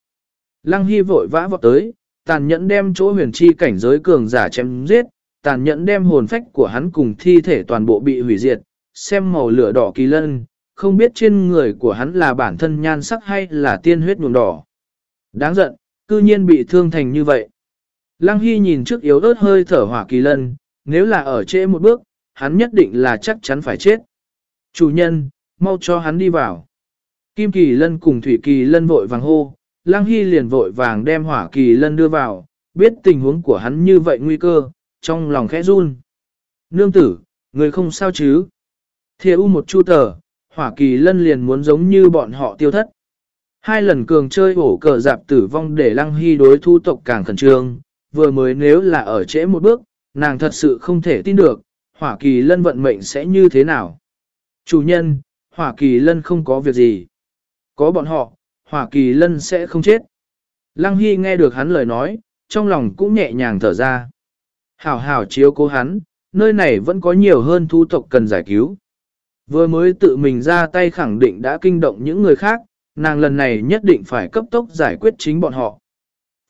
Lăng Hy vội vã vọt tới, tàn nhẫn đem chỗ huyền chi cảnh giới cường giả chém giết, tàn nhẫn đem hồn phách của hắn cùng thi thể toàn bộ bị hủy diệt, xem màu lửa đỏ kỳ lân, không biết trên người của hắn là bản thân nhan sắc hay là tiên huyết nhuộm đỏ. Đáng giận, cư nhiên bị thương thành như vậy. Lăng Hy nhìn trước yếu ớt hơi thở hỏa kỳ lân, nếu là ở trễ một bước, hắn nhất định là chắc chắn phải chết. Chủ nhân, mau cho hắn đi vào. Kim kỳ lân cùng thủy kỳ lân vội vàng hô, Lăng Hy liền vội vàng đem hỏa kỳ lân đưa vào, biết tình huống của hắn như vậy nguy cơ, trong lòng khẽ run. Nương tử, người không sao chứ? Thìa u một chu tờ, hỏa kỳ lân liền muốn giống như bọn họ tiêu thất. Hai lần cường chơi ổ cờ dạp tử vong để lăng hy đối thu tộc càng khẩn trương, vừa mới nếu là ở trễ một bước, nàng thật sự không thể tin được, hỏa kỳ lân vận mệnh sẽ như thế nào. Chủ nhân, hỏa kỳ lân không có việc gì. Có bọn họ, hỏa kỳ lân sẽ không chết. Lăng Hy nghe được hắn lời nói, trong lòng cũng nhẹ nhàng thở ra. Hảo hảo chiếu cố hắn, nơi này vẫn có nhiều hơn thu tộc cần giải cứu. Vừa mới tự mình ra tay khẳng định đã kinh động những người khác, nàng lần này nhất định phải cấp tốc giải quyết chính bọn họ.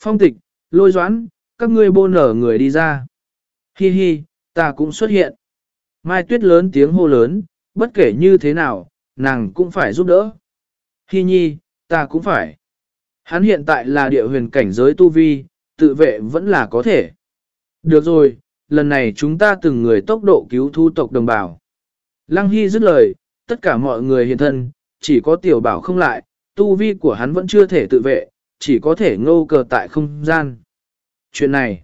Phong tịch, lôi doãn, các ngươi bô nở người đi ra. Hi hi, ta cũng xuất hiện. Mai tuyết lớn tiếng hô lớn, bất kể như thế nào, nàng cũng phải giúp đỡ. Hi nhi, ta cũng phải. Hắn hiện tại là địa huyền cảnh giới tu vi, tự vệ vẫn là có thể. Được rồi, lần này chúng ta từng người tốc độ cứu thu tộc đồng bào. Lăng Hy dứt lời, tất cả mọi người hiện thân, chỉ có tiểu bảo không lại, tu vi của hắn vẫn chưa thể tự vệ, chỉ có thể ngô cờ tại không gian. Chuyện này,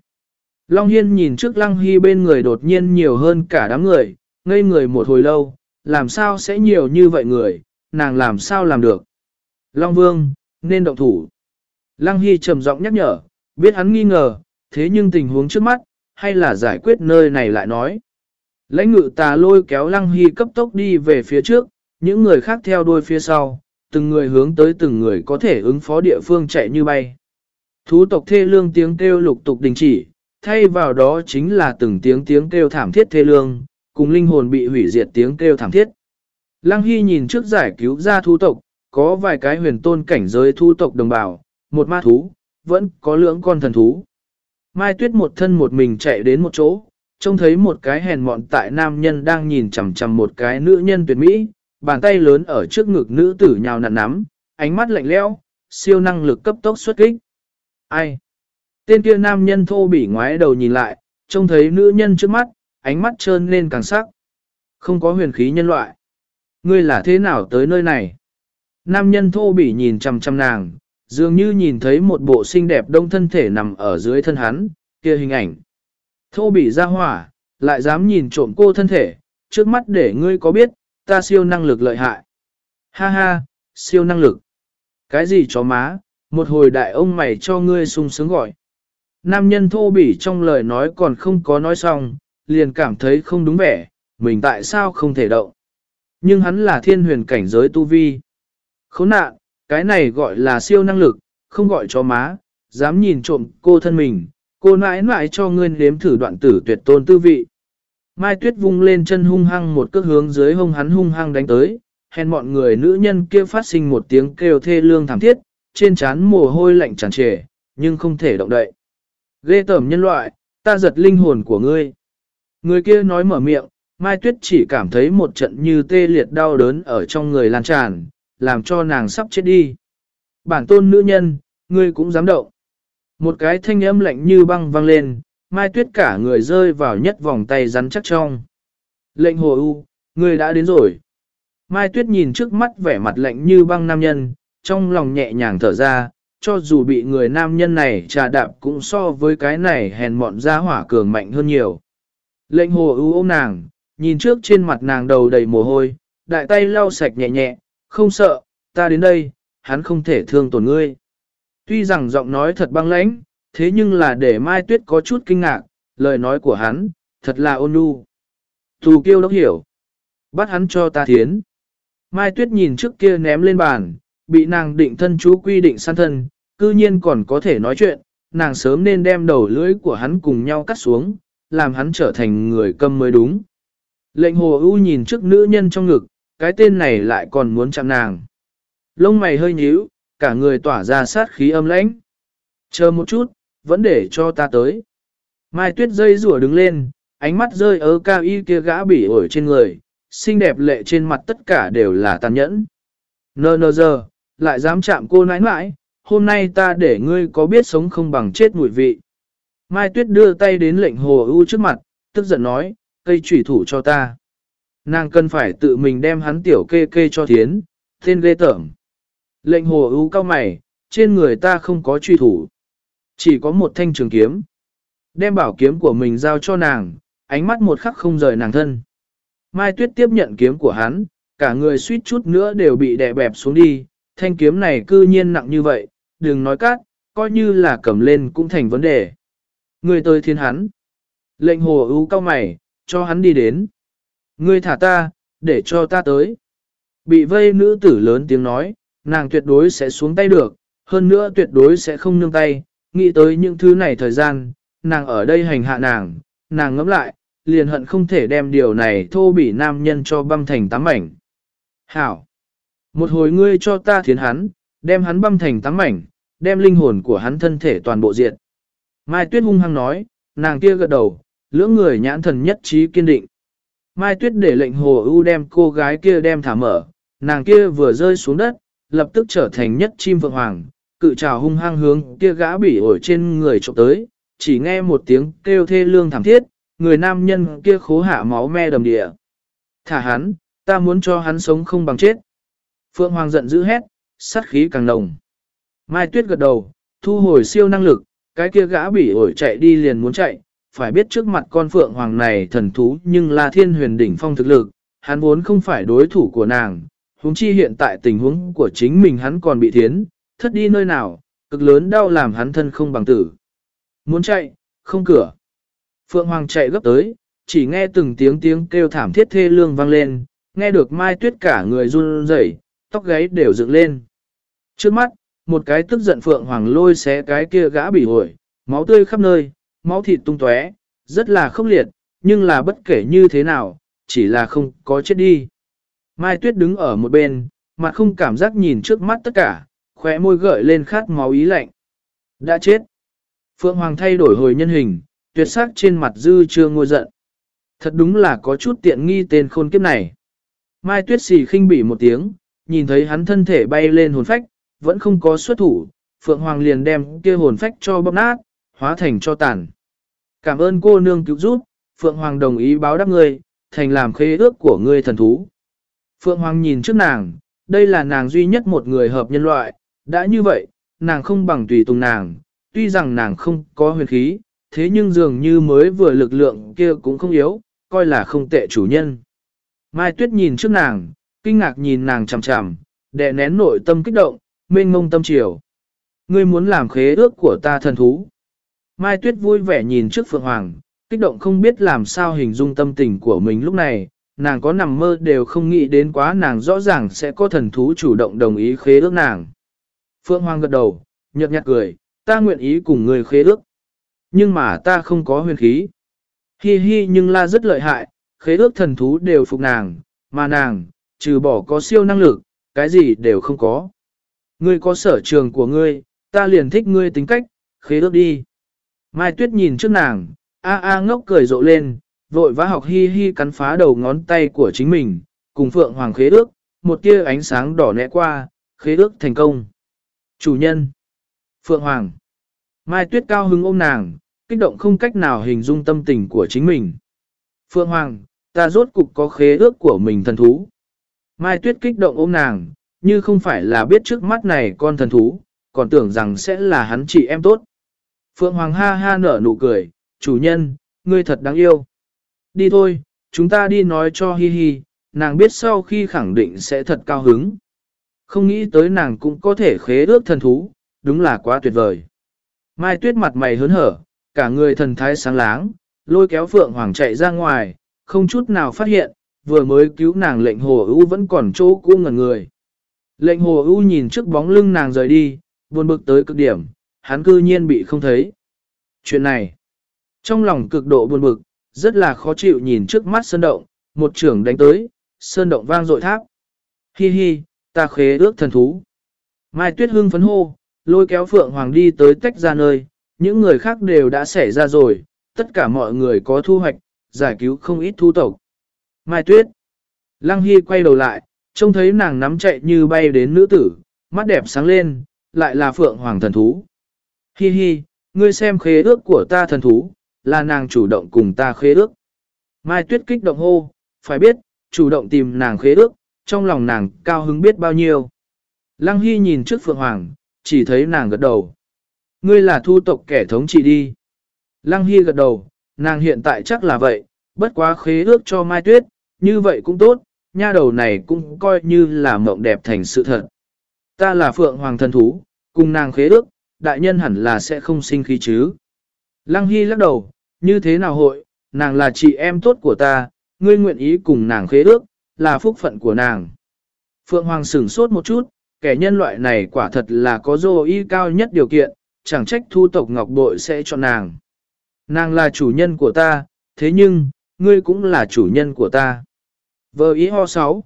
Long Hiên nhìn trước Lăng Hy bên người đột nhiên nhiều hơn cả đám người, ngây người một hồi lâu, làm sao sẽ nhiều như vậy người, nàng làm sao làm được. Long Vương, nên động thủ. Lăng Hy trầm giọng nhắc nhở, biết hắn nghi ngờ, thế nhưng tình huống trước mắt, hay là giải quyết nơi này lại nói. Lãnh ngự tà lôi kéo Lăng Hy cấp tốc đi về phía trước, những người khác theo đuôi phía sau, từng người hướng tới từng người có thể ứng phó địa phương chạy như bay. Thú tộc thê lương tiếng kêu lục tục đình chỉ, thay vào đó chính là từng tiếng tiếng kêu thảm thiết thê lương, cùng linh hồn bị hủy diệt tiếng kêu thảm thiết. Lăng Hy nhìn trước giải cứu ra thu tộc, có vài cái huyền tôn cảnh giới thu tộc đồng bào, một ma thú, vẫn có lưỡng con thần thú. Mai Tuyết một thân một mình chạy đến một chỗ, trông thấy một cái hèn mọn tại nam nhân đang nhìn chằm chằm một cái nữ nhân tuyệt mỹ, bàn tay lớn ở trước ngực nữ tử nhào nặn nắm, ánh mắt lạnh lẽo, siêu năng lực cấp tốc xuất kích. Ai? Tên kia nam nhân thô bỉ ngoái đầu nhìn lại, trông thấy nữ nhân trước mắt, ánh mắt trơn lên càng sắc. Không có huyền khí nhân loại. Ngươi là thế nào tới nơi này? Nam nhân thô bỉ nhìn chằm chằm nàng, dường như nhìn thấy một bộ xinh đẹp đông thân thể nằm ở dưới thân hắn, kia hình ảnh. Thô bỉ ra hỏa, lại dám nhìn trộm cô thân thể, trước mắt để ngươi có biết, ta siêu năng lực lợi hại. Ha ha, siêu năng lực. Cái gì chó má, một hồi đại ông mày cho ngươi sung sướng gọi. Nam nhân thô bỉ trong lời nói còn không có nói xong, liền cảm thấy không đúng vẻ, mình tại sao không thể động. Nhưng hắn là thiên huyền cảnh giới tu vi. Khốn nạn, cái này gọi là siêu năng lực, không gọi cho má, dám nhìn trộm cô thân mình, cô nãi nãi cho ngươi nếm thử đoạn tử tuyệt tôn tư vị. Mai Tuyết vung lên chân hung hăng một cước hướng dưới hông hắn hung hăng đánh tới, hèn mọi người nữ nhân kia phát sinh một tiếng kêu thê lương thảm thiết, trên trán mồ hôi lạnh tràn trề, nhưng không thể động đậy. Ghê tởm nhân loại, ta giật linh hồn của ngươi. Người kia nói mở miệng, Mai Tuyết chỉ cảm thấy một trận như tê liệt đau đớn ở trong người lan tràn, làm cho nàng sắp chết đi. Bản tôn nữ nhân, ngươi cũng dám động. Một cái thanh âm lạnh như băng vang lên, Mai Tuyết cả người rơi vào nhất vòng tay rắn chắc trong. Lệnh hồ u, ngươi đã đến rồi. Mai Tuyết nhìn trước mắt vẻ mặt lạnh như băng nam nhân, trong lòng nhẹ nhàng thở ra, cho dù bị người nam nhân này trà đạp cũng so với cái này hèn mọn ra hỏa cường mạnh hơn nhiều. Lệnh hồ ưu ôm nàng, nhìn trước trên mặt nàng đầu đầy mồ hôi, đại tay lau sạch nhẹ nhẹ, không sợ, ta đến đây, hắn không thể thương tổn ngươi. Tuy rằng giọng nói thật băng lãnh, thế nhưng là để Mai Tuyết có chút kinh ngạc, lời nói của hắn, thật là ôn nhu. Thù kiêu đốc hiểu. Bắt hắn cho ta thiến. Mai Tuyết nhìn trước kia ném lên bàn, bị nàng định thân chú quy định săn thân, cư nhiên còn có thể nói chuyện, nàng sớm nên đem đầu lưỡi của hắn cùng nhau cắt xuống, làm hắn trở thành người câm mới đúng. Lệnh hồ ưu nhìn trước nữ nhân trong ngực, cái tên này lại còn muốn chạm nàng. Lông mày hơi nhíu, cả người tỏa ra sát khí âm lãnh. Chờ một chút, vẫn để cho ta tới. Mai tuyết dây rủa đứng lên, ánh mắt rơi ở cao y kia gã bỉ ổi trên người, xinh đẹp lệ trên mặt tất cả đều là tàn nhẫn. Nơ nơ giờ, lại dám chạm cô nãi nãi, hôm nay ta để ngươi có biết sống không bằng chết mùi vị. Mai Tuyết đưa tay đến lệnh hồ ưu trước mặt, tức giận nói, cây trùy thủ cho ta. Nàng cần phải tự mình đem hắn tiểu kê kê cho thiến, tên ghê tởm. Lệnh hồ ưu cao mày, trên người ta không có truy thủ. Chỉ có một thanh trường kiếm. Đem bảo kiếm của mình giao cho nàng, ánh mắt một khắc không rời nàng thân. Mai Tuyết tiếp nhận kiếm của hắn, cả người suýt chút nữa đều bị đè bẹp xuống đi, thanh kiếm này cư nhiên nặng như vậy, đừng nói cát, coi như là cầm lên cũng thành vấn đề. Người tới thiên hắn. Lệnh hồ ưu cao mày, cho hắn đi đến. Ngươi thả ta, để cho ta tới. Bị vây nữ tử lớn tiếng nói, nàng tuyệt đối sẽ xuống tay được, hơn nữa tuyệt đối sẽ không nương tay, nghĩ tới những thứ này thời gian, nàng ở đây hành hạ nàng, nàng ngẫm lại, liền hận không thể đem điều này thô bỉ nam nhân cho băm thành tám mảnh. Hảo! Một hồi ngươi cho ta thiến hắn, đem hắn băm thành tám mảnh, đem linh hồn của hắn thân thể toàn bộ diệt. Mai Tuyết hung hăng nói, nàng kia gật đầu, lưỡng người nhãn thần nhất trí kiên định. Mai Tuyết để lệnh Hồ ưu đem cô gái kia đem thả mở, nàng kia vừa rơi xuống đất, lập tức trở thành nhất chim vượng hoàng, cự trào hung hăng hướng kia gã bỉ ổi trên người trộm tới, chỉ nghe một tiếng kêu thê lương thảm thiết, người nam nhân kia khố hạ máu me đầm địa. Thả hắn, ta muốn cho hắn sống không bằng chết. Phượng Hoàng giận dữ hét, sát khí càng nồng. Mai Tuyết gật đầu, thu hồi siêu năng lực, cái kia gã bỉ ổi chạy đi liền muốn chạy, phải biết trước mặt con Phượng Hoàng này thần thú nhưng là thiên huyền đỉnh phong thực lực, hắn vốn không phải đối thủ của nàng, huống chi hiện tại tình huống của chính mình hắn còn bị thiến, thất đi nơi nào, cực lớn đau làm hắn thân không bằng tử. Muốn chạy, không cửa. Phượng Hoàng chạy gấp tới, chỉ nghe từng tiếng tiếng kêu thảm thiết thê lương vang lên, nghe được Mai Tuyết cả người run rẩy, tóc gáy đều dựng lên. Trước mắt, một cái tức giận Phượng Hoàng lôi xé cái kia gã bị hồi, máu tươi khắp nơi, máu thịt tung tóe, rất là khốc liệt, nhưng là bất kể như thế nào, chỉ là không có chết đi. Mai Tuyết đứng ở một bên, mặt không cảm giác nhìn trước mắt tất cả, khóe môi gợi lên khát máu ý lạnh. Đã chết. Phượng Hoàng thay đổi hồi nhân hình, tuyệt sắc trên mặt dư chưa ngôi giận. Thật đúng là có chút tiện nghi tên khôn kiếp này. Mai Tuyết xì khinh bỉ một tiếng, nhìn thấy hắn thân thể bay lên hồn phách, vẫn không có xuất thủ, Phượng Hoàng liền đem kia hồn phách cho bóp nát, hóa thành cho tàn. Cảm ơn cô nương cứu giúp, Phượng Hoàng đồng ý báo đáp ngươi, thành làm khế ước của ngươi thần thú. Phượng Hoàng nhìn trước nàng, đây là nàng duy nhất một người hợp nhân loại, đã như vậy, nàng không bằng tùy tùng nàng, tuy rằng nàng không có huyền khí, thế nhưng dường như mới vừa lực lượng kia cũng không yếu, coi là không tệ chủ nhân. Mai Tuyết nhìn trước nàng, kinh ngạc nhìn nàng chằm chằm, đè nén nội tâm kích động, mênh mông tâm chiều. Ngươi muốn làm khế ước của ta thần thú. Mai Tuyết vui vẻ nhìn trước Phượng Hoàng, kích động không biết làm sao hình dung tâm tình của mình lúc này, nàng có nằm mơ đều không nghĩ đến quá nàng rõ ràng sẽ có thần thú chủ động đồng ý khế ước nàng. Phượng Hoàng gật đầu, nhợt nhạt cười, ta nguyện ý cùng người khế ước. Nhưng mà ta không có huyền khí. Hi hi nhưng la rất lợi hại, khế ước thần thú đều phục nàng, mà nàng, trừ bỏ có siêu năng lực, cái gì đều không có. Ngươi có sở trường của ngươi, ta liền thích ngươi tính cách, khế ước đi. Mai Tuyết nhìn trước nàng, a a ngốc cười rộ lên, vội vã học hi hi cắn phá đầu ngón tay của chính mình, cùng Phượng Hoàng khế ước, một tia ánh sáng đỏ nẹ qua, khế ước thành công. Chủ nhân Phượng Hoàng Mai Tuyết cao hứng ôm nàng, kích động không cách nào hình dung tâm tình của chính mình. Phượng Hoàng, ta rốt cục có khế ước của mình thần thú. Mai Tuyết kích động ôm nàng, như không phải là biết trước mắt này con thần thú, còn tưởng rằng sẽ là hắn chị em tốt. Phượng Hoàng ha ha nở nụ cười, chủ nhân, ngươi thật đáng yêu. Đi thôi, chúng ta đi nói cho Hi Hi, nàng biết sau khi khẳng định sẽ thật cao hứng. Không nghĩ tới nàng cũng có thể khế ước thần thú, đúng là quá tuyệt vời. Mai tuyết mặt mày hớn hở, cả người thần thái sáng láng, lôi kéo Phượng Hoàng chạy ra ngoài, không chút nào phát hiện, vừa mới cứu nàng lệnh hồ ưu vẫn còn chỗ cũ ngẩn người. Lệnh hồ ưu nhìn trước bóng lưng nàng rời đi, buồn bực tới cực điểm, hắn cư nhiên bị không thấy. Chuyện này, trong lòng cực độ buồn bực, rất là khó chịu nhìn trước mắt sơn động, một trưởng đánh tới, sơn động vang dội tháp. Hi hi, ta khế ước thần thú. Mai Tuyết hưng phấn hô, lôi kéo Phượng Hoàng đi tới tách ra nơi, những người khác đều đã xảy ra rồi, tất cả mọi người có thu hoạch, giải cứu không ít thu tộc. Mai Tuyết. Lăng Hy quay đầu lại, trông thấy nàng nắm chạy như bay đến nữ tử, mắt đẹp sáng lên, lại là Phượng Hoàng thần thú. Hi hi, ngươi xem khế ước của ta thần thú, là nàng chủ động cùng ta khế ước. Mai Tuyết kích động hô, phải biết, chủ động tìm nàng khế ước, trong lòng nàng cao hứng biết bao nhiêu. Lăng Hy nhìn trước Phượng Hoàng, chỉ thấy nàng gật đầu. Ngươi là thu tộc kẻ thống trị đi. Lăng Hy gật đầu, nàng hiện tại chắc là vậy, bất quá khế ước cho Mai Tuyết, như vậy cũng tốt, nha đầu này cũng coi như là mộng đẹp thành sự thật. Ta là Phượng Hoàng thần thú, cùng nàng khế ước, đại nhân hẳn là sẽ không sinh khí chứ. Lăng Hy lắc đầu, như thế nào hội, nàng là chị em tốt của ta, ngươi nguyện ý cùng nàng khế ước, là phúc phận của nàng. Phượng Hoàng sửng sốt một chút, kẻ nhân loại này quả thật là có dô y cao nhất điều kiện, chẳng trách thu tộc ngọc bội sẽ cho nàng. Nàng là chủ nhân của ta, thế nhưng, ngươi cũng là chủ nhân của ta. Vơ ý ho sáu.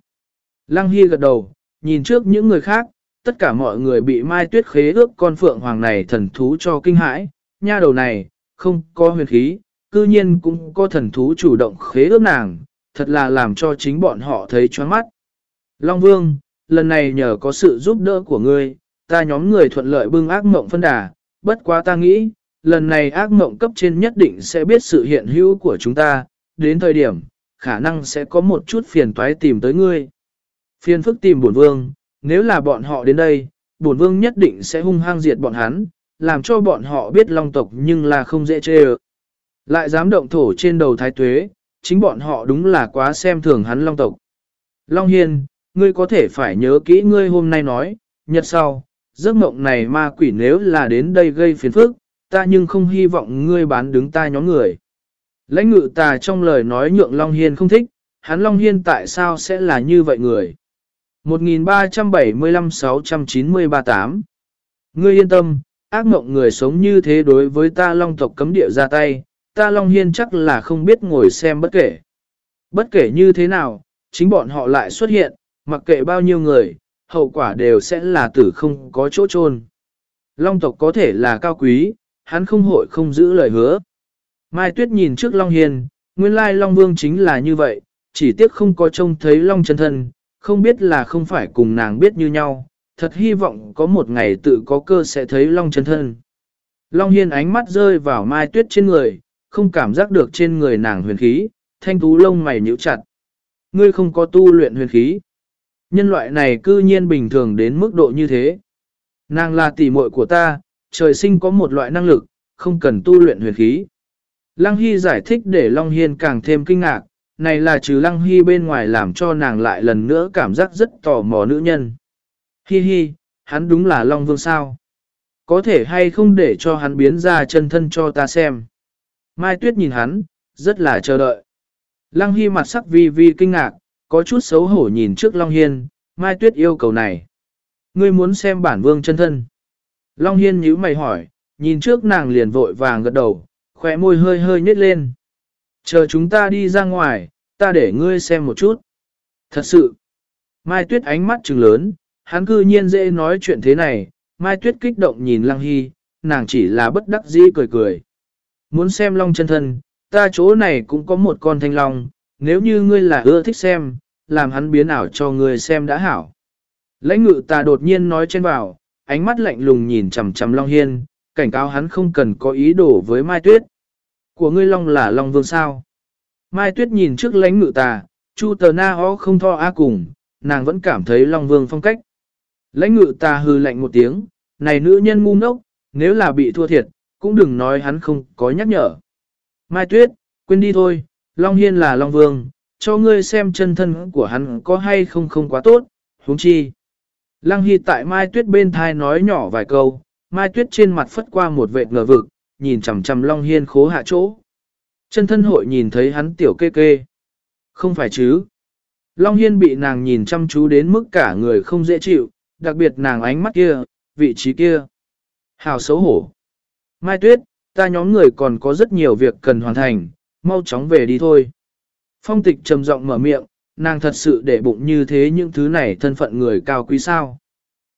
Lăng Hy gật đầu, nhìn trước những người khác, tất cả mọi người bị Mai Tuyết khế ước con Phượng Hoàng này thần thú cho kinh hãi, nha đầu này, không có huyền khí, cư nhiên cũng có thần thú chủ động khế ước nàng, thật là làm cho chính bọn họ thấy choáng mắt. Long Vương, lần này nhờ có sự giúp đỡ của ngươi, ta nhóm người thuận lợi bưng ác mộng phân đà, bất quá ta nghĩ, lần này ác mộng cấp trên nhất định sẽ biết sự hiện hữu của chúng ta, đến thời điểm, khả năng sẽ có một chút phiền toái tìm tới ngươi. Phiền phức tìm bổn vương, nếu là bọn họ đến đây, bổn vương nhất định sẽ hung hăng diệt bọn hắn, làm cho bọn họ biết long tộc nhưng là không dễ chê. Lại dám động thổ trên đầu thái tuế, chính bọn họ đúng là quá xem thường hắn long tộc. Long Hiên, ngươi có thể phải nhớ kỹ ngươi hôm nay nói, nhật sau, giấc mộng này ma quỷ nếu là đến đây gây phiền phức, ta nhưng không hy vọng ngươi bán đứng ta nhóm người. Lãnh ngự tà trong lời nói nhượng Long Hiên không thích, hắn Long Hiên tại sao sẽ là như vậy người? 1375-693-8 Ngươi yên tâm, ác mộng người sống như thế đối với ta Long tộc cấm địa ra tay, ta Long Hiên chắc là không biết ngồi xem bất kể. Bất kể như thế nào, chính bọn họ lại xuất hiện, mặc kệ bao nhiêu người, hậu quả đều sẽ là tử không có chỗ chôn Long tộc có thể là cao quý, hắn không hội không giữ lời hứa. Mai Tuyết nhìn trước Long Hiên, nguyên lai Long Vương chính là như vậy, chỉ tiếc không có trông thấy Long chân thân, không biết là không phải cùng nàng biết như nhau, thật hy vọng có một ngày tự có cơ sẽ thấy Long chân thân. Long Hiên ánh mắt rơi vào Mai Tuyết trên người, không cảm giác được trên người nàng huyền khí, thanh tú lông mày nhíu chặt. Ngươi không có tu luyện huyền khí. Nhân loại này cư nhiên bình thường đến mức độ như thế. Nàng là tỷ muội của ta, trời sinh có một loại năng lực, không cần tu luyện huyền khí. Lăng Hy giải thích để Long Hiên càng thêm kinh ngạc, này là trừ Lăng Hy bên ngoài làm cho nàng lại lần nữa cảm giác rất tò mò nữ nhân. Hi hi, hắn đúng là Long Vương sao? Có thể hay không để cho hắn biến ra chân thân cho ta xem? Mai Tuyết nhìn hắn, rất là chờ đợi. Lăng Hy mặt sắc vi vi kinh ngạc, có chút xấu hổ nhìn trước Long Hiên, Mai Tuyết yêu cầu này. Ngươi muốn xem bản vương chân thân. Long Hiên nhíu mày hỏi, nhìn trước nàng liền vội vàng gật đầu, khỏe môi hơi hơi nhếch lên. Chờ chúng ta đi ra ngoài, ta để ngươi xem một chút. Thật sự, Mai Tuyết ánh mắt trừng lớn, hắn cư nhiên dễ nói chuyện thế này, Mai Tuyết kích động nhìn Lăng Hy, nàng chỉ là bất đắc dĩ cười cười. Muốn xem long chân thân, ta chỗ này cũng có một con thanh long, nếu như ngươi là ưa thích xem, làm hắn biến ảo cho ngươi xem đã hảo. Lãnh ngự ta đột nhiên nói trên vào, ánh mắt lạnh lùng nhìn chằm chằm Long Hiên, cảnh cáo hắn không cần có ý đồ với Mai Tuyết. Của ngươi Long là Long Vương sao? Mai Tuyết nhìn trước lãnh ngự ta, Chu Tờ Na Ho không tho a cùng, nàng vẫn cảm thấy Long Vương phong cách. Lãnh ngự ta hư lạnh một tiếng, này nữ nhân ngu ngốc, nếu là bị thua thiệt, cũng đừng nói hắn không có nhắc nhở. Mai Tuyết, quên đi thôi, Long Hiên là Long Vương, cho ngươi xem chân thân của hắn có hay không không quá tốt, huống chi. Lăng Hy tại Mai Tuyết bên thai nói nhỏ vài câu, Mai Tuyết trên mặt phất qua một vệt ngờ vực, nhìn chằm chằm Long Hiên khố hạ chỗ. Chân thân hội nhìn thấy hắn tiểu kê kê. Không phải chứ. Long Hiên bị nàng nhìn chăm chú đến mức cả người không dễ chịu, đặc biệt nàng ánh mắt kia, vị trí kia. Hào xấu hổ. Mai Tuyết, ta nhóm người còn có rất nhiều việc cần hoàn thành, mau chóng về đi thôi. Phong tịch trầm giọng mở miệng, nàng thật sự để bụng như thế những thứ này thân phận người cao quý sao.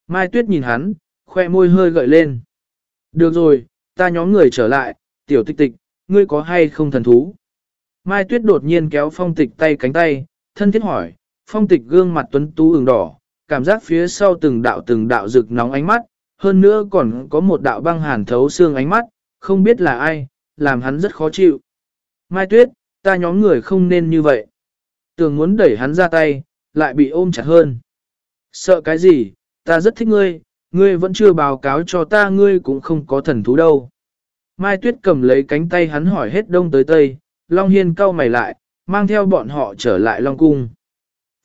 Mai Tuyết nhìn hắn, khoe môi hơi gợi lên. Được rồi, ta nhóm người trở lại, tiểu tịch tịch, ngươi có hay không thần thú? Mai Tuyết đột nhiên kéo phong tịch tay cánh tay, thân thiết hỏi, phong tịch gương mặt tuấn tú ửng đỏ, cảm giác phía sau từng đạo từng đạo rực nóng ánh mắt, hơn nữa còn có một đạo băng hàn thấu xương ánh mắt, không biết là ai, làm hắn rất khó chịu. Mai Tuyết, ta nhóm người không nên như vậy. Tường muốn đẩy hắn ra tay, lại bị ôm chặt hơn. Sợ cái gì, ta rất thích ngươi, ngươi vẫn chưa báo cáo cho ta ngươi cũng không có thần thú đâu. Mai Tuyết cầm lấy cánh tay hắn hỏi hết đông tới tây, Long Hiên cau mày lại, mang theo bọn họ trở lại Long Cung.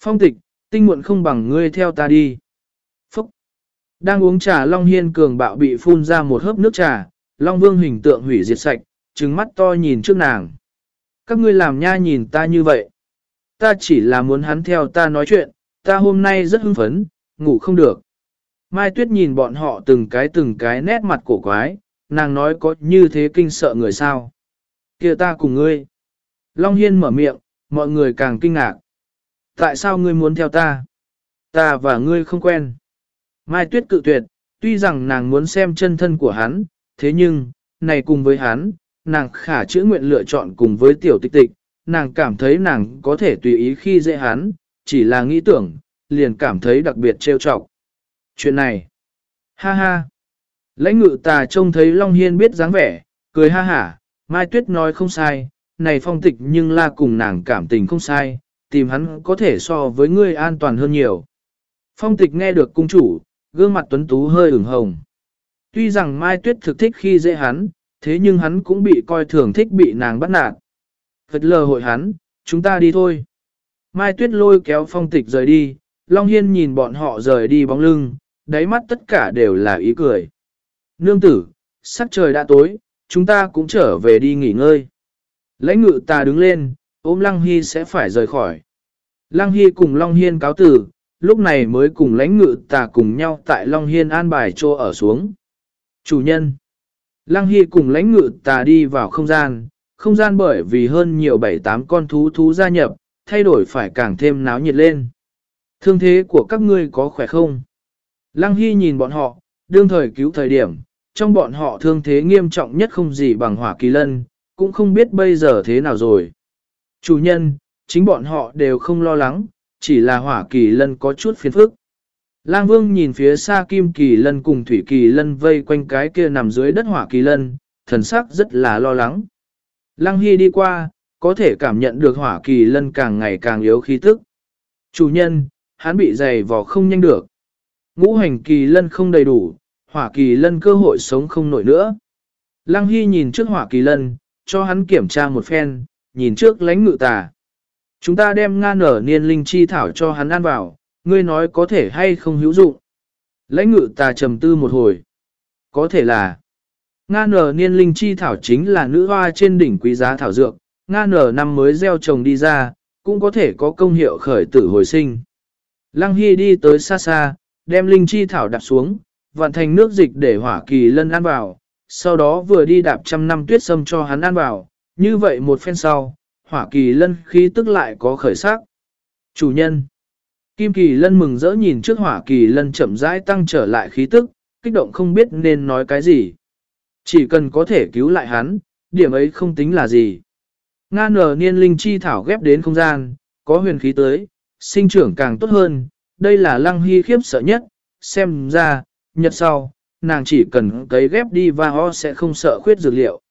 Phong tịch, tinh muộn không bằng ngươi theo ta đi. Phúc! Đang uống trà Long Hiên cường bạo bị phun ra một hớp nước trà, Long Vương hình tượng hủy diệt sạch, trừng mắt to nhìn trước nàng. Các ngươi làm nha nhìn ta như vậy. Ta chỉ là muốn hắn theo ta nói chuyện, ta hôm nay rất hưng phấn, ngủ không được. Mai Tuyết nhìn bọn họ từng cái từng cái nét mặt cổ quái, nàng nói có như thế kinh sợ người sao. kia ta cùng ngươi. Long Hiên mở miệng, mọi người càng kinh ngạc. Tại sao ngươi muốn theo ta? Ta và ngươi không quen. Mai Tuyết cự tuyệt, tuy rằng nàng muốn xem chân thân của hắn, thế nhưng, này cùng với hắn, nàng khả chữa nguyện lựa chọn cùng với tiểu tịch tịch, nàng cảm thấy nàng có thể tùy ý khi dễ hắn, chỉ là nghĩ tưởng, liền cảm thấy đặc biệt trêu chọc. Chuyện này, ha ha, lãnh ngự tà trông thấy Long Hiên biết dáng vẻ, cười ha hả, Mai Tuyết nói không sai, này phong tịch nhưng la cùng nàng cảm tình không sai, tìm hắn có thể so với ngươi an toàn hơn nhiều. Phong tịch nghe được cung chủ, gương mặt tuấn tú hơi ửng hồng. Tuy rằng Mai Tuyết thực thích khi dễ hắn, thế nhưng hắn cũng bị coi thường thích bị nàng bắt nạt. Vật lờ hội hắn, chúng ta đi thôi. Mai Tuyết lôi kéo phong tịch rời đi, Long Hiên nhìn bọn họ rời đi bóng lưng, đáy mắt tất cả đều là ý cười. Nương tử, sắc trời đã tối, chúng ta cũng trở về đi nghỉ ngơi. Lãnh ngự ta đứng lên, ôm Lăng Hy sẽ phải rời khỏi. Lăng Hy cùng Long Hiên cáo tử, lúc này mới cùng lãnh ngự ta cùng nhau tại Long Hiên an bài trô ở xuống. Chủ nhân Lăng Hy cùng lãnh ngự ta đi vào không gian, không gian bởi vì hơn nhiều bảy tám con thú thú gia nhập, thay đổi phải càng thêm náo nhiệt lên. Thương thế của các ngươi có khỏe không? Lăng Hy nhìn bọn họ, đương thời cứu thời điểm, trong bọn họ thương thế nghiêm trọng nhất không gì bằng hỏa kỳ lân, cũng không biết bây giờ thế nào rồi. Chủ nhân, chính bọn họ đều không lo lắng, chỉ là hỏa kỳ lân có chút phiền phức. Lang Vương nhìn phía xa Kim Kỳ Lân cùng Thủy Kỳ Lân vây quanh cái kia nằm dưới đất hỏa kỳ lân, thần sắc rất là lo lắng. Lăng Hy đi qua, có thể cảm nhận được hỏa kỳ lân càng ngày càng yếu khí tức. Chủ nhân, hắn bị dày vò không nhanh được. Ngũ hành kỳ lân không đầy đủ, hỏa kỳ lân cơ hội sống không nổi nữa. Lăng Hy nhìn trước hỏa kỳ lân, cho hắn kiểm tra một phen, nhìn trước lánh ngự tà. Chúng ta đem nga nở niên linh chi thảo cho hắn ăn vào, ngươi nói có thể hay không hữu dụng. Lãnh ngự tà trầm tư một hồi. Có thể là, nga nở niên linh chi thảo chính là nữ hoa trên đỉnh quý giá thảo dược, nga nở năm mới gieo trồng đi ra, cũng có thể có công hiệu khởi tử hồi sinh. Lăng Hy đi tới xa xa, đem linh chi thảo đạp xuống, vạn thành nước dịch để hỏa kỳ lân ăn vào, sau đó vừa đi đạp trăm năm tuyết sâm cho hắn ăn vào, như vậy một phen sau, hỏa kỳ lân khí tức lại có khởi sắc. Chủ nhân Kim kỳ lân mừng rỡ nhìn trước hỏa kỳ lân chậm rãi tăng trở lại khí tức, kích động không biết nên nói cái gì. Chỉ cần có thể cứu lại hắn, điểm ấy không tính là gì. Nga nở niên linh chi thảo ghép đến không gian, có huyền khí tới, sinh trưởng càng tốt hơn, đây là lăng hy khiếp sợ nhất, xem ra, nhật sau, nàng chỉ cần cấy ghép đi và ho sẽ không sợ khuyết dược liệu.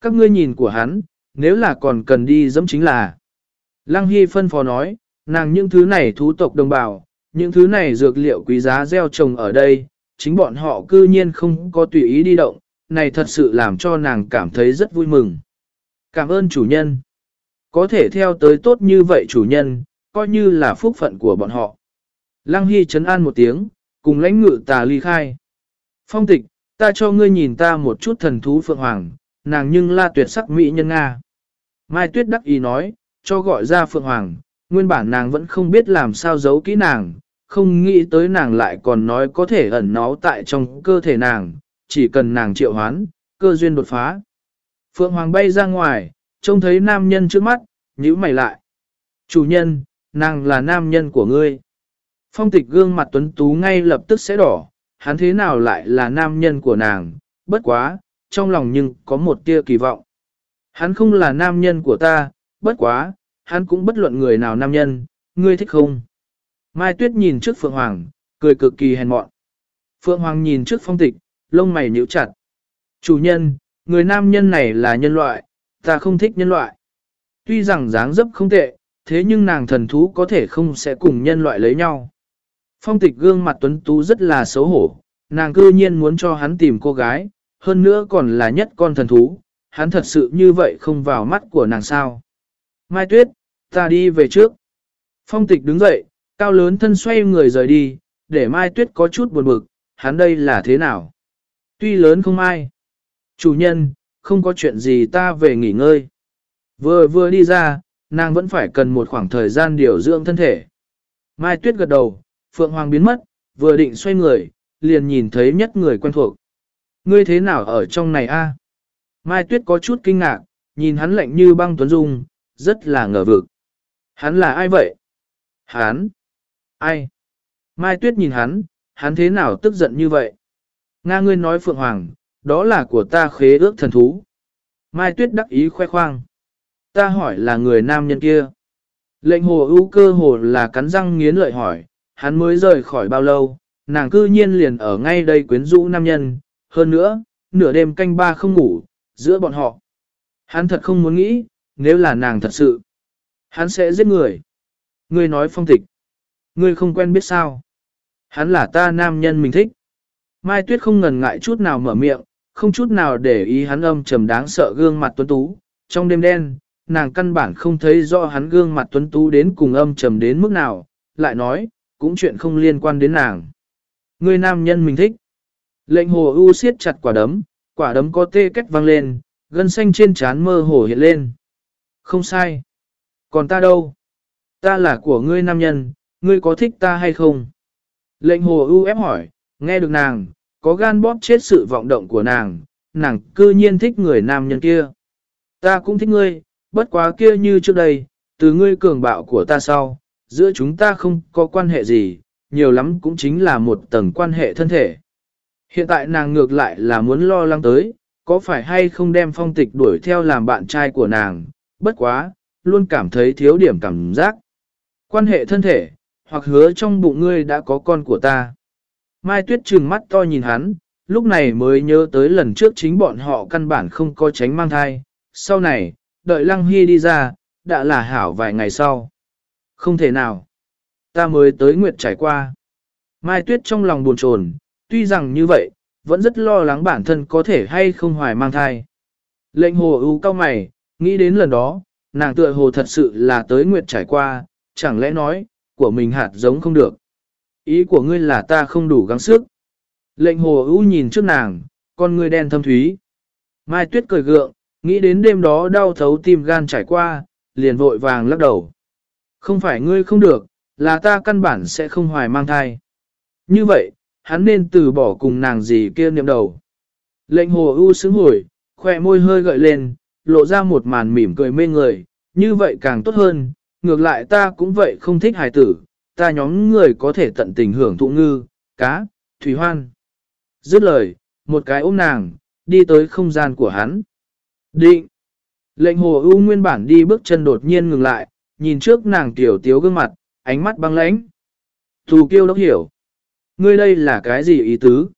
Các ngươi nhìn của hắn, nếu là còn cần đi dẫm chính là. Lăng Hy phân phó nói, nàng những thứ này thú tộc đồng bào, những thứ này dược liệu quý giá gieo trồng ở đây, chính bọn họ cư nhiên không có tùy ý đi động, này thật sự làm cho nàng cảm thấy rất vui mừng. Cảm ơn chủ nhân. Có thể theo tới tốt như vậy chủ nhân, coi như là phúc phận của bọn họ. Lăng Hy chấn an một tiếng, cùng lãnh ngự tà ly khai. Phong tịch, ta cho ngươi nhìn ta một chút thần thú phượng hoàng, nàng nhưng la tuyệt sắc mỹ nhân Nga. Mai Tuyết đắc ý nói, cho gọi ra phượng hoàng, nguyên bản nàng vẫn không biết làm sao giấu kỹ nàng, không nghĩ tới nàng lại còn nói có thể ẩn nó tại trong cơ thể nàng, chỉ cần nàng triệu hoán, cơ duyên đột phá. Phượng Hoàng bay ra ngoài, trông thấy nam nhân trước mắt, nhíu mày lại. Chủ nhân, nàng là nam nhân của ngươi. Phong tịch gương mặt tuấn tú ngay lập tức sẽ đỏ, hắn thế nào lại là nam nhân của nàng, bất quá, trong lòng nhưng có một tia kỳ vọng. Hắn không là nam nhân của ta, bất quá, hắn cũng bất luận người nào nam nhân, ngươi thích không? Mai Tuyết nhìn trước Phượng Hoàng, cười cực kỳ hèn mọn. Phượng Hoàng nhìn trước phong tịch, lông mày nhíu chặt. Chủ nhân, người nam nhân này là nhân loại, ta không thích nhân loại. Tuy rằng dáng dấp không tệ, thế nhưng nàng thần thú có thể không sẽ cùng nhân loại lấy nhau. Phong tịch gương mặt tuấn tú rất là xấu hổ, nàng cư nhiên muốn cho hắn tìm cô gái, hơn nữa còn là nhất con thần thú, hắn thật sự như vậy không vào mắt của nàng sao. Mai Tuyết, ta đi về trước. Phong tịch đứng dậy, cao lớn thân xoay người rời đi, để Mai Tuyết có chút buồn bực, hắn đây là thế nào? Tuy lớn không ai. Chủ nhân, không có chuyện gì ta về nghỉ ngơi. Vừa vừa đi ra, nàng vẫn phải cần một khoảng thời gian điều dưỡng thân thể. Mai Tuyết gật đầu, Phượng Hoàng biến mất, vừa định xoay người, liền nhìn thấy nhất người quen thuộc. Ngươi thế nào ở trong này a? Mai Tuyết có chút kinh ngạc, nhìn hắn lạnh như băng tuấn dung, rất là ngờ vực. Hắn là ai vậy? Hắn? Ai? Mai Tuyết nhìn hắn, hắn thế nào tức giận như vậy? Nga ngươi nói Phượng Hoàng, đó là của ta khế ước thần thú. Mai Tuyết đắc ý khoe khoang. Ta hỏi là người nam nhân kia. Lệnh hồ ưu cơ hồ là cắn răng nghiến lợi hỏi, hắn mới rời khỏi bao lâu, nàng cư nhiên liền ở ngay đây quyến rũ nam nhân, hơn nữa, nửa đêm canh ba không ngủ, giữa bọn họ. Hắn thật không muốn nghĩ, nếu là nàng thật sự, hắn sẽ giết người. Ngươi nói phong tịch, ngươi không quen biết sao. Hắn là ta nam nhân mình thích. Mai Tuyết không ngần ngại chút nào mở miệng, không chút nào để ý hắn âm trầm đáng sợ gương mặt tuấn tú. Trong đêm đen, nàng căn bản không thấy rõ hắn gương mặt tuấn tú đến cùng âm trầm đến mức nào, lại nói, cũng chuyện không liên quan đến nàng. Người nam nhân mình thích. Lệnh hồ ưu siết chặt quả đấm, quả đấm có tê cách vang lên, gân xanh trên trán mơ hồ hiện lên. Không sai. Còn ta đâu? Ta là của ngươi nam nhân, ngươi có thích ta hay không? Lệnh hồ ưu ép hỏi, nghe được nàng, có gan bóp chết sự vọng động của nàng, nàng cư nhiên thích người nam nhân kia. Ta cũng thích ngươi, bất quá kia như trước đây, từ ngươi cường bạo của ta sau, giữa chúng ta không có quan hệ gì, nhiều lắm cũng chính là một tầng quan hệ thân thể. Hiện tại nàng ngược lại là muốn lo lắng tới, có phải hay không đem phong tịch đuổi theo làm bạn trai của nàng, bất quá, luôn cảm thấy thiếu điểm cảm giác. Quan hệ thân thể, hoặc hứa trong bụng ngươi đã có con của ta. Mai Tuyết trừng mắt to nhìn hắn, lúc này mới nhớ tới lần trước chính bọn họ căn bản không có tránh mang thai. Sau này, đợi Lăng Hy đi ra, đã là hảo vài ngày sau. Không thể nào. Ta mới tới Nguyệt trải qua. Mai Tuyết trong lòng buồn chồn, tuy rằng như vậy, vẫn rất lo lắng bản thân có thể hay không hoài mang thai. Lệnh hồ ưu cao mày, nghĩ đến lần đó, nàng tựa hồ thật sự là tới Nguyệt trải qua, chẳng lẽ nói, của mình hạt giống không được. Ý của ngươi là ta không đủ gắng sức. Lệnh hồ ưu nhìn trước nàng, con ngươi đen thâm thúy. Mai tuyết cười gượng, nghĩ đến đêm đó đau thấu tim gan trải qua, liền vội vàng lắc đầu. Không phải ngươi không được, là ta căn bản sẽ không hoài mang thai. Như vậy, hắn nên từ bỏ cùng nàng gì kia niệm đầu. Lệnh hồ ưu xứng hồi, khỏe môi hơi gợi lên, lộ ra một màn mỉm cười mê người, như vậy càng tốt hơn, ngược lại ta cũng vậy không thích hài tử, ta nhóm người có thể tận tình hưởng thụ ngư, cá, thủy hoan. Dứt lời, một cái ôm nàng, đi tới không gian của hắn. Định! Lệnh hồ ưu nguyên bản đi bước chân đột nhiên ngừng lại, nhìn trước nàng tiểu tiếu gương mặt, ánh mắt băng lãnh. Thù kiêu đốc hiểu. Ngươi đây là cái gì ý tứ?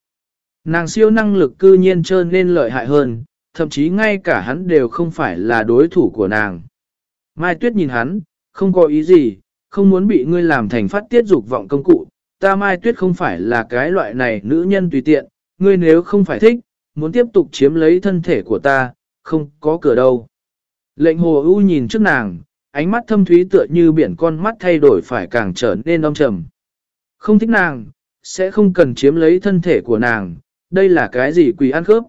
Nàng siêu năng lực cư nhiên trơn nên lợi hại hơn, thậm chí ngay cả hắn đều không phải là đối thủ của nàng. Mai Tuyết nhìn hắn, không có ý gì, không muốn bị ngươi làm thành phát tiết dục vọng công cụ. Ta Mai Tuyết không phải là cái loại này nữ nhân tùy tiện, ngươi nếu không phải thích, muốn tiếp tục chiếm lấy thân thể của ta, không có cửa đâu. Lệnh hồ ưu nhìn trước nàng, ánh mắt thâm thúy tựa như biển con mắt thay đổi phải càng trở nên âm trầm. Không thích nàng, sẽ không cần chiếm lấy thân thể của nàng, đây là cái gì quỷ ăn khớp.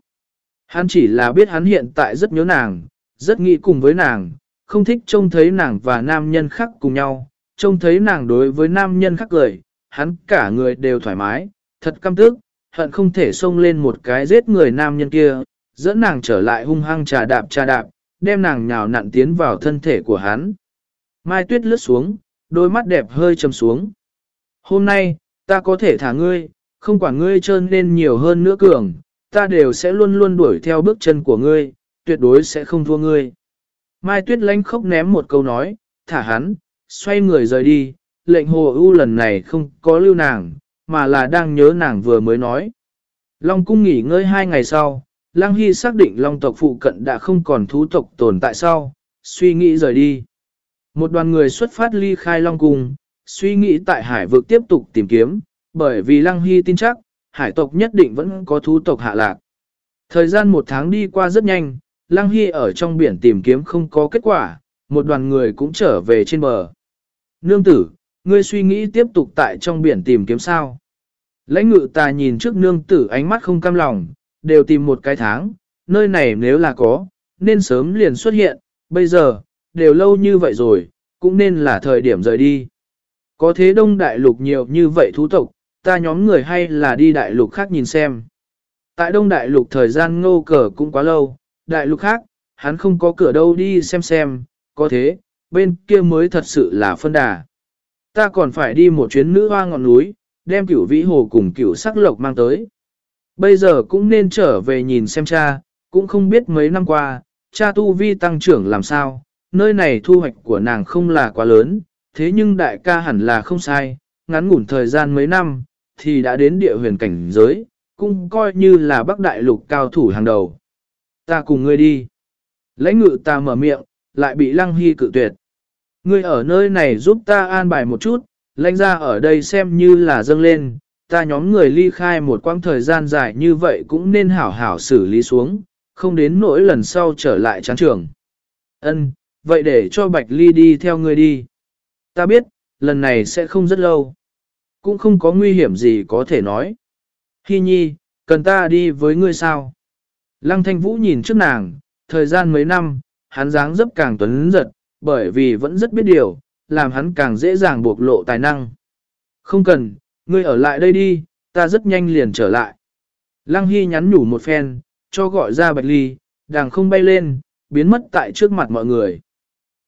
Hắn chỉ là biết hắn hiện tại rất nhớ nàng, rất nghĩ cùng với nàng, không thích trông thấy nàng và nam nhân khác cùng nhau, trông thấy nàng đối với nam nhân khác cười, hắn cả người đều thoải mái, thật căm tức, hận không thể xông lên một cái giết người nam nhân kia, dẫn nàng trở lại hung hăng trà đạp trà đạp, đem nàng nhào nặn tiến vào thân thể của hắn. Mai tuyết lướt xuống, đôi mắt đẹp hơi trầm xuống. Hôm nay, ta có thể thả ngươi, không quản ngươi trơn nên nhiều hơn nữa cường, ta đều sẽ luôn luôn đuổi theo bước chân của ngươi, tuyệt đối sẽ không thua ngươi. Mai tuyết lánh khóc ném một câu nói, thả hắn, xoay người rời đi, lệnh hồ ưu lần này không có lưu nàng, mà là đang nhớ nàng vừa mới nói. Long cung nghỉ ngơi hai ngày sau, Lăng Hy xác định Long tộc phụ cận đã không còn thú tộc tồn tại sau, suy nghĩ rời đi. Một đoàn người xuất phát ly khai Long cung, suy nghĩ tại hải vực tiếp tục tìm kiếm, bởi vì Lăng Hy tin chắc, hải tộc nhất định vẫn có thú tộc hạ lạc. Thời gian một tháng đi qua rất nhanh, Lăng Hy ở trong biển tìm kiếm không có kết quả, một đoàn người cũng trở về trên bờ. Nương tử, ngươi suy nghĩ tiếp tục tại trong biển tìm kiếm sao. Lãnh ngự ta nhìn trước nương tử ánh mắt không cam lòng, đều tìm một cái tháng, nơi này nếu là có, nên sớm liền xuất hiện, bây giờ, đều lâu như vậy rồi, cũng nên là thời điểm rời đi. Có thế đông đại lục nhiều như vậy thú tộc, ta nhóm người hay là đi đại lục khác nhìn xem. Tại đông đại lục thời gian ngô cờ cũng quá lâu, đại lục khác, hắn không có cửa đâu đi xem xem, có thế, bên kia mới thật sự là phân đà. Ta còn phải đi một chuyến nữ hoa ngọn núi, đem cửu vĩ hồ cùng cửu sắc lộc mang tới. Bây giờ cũng nên trở về nhìn xem cha, cũng không biết mấy năm qua, cha tu vi tăng trưởng làm sao, nơi này thu hoạch của nàng không là quá lớn, thế nhưng đại ca hẳn là không sai, ngắn ngủn thời gian mấy năm, thì đã đến địa huyền cảnh giới, cũng coi như là bắc đại lục cao thủ hàng đầu. Ta cùng ngươi đi. Lãnh ngự ta mở miệng, lại bị lăng hy cự tuyệt. Ngươi ở nơi này giúp ta an bài một chút, lãnh ra ở đây xem như là dâng lên, ta nhóm người ly khai một quãng thời gian dài như vậy cũng nên hảo hảo xử lý xuống, không đến nỗi lần sau trở lại chán trường. Ân, vậy để cho Bạch Ly đi theo ngươi đi. Ta biết, lần này sẽ không rất lâu. Cũng không có nguy hiểm gì có thể nói. Hi nhi, cần ta đi với ngươi sao? Lăng thanh vũ nhìn trước nàng, thời gian mấy năm, hắn dáng dấp càng tuấn giật, bởi vì vẫn rất biết điều, làm hắn càng dễ dàng bộc lộ tài năng. Không cần, ngươi ở lại đây đi, ta rất nhanh liền trở lại. Lăng Hy nhắn nhủ một phen, cho gọi ra Bạch Ly, đàng không bay lên, biến mất tại trước mặt mọi người.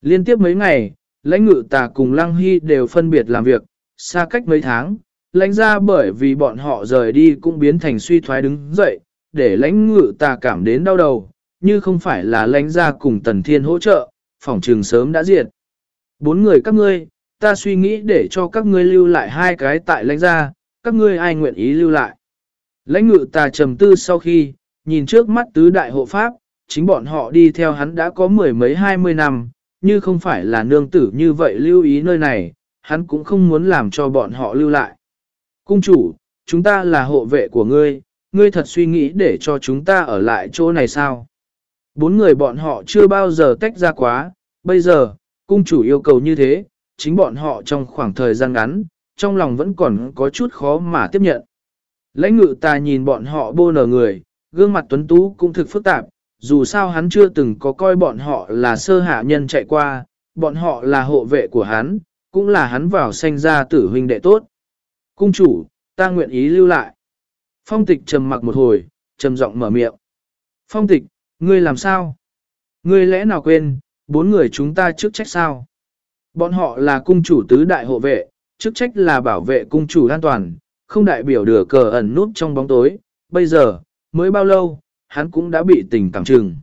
Liên tiếp mấy ngày, lãnh ngự tà cùng Lăng Hy đều phân biệt làm việc, xa cách mấy tháng, lãnh ra bởi vì bọn họ rời đi cũng biến thành suy thoái đứng dậy, để lãnh ngự tà cảm đến đau đầu, như không phải là lãnh ra cùng tần thiên hỗ trợ, phòng trường sớm đã diệt. Bốn người các ngươi, ta suy nghĩ để cho các ngươi lưu lại hai cái tại lãnh gia, các ngươi ai nguyện ý lưu lại. Lãnh ngự tà trầm tư sau khi, nhìn trước mắt tứ đại hộ pháp, chính bọn họ đi theo hắn đã có mười mấy hai mươi năm, như không phải là nương tử như vậy lưu ý nơi này, hắn cũng không muốn làm cho bọn họ lưu lại. Cung chủ, chúng ta là hộ vệ của ngươi, ngươi thật suy nghĩ để cho chúng ta ở lại chỗ này sao? Bốn người bọn họ chưa bao giờ tách ra quá, bây giờ, cung chủ yêu cầu như thế, chính bọn họ trong khoảng thời gian ngắn, trong lòng vẫn còn có chút khó mà tiếp nhận. Lãnh ngự ta nhìn bọn họ bô nở người, gương mặt tuấn tú cũng thực phức tạp, dù sao hắn chưa từng có coi bọn họ là sơ hạ nhân chạy qua, bọn họ là hộ vệ của hắn, cũng là hắn vào sanh ra tử huynh đệ tốt. Cung chủ, ta nguyện ý lưu lại. Phong tịch trầm mặc một hồi, trầm giọng mở miệng. Phong tịch, ngươi làm sao? Ngươi lẽ nào quên, bốn người chúng ta trước trách sao? Bọn họ là cung chủ tứ đại hộ vệ, chức trách là bảo vệ cung chủ an toàn, không đại biểu đửa cờ ẩn nút trong bóng tối. Bây giờ, mới bao lâu, hắn cũng đã bị tình cảm trừng.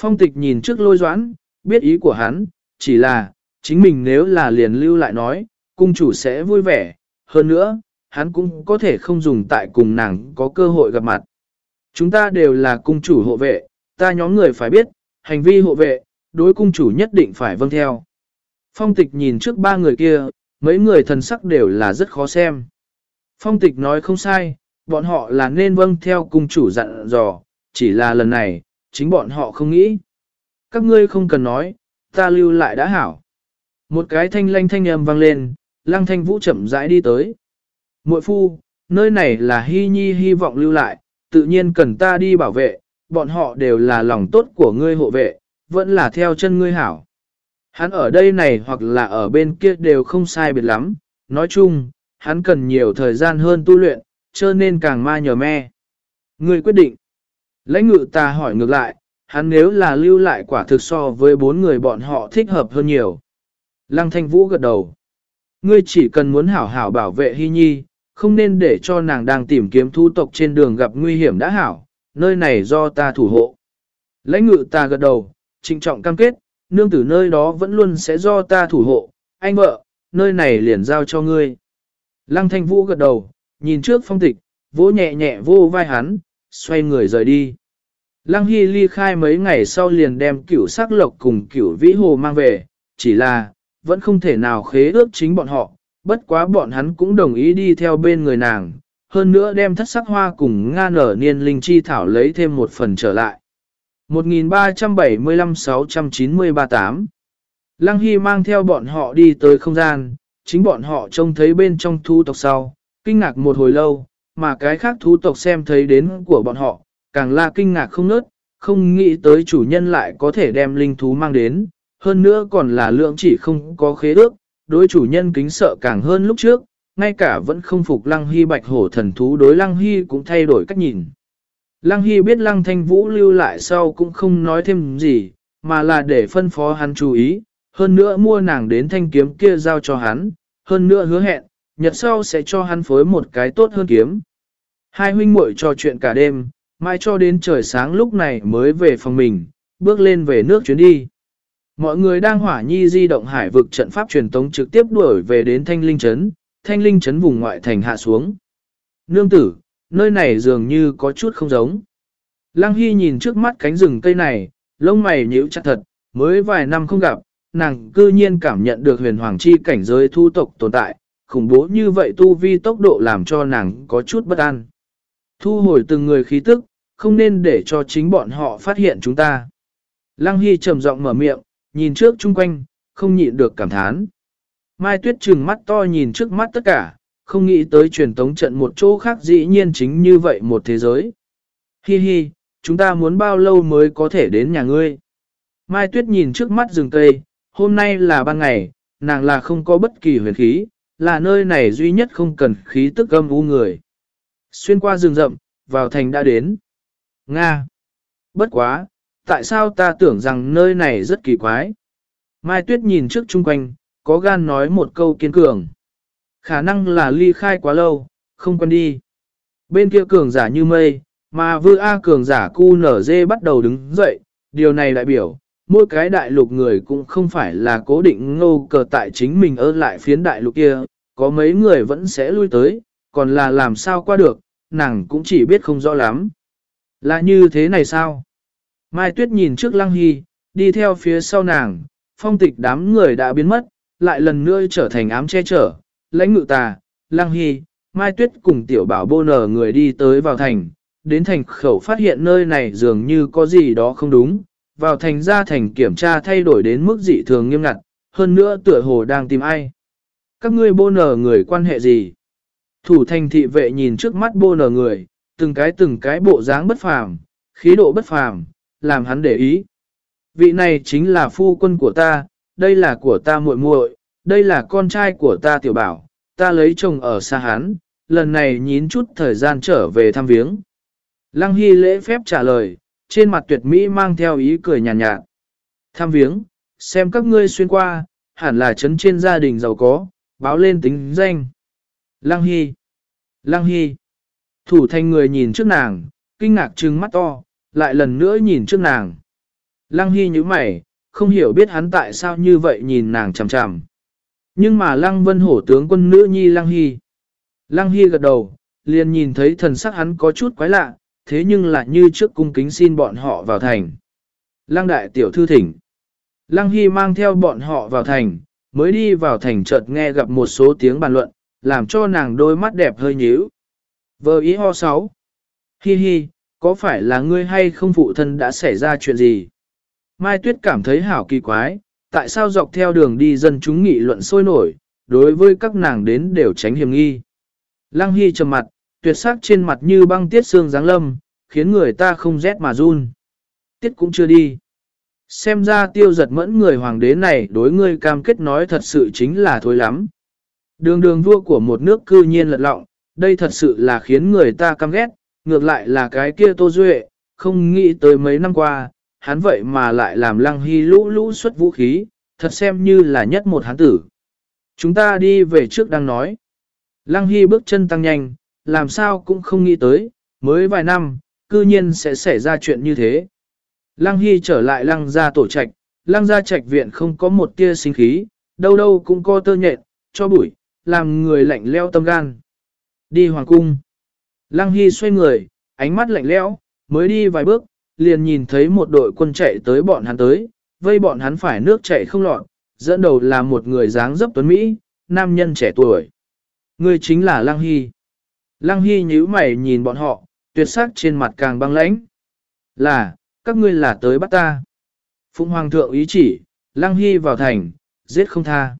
Phong tịch nhìn trước lôi doãn, biết ý của hắn, chỉ là, chính mình nếu là liền lưu lại nói, cung chủ sẽ vui vẻ, hơn nữa, hắn cũng có thể không dùng tại cùng nàng có cơ hội gặp mặt. Chúng ta đều là cung chủ hộ vệ, ta nhóm người phải biết, hành vi hộ vệ, đối cung chủ nhất định phải vâng theo. Phong tịch nhìn trước ba người kia, mấy người thần sắc đều là rất khó xem. Phong tịch nói không sai, bọn họ là nên vâng theo cung chủ dặn dò, chỉ là lần này, chính bọn họ không nghĩ. Các ngươi không cần nói, ta lưu lại đã hảo. Một cái thanh lanh thanh âm vang lên, lăng thanh vũ chậm rãi đi tới. Muội phu, nơi này là hy nhi hy vọng lưu lại, tự nhiên cần ta đi bảo vệ, bọn họ đều là lòng tốt của ngươi hộ vệ, vẫn là theo chân ngươi hảo. Hắn ở đây này hoặc là ở bên kia đều không sai biệt lắm, nói chung, hắn cần nhiều thời gian hơn tu luyện, cho nên càng ma nhờ me. người quyết định. Lãnh ngự ta hỏi ngược lại, hắn nếu là lưu lại quả thực so với bốn người bọn họ thích hợp hơn nhiều. Lăng thanh vũ gật đầu. Ngươi chỉ cần muốn hảo hảo bảo vệ hy nhi, không nên để cho nàng đang tìm kiếm thu tộc trên đường gặp nguy hiểm đã hảo, nơi này do ta thủ hộ. Lãnh ngự ta gật đầu, trịnh trọng cam kết, nương tử nơi đó vẫn luôn sẽ do ta thủ hộ, anh vợ, nơi này liền giao cho ngươi. Lăng thanh vũ gật đầu, nhìn trước phong tịch, vỗ nhẹ nhẹ vô vai hắn, xoay người rời đi. Lăng Hy ly khai mấy ngày sau liền đem cửu sắc lộc cùng cửu vĩ hồ mang về, chỉ là, vẫn không thể nào khế ước chính bọn họ, bất quá bọn hắn cũng đồng ý đi theo bên người nàng, hơn nữa đem thất sắc hoa cùng Nga nở niên linh chi thảo lấy thêm một phần trở lại. 13756938 Lăng Hy mang theo bọn họ đi tới không gian, chính bọn họ trông thấy bên trong thu tộc sau, kinh ngạc một hồi lâu, mà cái khác thú tộc xem thấy đến của bọn họ, càng là kinh ngạc không nớt, không nghĩ tới chủ nhân lại có thể đem linh thú mang đến, hơn nữa còn là lượng chỉ không có khế ước, đối chủ nhân kính sợ càng hơn lúc trước, ngay cả vẫn không phục Lăng Hy bạch hổ thần thú đối Lăng Hy cũng thay đổi cách nhìn. Lăng Hy biết Lăng Thanh Vũ lưu lại sau cũng không nói thêm gì, mà là để phân phó hắn chú ý, hơn nữa mua nàng đến thanh kiếm kia giao cho hắn, hơn nữa hứa hẹn, nhật sau sẽ cho hắn phối một cái tốt hơn kiếm. Hai huynh muội trò chuyện cả đêm, mai cho đến trời sáng lúc này mới về phòng mình, bước lên về nước chuyến đi. Mọi người đang hỏa nhi di động hải vực trận pháp truyền tống trực tiếp đuổi về đến Thanh Linh Trấn, Thanh Linh Trấn vùng ngoại thành hạ xuống. Nương tử, nơi này dường như có chút không giống. Lăng Hy nhìn trước mắt cánh rừng cây này, lông mày nhíu chặt thật, mới vài năm không gặp, nàng cư nhiên cảm nhận được huyền hoàng chi cảnh giới thu tộc tồn tại, khủng bố như vậy tu vi tốc độ làm cho nàng có chút bất an. Thu hồi từng người khí tức, không nên để cho chính bọn họ phát hiện chúng ta. Lăng Hy trầm giọng mở miệng, nhìn trước chung quanh, không nhịn được cảm thán. Mai Tuyết trừng mắt to nhìn trước mắt tất cả, không nghĩ tới truyền tống trận một chỗ khác dĩ nhiên chính như vậy một thế giới. Hi hi, chúng ta muốn bao lâu mới có thể đến nhà ngươi? Mai Tuyết nhìn trước mắt rừng cây, hôm nay là ban ngày, nàng là không có bất kỳ huyền khí, là nơi này duy nhất không cần khí tức âm u người. Xuyên qua rừng rậm, vào thành đã đến. Nga! Bất quá, tại sao ta tưởng rằng nơi này rất kỳ quái? Mai Tuyết nhìn trước chung quanh, có gan nói một câu kiên cường. Khả năng là ly khai quá lâu, không quen đi. Bên kia cường giả như mây, mà vư A cường giả cu nở dê bắt đầu đứng dậy, điều này đại biểu, mỗi cái đại lục người cũng không phải là cố định ngô cờ tại chính mình ở lại phiến đại lục kia, có mấy người vẫn sẽ lui tới, còn là làm sao qua được, nàng cũng chỉ biết không rõ lắm. Là như thế này sao? Mai Tuyết nhìn trước Lăng Hy, đi theo phía sau nàng, phong tịch đám người đã biến mất, lại lần nữa trở thành ám che chở, lãnh ngự tà, Lăng Hy, Mai Tuyết cùng tiểu bảo bô nở người đi tới vào thành, đến thành khẩu phát hiện nơi này dường như có gì đó không đúng, vào thành ra thành kiểm tra thay đổi đến mức dị thường nghiêm ngặt, hơn nữa tựa hồ đang tìm ai. Các ngươi bô nở người quan hệ gì? Thủ thành thị vệ nhìn trước mắt bô nở người, từng cái từng cái bộ dáng bất phàm, khí độ bất phàm, làm hắn để ý. Vị này chính là phu quân của ta, đây là của ta muội muội, đây là con trai của ta tiểu bảo, ta lấy chồng ở xa hắn, lần này nhín chút thời gian trở về thăm viếng. Lăng Hy lễ phép trả lời, trên mặt tuyệt mỹ mang theo ý cười nhàn nhạt, nhạt. Thăm viếng, xem các ngươi xuyên qua, hẳn là chấn trên gia đình giàu có, báo lên tính danh. Lăng Hy. Lăng Hy. Thủ thành người nhìn trước nàng, kinh ngạc trừng mắt to, lại lần nữa nhìn trước nàng. Lăng Hy như mày, không hiểu biết hắn tại sao như vậy nhìn nàng chằm chằm. Nhưng mà Lăng Vân Hổ tướng quân nữ nhi Lăng Hy. Lăng Hy gật đầu, liền nhìn thấy thần sắc hắn có chút quái lạ, thế nhưng lại như trước cung kính xin bọn họ vào thành. Lăng đại tiểu thư thỉnh. Lăng Hy mang theo bọn họ vào thành, mới đi vào thành chợt nghe gặp một số tiếng bàn luận, làm cho nàng đôi mắt đẹp hơi nhíu. Vơ ý ho sáu. Hi hi, có phải là ngươi hay không phụ thân đã xảy ra chuyện gì? Mai Tuyết cảm thấy hảo kỳ quái, tại sao dọc theo đường đi dân chúng nghị luận sôi nổi, đối với các nàng đến đều tránh hiểm nghi. Lăng Hy trầm mặt, tuyệt sắc trên mặt như băng tiết xương giáng lâm, khiến người ta không rét mà run. Tiết cũng chưa đi. Xem ra tiêu giật mẫn người hoàng đế này đối ngươi cam kết nói thật sự chính là thôi lắm. Đường đường vua của một nước cư nhiên lật lọng, đây thật sự là khiến người ta căm ghét, ngược lại là cái kia Tô Duệ, không nghĩ tới mấy năm qua, hắn vậy mà lại làm lăng hy lũ lũ xuất vũ khí, thật xem như là nhất một hắn tử. Chúng ta đi về trước đang nói. Lăng hy bước chân tăng nhanh, làm sao cũng không nghĩ tới, mới vài năm, cư nhiên sẽ xảy ra chuyện như thế. Lăng hy trở lại lăng gia tổ trạch, lăng gia trạch viện không có một tia sinh khí, đâu đâu cũng có tơ nhện, cho bụi, làm người lạnh leo tâm gan. Đi hoàng cung. Lăng Hy xoay người, ánh mắt lạnh lẽo, mới đi vài bước, liền nhìn thấy một đội quân chạy tới bọn hắn tới, vây bọn hắn phải nước chạy không lọt, dẫn đầu là một người dáng dấp tuấn Mỹ, nam nhân trẻ tuổi. Người chính là Lăng Hy. Lăng Hy nhíu mày nhìn bọn họ, tuyệt sắc trên mặt càng băng lãnh. Là, các ngươi là tới bắt ta. Phụng Hoàng thượng ý chỉ, Lăng Hy vào thành, giết không tha.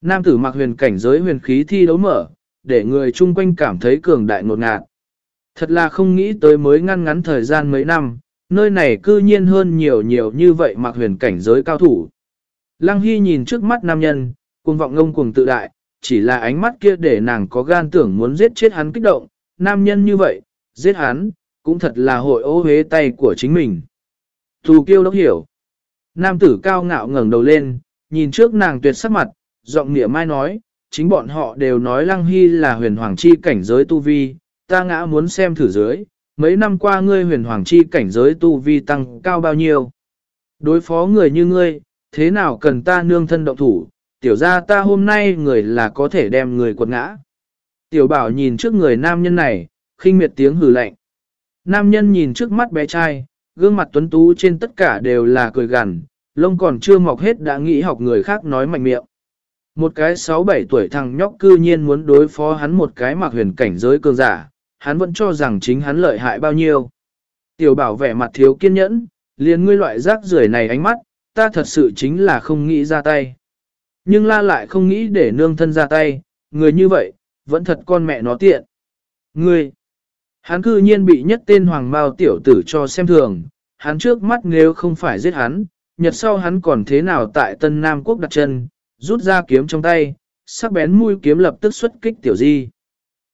Nam tử mặc huyền cảnh giới huyền khí thi đấu mở, để người chung quanh cảm thấy cường đại ngột ngạt. Thật là không nghĩ tới mới ngăn ngắn thời gian mấy năm, nơi này cư nhiên hơn nhiều nhiều như vậy mặc huyền cảnh giới cao thủ. Lăng Hy nhìn trước mắt nam nhân, cuồng vọng ngông cuồng tự đại, chỉ là ánh mắt kia để nàng có gan tưởng muốn giết chết hắn kích động, nam nhân như vậy, giết hắn, cũng thật là hội ô hế tay của chính mình. Thù kiêu đốc hiểu. Nam tử cao ngạo ngẩng đầu lên, nhìn trước nàng tuyệt sắc mặt, giọng nghĩa mai nói, chính bọn họ đều nói Lăng Hy là huyền hoàng chi cảnh giới tu vi, ta ngã muốn xem thử dưới, mấy năm qua ngươi huyền hoàng chi cảnh giới tu vi tăng cao bao nhiêu. Đối phó người như ngươi, thế nào cần ta nương thân động thủ, tiểu ra ta hôm nay người là có thể đem người quật ngã. Tiểu bảo nhìn trước người nam nhân này, khinh miệt tiếng hừ lạnh. Nam nhân nhìn trước mắt bé trai, gương mặt tuấn tú trên tất cả đều là cười gằn, lông còn chưa mọc hết đã nghĩ học người khác nói mạnh miệng. Một cái 6-7 tuổi thằng nhóc cư nhiên muốn đối phó hắn một cái mặc huyền cảnh giới cường giả, hắn vẫn cho rằng chính hắn lợi hại bao nhiêu. Tiểu bảo vẻ mặt thiếu kiên nhẫn, liền ngươi loại rác rưởi này ánh mắt, ta thật sự chính là không nghĩ ra tay. Nhưng la lại không nghĩ để nương thân ra tay, người như vậy, vẫn thật con mẹ nó tiện. Ngươi, hắn cư nhiên bị nhất tên hoàng mao tiểu tử cho xem thường, hắn trước mắt nếu không phải giết hắn, nhật sau hắn còn thế nào tại Tân Nam Quốc đặt chân, rút ra kiếm trong tay, sắc bén mũi kiếm lập tức xuất kích tiểu di.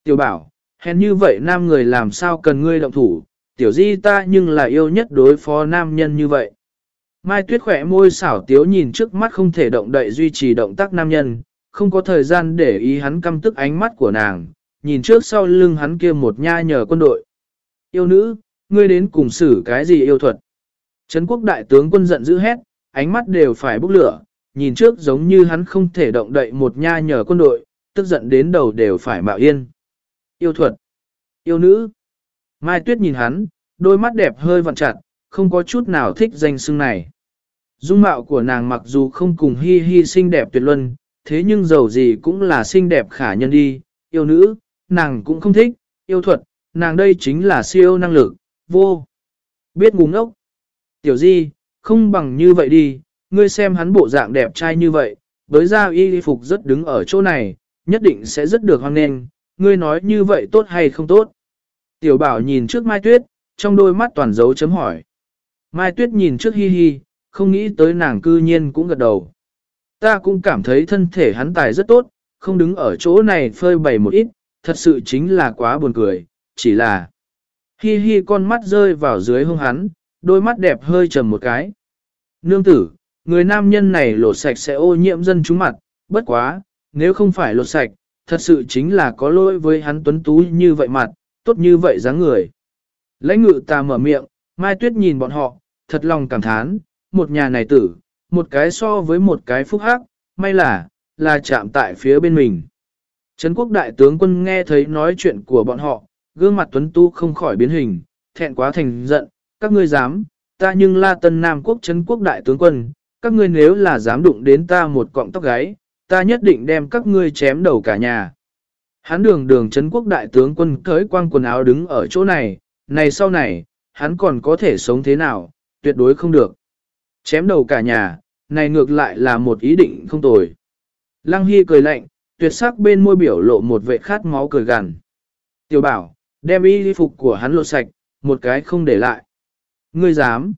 Tiểu bảo, hèn như vậy nam người làm sao cần ngươi động thủ, tiểu di ta nhưng là yêu nhất đối phó nam nhân như vậy. Mai tuyết khỏe môi xảo tiếu nhìn trước mắt không thể động đậy duy trì động tác nam nhân, không có thời gian để ý hắn căm tức ánh mắt của nàng, nhìn trước sau lưng hắn kia một nha nhờ quân đội. Yêu nữ, ngươi đến cùng xử cái gì yêu thuật? Trấn quốc đại tướng quân giận dữ hét, ánh mắt đều phải bốc lửa, nhìn trước giống như hắn không thể động đậy một nha nhờ quân đội, tức giận đến đầu đều phải mạo yên. Yêu thuật, yêu nữ. Mai Tuyết nhìn hắn, đôi mắt đẹp hơi vặn chặt, không có chút nào thích danh xưng này. Dung mạo của nàng mặc dù không cùng hi hi xinh đẹp tuyệt luân, thế nhưng dầu gì cũng là xinh đẹp khả nhân đi, yêu nữ, nàng cũng không thích, yêu thuật, nàng đây chính là siêu năng lực, vô. Biết ngu ngốc. Tiểu di, không bằng như vậy đi, ngươi xem hắn bộ dạng đẹp trai như vậy, với ra y phục rất đứng ở chỗ này, nhất định sẽ rất được hoan nghênh, ngươi nói như vậy tốt hay không tốt. Tiểu bảo nhìn trước Mai Tuyết, trong đôi mắt toàn dấu chấm hỏi. Mai Tuyết nhìn trước hi hi, không nghĩ tới nàng cư nhiên cũng gật đầu. Ta cũng cảm thấy thân thể hắn tài rất tốt, không đứng ở chỗ này phơi bày một ít, thật sự chính là quá buồn cười, chỉ là... Hi hi con mắt rơi vào dưới hông hắn, đôi mắt đẹp hơi trầm một cái. Nương tử, người nam nhân này lột sạch sẽ ô nhiễm dân chúng mặt, bất quá, nếu không phải lột sạch, thật sự chính là có lỗi với hắn tuấn tú như vậy mặt, tốt như vậy dáng người. Lãnh ngự ta mở miệng, Mai Tuyết nhìn bọn họ, thật lòng cảm thán, một nhà này tử, một cái so với một cái phúc hắc, may là, là chạm tại phía bên mình. Trấn quốc đại tướng quân nghe thấy nói chuyện của bọn họ, gương mặt tuấn tu không khỏi biến hình, thẹn quá thành giận, các ngươi dám, ta nhưng la tân nam quốc trấn quốc đại tướng quân, các ngươi nếu là dám đụng đến ta một cọng tóc gáy, ta nhất định đem các ngươi chém đầu cả nhà. Hắn đường đường trấn quốc đại tướng quân cởi quang quần áo đứng ở chỗ này, này sau này, hắn còn có thể sống thế nào, tuyệt đối không được. Chém đầu cả nhà, này ngược lại là một ý định không tồi. Lăng Hy cười lạnh, tuyệt sắc bên môi biểu lộ một vệ khát máu cười gằn. Tiểu bảo, đem y phục của hắn lột sạch, một cái không để lại. Ngươi dám.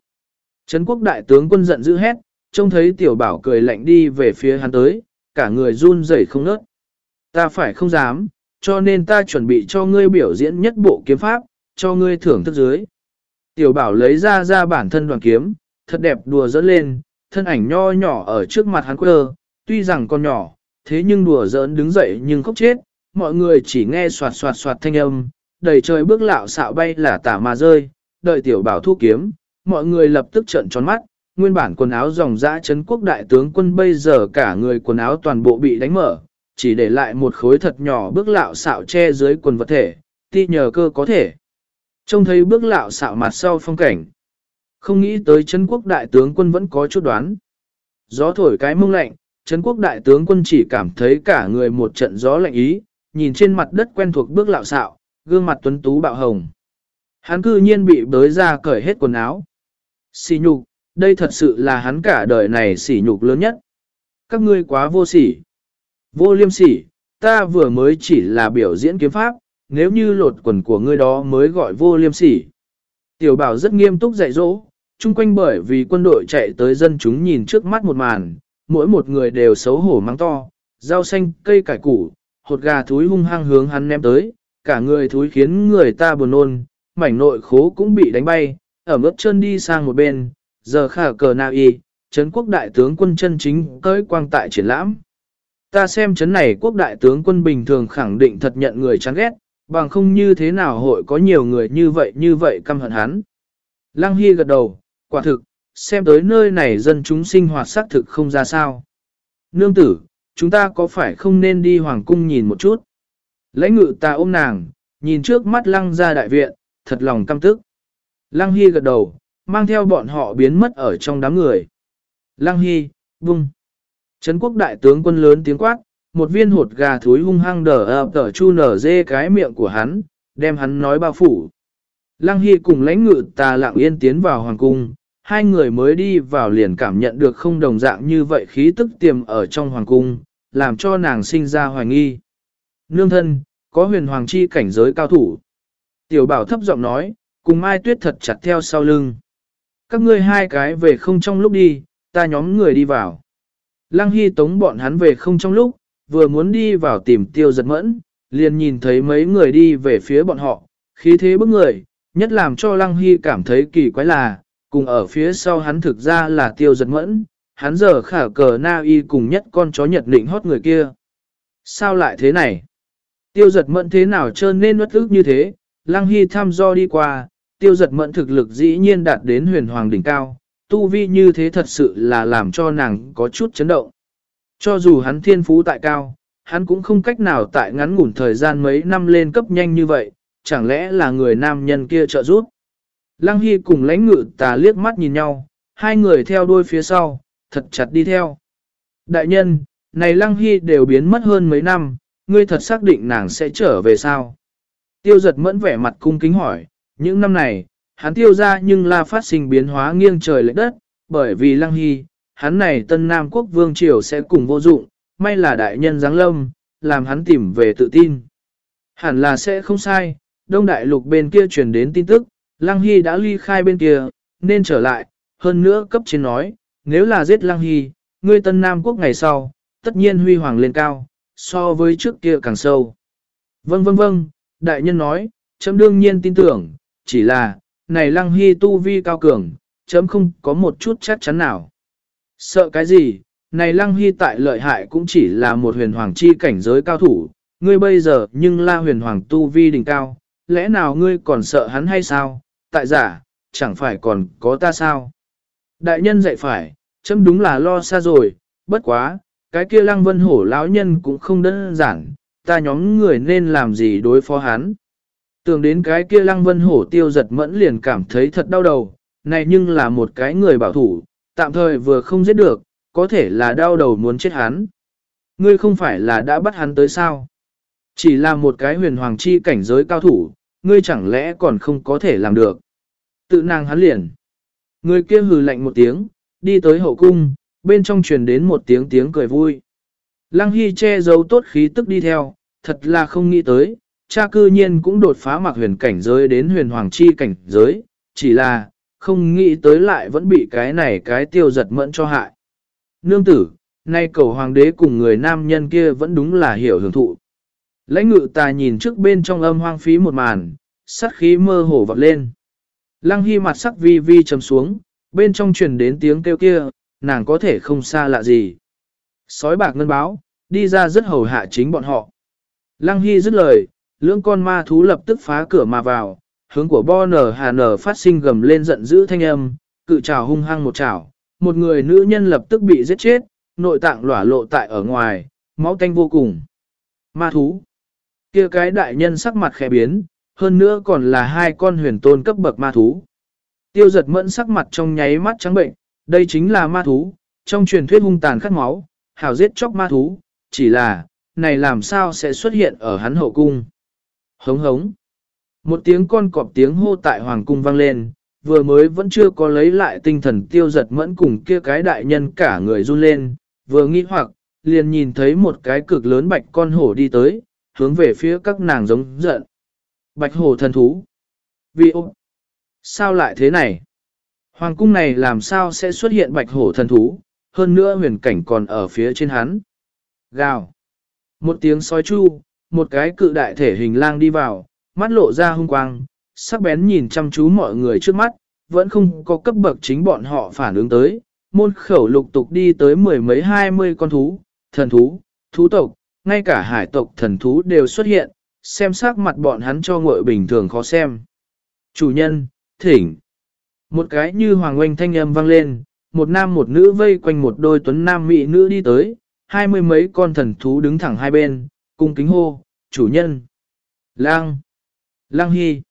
Trấn quốc đại tướng quân giận dữ hét, trông thấy tiểu bảo cười lạnh đi về phía hắn tới, cả người run rẩy không nớt. Ta phải không dám, cho nên ta chuẩn bị cho ngươi biểu diễn nhất bộ kiếm pháp, cho ngươi thưởng thức dưới. Tiểu bảo lấy ra ra bản thân đoàn kiếm, thật đẹp đùa dẫn lên, thân ảnh nho nhỏ ở trước mặt hắn quơ, tuy rằng con nhỏ, thế nhưng đùa giỡn đứng dậy nhưng khóc chết, mọi người chỉ nghe soạt soạt soạt thanh âm, đầy trời bước lạo xạo bay là tả mà rơi, đợi tiểu bảo thu kiếm, mọi người lập tức trợn tròn mắt, nguyên bản quần áo dòng dã chấn quốc đại tướng quân bây giờ cả người quần áo toàn bộ bị đánh mở, chỉ để lại một khối thật nhỏ bước lạo xạo che dưới quần vật thể, ti nhờ cơ có thể. Trông thấy bước lạo xạo mặt sau phong cảnh. Không nghĩ tới chấn quốc đại tướng quân vẫn có chút đoán. Gió thổi cái mông lạnh, chấn quốc đại tướng quân chỉ cảm thấy cả người một trận gió lạnh ý, nhìn trên mặt đất quen thuộc bước lạo xạo, gương mặt tuấn tú bạo hồng. Hắn cư nhiên bị bới ra cởi hết quần áo. Xì nhục, đây thật sự là hắn cả đời này sỉ nhục lớn nhất. Các ngươi quá vô sỉ. Vô liêm sỉ, ta vừa mới chỉ là biểu diễn kiếm pháp, nếu như lột quần của ngươi đó mới gọi vô liêm sỉ. Tiểu bảo rất nghiêm túc dạy dỗ, chung quanh bởi vì quân đội chạy tới dân chúng nhìn trước mắt một màn, mỗi một người đều xấu hổ mắng to, rau xanh, cây cải củ, hột gà thúi hung hăng hướng hắn ném tới, cả người thúi khiến người ta buồn nôn, mảnh nội khố cũng bị đánh bay, ở ướt chân đi sang một bên, giờ khả cờ na y, Trấn quốc đại tướng quân chân chính tới quang tại triển lãm. Ta xem chấn này quốc đại tướng quân bình thường khẳng định thật nhận người chán ghét, bằng không như thế nào hội có nhiều người như vậy như vậy căm hận hắn. Lăng Hy gật đầu, quả thực, xem tới nơi này dân chúng sinh hoạt xác thực không ra sao. Nương tử, chúng ta có phải không nên đi hoàng cung nhìn một chút? Lãnh ngự ta ôm nàng, nhìn trước mắt lăng ra đại viện, thật lòng căm tức. Lăng Hy gật đầu, mang theo bọn họ biến mất ở trong đám người. Lăng Hy, vung. Trấn quốc đại tướng quân lớn tiếng quát, một viên hột gà thúi hung hăng đờ ập tở chu nở dê cái miệng của hắn, đem hắn nói bao phủ. Lăng Hy cùng lãnh ngự tà lặng yên tiến vào hoàng cung, hai người mới đi vào liền cảm nhận được không đồng dạng như vậy khí tức tiềm ở trong hoàng cung, làm cho nàng sinh ra hoài nghi. Nương thân, có huyền hoàng chi cảnh giới cao thủ. Tiểu bảo thấp giọng nói, cùng Mai Tuyết thật chặt theo sau lưng. Các ngươi hai cái về không trong lúc đi, ta nhóm người đi vào. Lăng Hy tống bọn hắn về không trong lúc, vừa muốn đi vào tìm tiêu giật mẫn, liền nhìn thấy mấy người đi về phía bọn họ, khí thế bức người, nhất làm cho Lăng Hy cảm thấy kỳ quái là, cùng ở phía sau hắn thực ra là tiêu giật mẫn, hắn giờ khả cờ na y cùng nhất con chó nhật định hót người kia. Sao lại thế này? Tiêu giật mẫn thế nào trơn nên nuốt ức như thế, Lăng Hy thăm do đi qua, tiêu giật mẫn thực lực dĩ nhiên đạt đến huyền hoàng đỉnh cao, tu vi như thế thật sự là làm cho nàng có chút chấn động. Cho dù hắn thiên phú tại cao, hắn cũng không cách nào tại ngắn ngủn thời gian mấy năm lên cấp nhanh như vậy, chẳng lẽ là người nam nhân kia trợ giúp. Lăng Hy cùng lãnh ngự tà liếc mắt nhìn nhau, hai người theo đuôi phía sau, thật chặt đi theo. Đại nhân, này Lăng Hy đều biến mất hơn mấy năm, ngươi thật xác định nàng sẽ trở về sao? Tiêu giật mẫn vẻ mặt cung kính hỏi, những năm này, hắn tiêu ra nhưng là phát sinh biến hóa nghiêng trời lệch đất, bởi vì Lăng Hy, hắn này Tân Nam Quốc Vương Triều sẽ cùng vô dụng, may là đại nhân giáng lâm, làm hắn tìm về tự tin. Hẳn là sẽ không sai, Đông Đại Lục bên kia truyền đến tin tức, Lăng Hy đã ly khai bên kia, nên trở lại, hơn nữa cấp trên nói, nếu là giết Lăng Hy, ngươi Tân Nam Quốc ngày sau, tất nhiên huy hoàng lên cao, so với trước kia càng sâu. Vâng vâng vâng, đại nhân nói, chấm đương nhiên tin tưởng, chỉ là, này Lăng Hy tu vi cao cường, chấm không có một chút chắc chắn nào. Sợ cái gì, này Lăng Hy tại lợi hại cũng chỉ là một huyền hoàng chi cảnh giới cao thủ, ngươi bây giờ nhưng la huyền hoàng tu vi đỉnh cao, lẽ nào ngươi còn sợ hắn hay sao, tại giả, chẳng phải còn có ta sao. Đại nhân dạy phải, chấm đúng là lo xa rồi, bất quá, cái kia lăng vân hổ lão nhân cũng không đơn giản, ta nhóm người nên làm gì đối phó hắn. Tưởng đến cái kia lăng vân hổ tiêu giật mẫn liền cảm thấy thật đau đầu, này nhưng là một cái người bảo thủ, tạm thời vừa không giết được, có thể là đau đầu muốn chết hắn. Ngươi không phải là đã bắt hắn tới sao? Chỉ là một cái huyền hoàng chi cảnh giới cao thủ, ngươi chẳng lẽ còn không có thể làm được. Tự nàng hắn liền. Người kia hừ lạnh một tiếng, đi tới hậu cung, bên trong truyền đến một tiếng tiếng cười vui. Lăng Hy che giấu tốt khí tức đi theo, thật là không nghĩ tới, cha cư nhiên cũng đột phá mặc huyền cảnh giới đến huyền hoàng chi cảnh giới, chỉ là, không nghĩ tới lại vẫn bị cái này cái tiêu giật mẫn cho hại. Nương tử, nay cầu hoàng đế cùng người nam nhân kia vẫn đúng là hiểu hưởng thụ. Lãnh ngự ta nhìn trước bên trong âm hoang phí một màn, sát khí mơ hồ vọt lên. Lăng hy mặt sắc vi vi trầm xuống, bên trong truyền đến tiếng kêu kia, nàng có thể không xa lạ gì. Sói bạc ngân báo, đi ra rất hầu hạ chính bọn họ. Lăng hy dứt lời, lưỡng con ma thú lập tức phá cửa mà vào, hướng của bo nở hà nở phát sinh gầm lên giận dữ thanh âm, cự trào hung hăng một trào, một người nữ nhân lập tức bị giết chết, nội tạng lỏa lộ tại ở ngoài, máu tanh vô cùng. Ma thú. kia cái đại nhân sắc mặt khẽ biến, hơn nữa còn là hai con huyền tôn cấp bậc ma thú. Tiêu giật mẫn sắc mặt trong nháy mắt trắng bệnh, đây chính là ma thú, trong truyền thuyết hung tàn khát máu, hào giết chóc ma thú, chỉ là, này làm sao sẽ xuất hiện ở hắn hậu cung. Hống hống. Một tiếng con cọp tiếng hô tại hoàng cung vang lên, vừa mới vẫn chưa có lấy lại tinh thần tiêu giật mẫn cùng kia cái đại nhân cả người run lên, vừa nghĩ hoặc, liền nhìn thấy một cái cực lớn bạch con hổ đi tới, hướng về phía các nàng giống giận. Bạch hổ thần thú. Vì ô, sao lại thế này? Hoàng cung này làm sao sẽ xuất hiện bạch hổ thần thú, hơn nữa huyền cảnh còn ở phía trên hắn. Gào. Một tiếng sói chu, một cái cự đại thể hình lang đi vào, mắt lộ ra hung quang, sắc bén nhìn chăm chú mọi người trước mắt, vẫn không có cấp bậc chính bọn họ phản ứng tới. Môn khẩu lục tục đi tới mười mấy hai mươi con thú, thần thú, thú tộc, ngay cả hải tộc thần thú đều xuất hiện, xem sắc mặt bọn hắn cho ngội bình thường khó xem. Chủ nhân, thỉnh. Một cái như hoàng oanh thanh âm vang lên, một nam một nữ vây quanh một đôi tuấn nam mỹ nữ đi tới, hai mươi mấy con thần thú đứng thẳng hai bên, cung kính hô, chủ nhân. Lang. Lang Hy.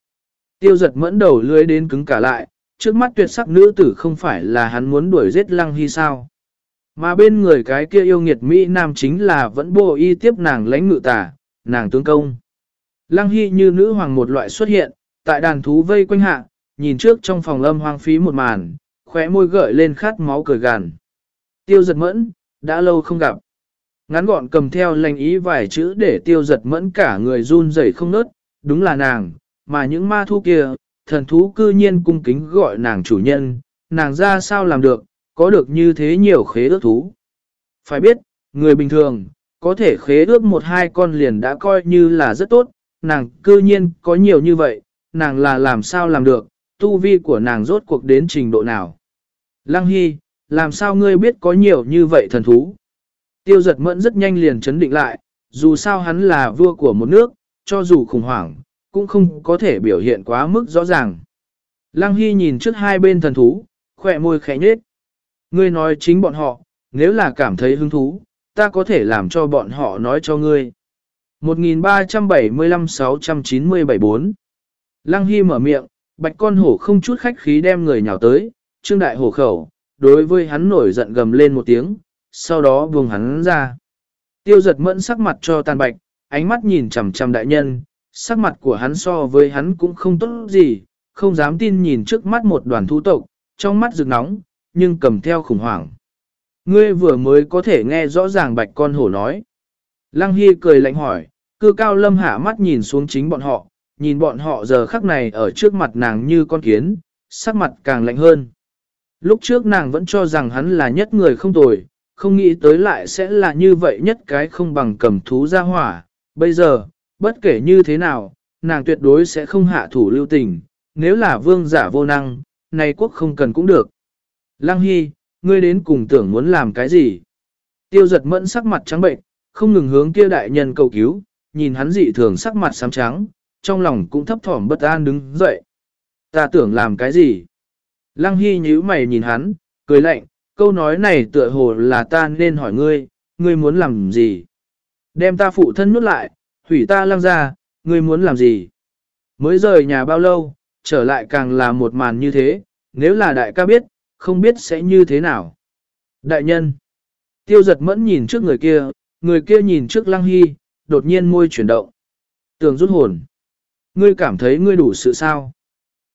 Tiêu giật mẫn đầu lưới đến cứng cả lại, trước mắt tuyệt sắc nữ tử không phải là hắn muốn đuổi giết lang Hy sao. Mà bên người cái kia yêu nghiệt Mỹ Nam chính là vẫn bộ y tiếp nàng lãnh ngự tả, nàng tướng công. Lăng Hy như nữ hoàng một loại xuất hiện, tại đàn thú vây quanh hạ, nhìn trước trong phòng lâm hoang phí một màn, khóe môi gợi lên khát máu cười gàn. Tiêu giật mẫn, đã lâu không gặp. Ngắn gọn cầm theo lành ý vài chữ để tiêu giật mẫn cả người run rẩy không nớt, đúng là nàng, mà những ma thú kia, thần thú cư nhiên cung kính gọi nàng chủ nhân, nàng ra sao làm được, có được như thế nhiều khế ước thú. Phải biết, người bình thường, có thể khế ước một hai con liền đã coi như là rất tốt, nàng cư nhiên có nhiều như vậy, nàng là làm sao làm được, tu vi của nàng rốt cuộc đến trình độ nào. Lăng Hy, làm sao ngươi biết có nhiều như vậy thần thú? Tiêu giật mẫn rất nhanh liền chấn định lại, dù sao hắn là vua của một nước, cho dù khủng hoảng, cũng không có thể biểu hiện quá mức rõ ràng. Lăng Hy nhìn trước hai bên thần thú, khỏe môi khẽ nhết. Ngươi nói chính bọn họ, nếu là cảm thấy hứng thú, ta có thể làm cho bọn họ nói cho ngươi. 1375-697-4 Lăng Hy mở miệng, bạch con hổ không chút khách khí đem người nhào tới, trương đại hổ khẩu, đối với hắn nổi giận gầm lên một tiếng, sau đó buông hắn ra. Tiêu giật mẫn sắc mặt cho tàn bạch, ánh mắt nhìn chằm chằm đại nhân, sắc mặt của hắn so với hắn cũng không tốt gì, không dám tin nhìn trước mắt một đoàn thú tộc, trong mắt rực nóng, nhưng cầm theo khủng hoảng. Ngươi vừa mới có thể nghe rõ ràng bạch con hổ nói. Lăng Hy cười lạnh hỏi, cư cao lâm hạ mắt nhìn xuống chính bọn họ, nhìn bọn họ giờ khắc này ở trước mặt nàng như con kiến, sắc mặt càng lạnh hơn. Lúc trước nàng vẫn cho rằng hắn là nhất người không tồi, không nghĩ tới lại sẽ là như vậy nhất cái không bằng cầm thú ra hỏa. Bây giờ, bất kể như thế nào, nàng tuyệt đối sẽ không hạ thủ lưu tình, nếu là vương giả vô năng, này quốc không cần cũng được. Lăng Hy, ngươi đến cùng tưởng muốn làm cái gì? Tiêu giật mẫn sắc mặt trắng bệnh, không ngừng hướng kia đại nhân cầu cứu, nhìn hắn dị thường sắc mặt xám trắng, trong lòng cũng thấp thỏm bất an đứng dậy. Ta tưởng làm cái gì? Lăng Hy nhíu mày nhìn hắn, cười lạnh, câu nói này tựa hồ là ta nên hỏi ngươi, ngươi muốn làm gì? Đem ta phụ thân nuốt lại, hủy ta lăng ra, ngươi muốn làm gì? Mới rời nhà bao lâu, trở lại càng là một màn như thế, nếu là đại ca biết, không biết sẽ như thế nào. Đại nhân, tiêu giật mẫn nhìn trước người kia, người kia nhìn trước lăng hy, đột nhiên môi chuyển động. Tường rút hồn. Ngươi cảm thấy ngươi đủ sự sao?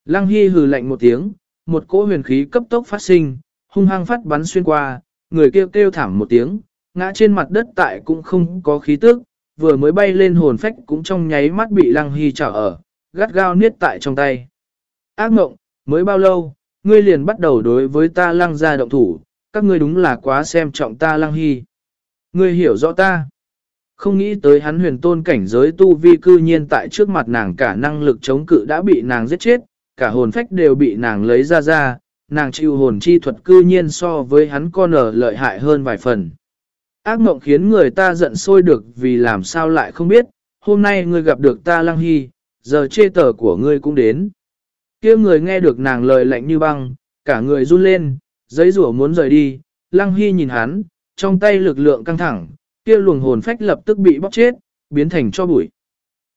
Lăng hy hừ lạnh một tiếng, một cỗ huyền khí cấp tốc phát sinh, hung hăng phát bắn xuyên qua, người kêu kêu thảm một tiếng, ngã trên mặt đất tại cũng không có khí tước, vừa mới bay lên hồn phách cũng trong nháy mắt bị lăng hy trả ở, gắt gao niết tại trong tay. Ác mộng, mới bao lâu, ngươi liền bắt đầu đối với ta lăng ra động thủ, các ngươi đúng là quá xem trọng ta lăng hy. Ngươi hiểu rõ ta. Không nghĩ tới hắn huyền tôn cảnh giới tu vi cư nhiên tại trước mặt nàng cả năng lực chống cự đã bị nàng giết chết, cả hồn phách đều bị nàng lấy ra ra, nàng chịu hồn chi thuật cư nhiên so với hắn con ở lợi hại hơn vài phần. Ác mộng khiến người ta giận sôi được vì làm sao lại không biết, hôm nay ngươi gặp được ta lăng hy, giờ chê tờ của ngươi cũng đến. kia người nghe được nàng lời lạnh như băng, cả người run lên, giấy rủa muốn rời đi, lăng hy nhìn hắn, trong tay lực lượng căng thẳng, kia luồng hồn phách lập tức bị bóc chết, biến thành cho bụi.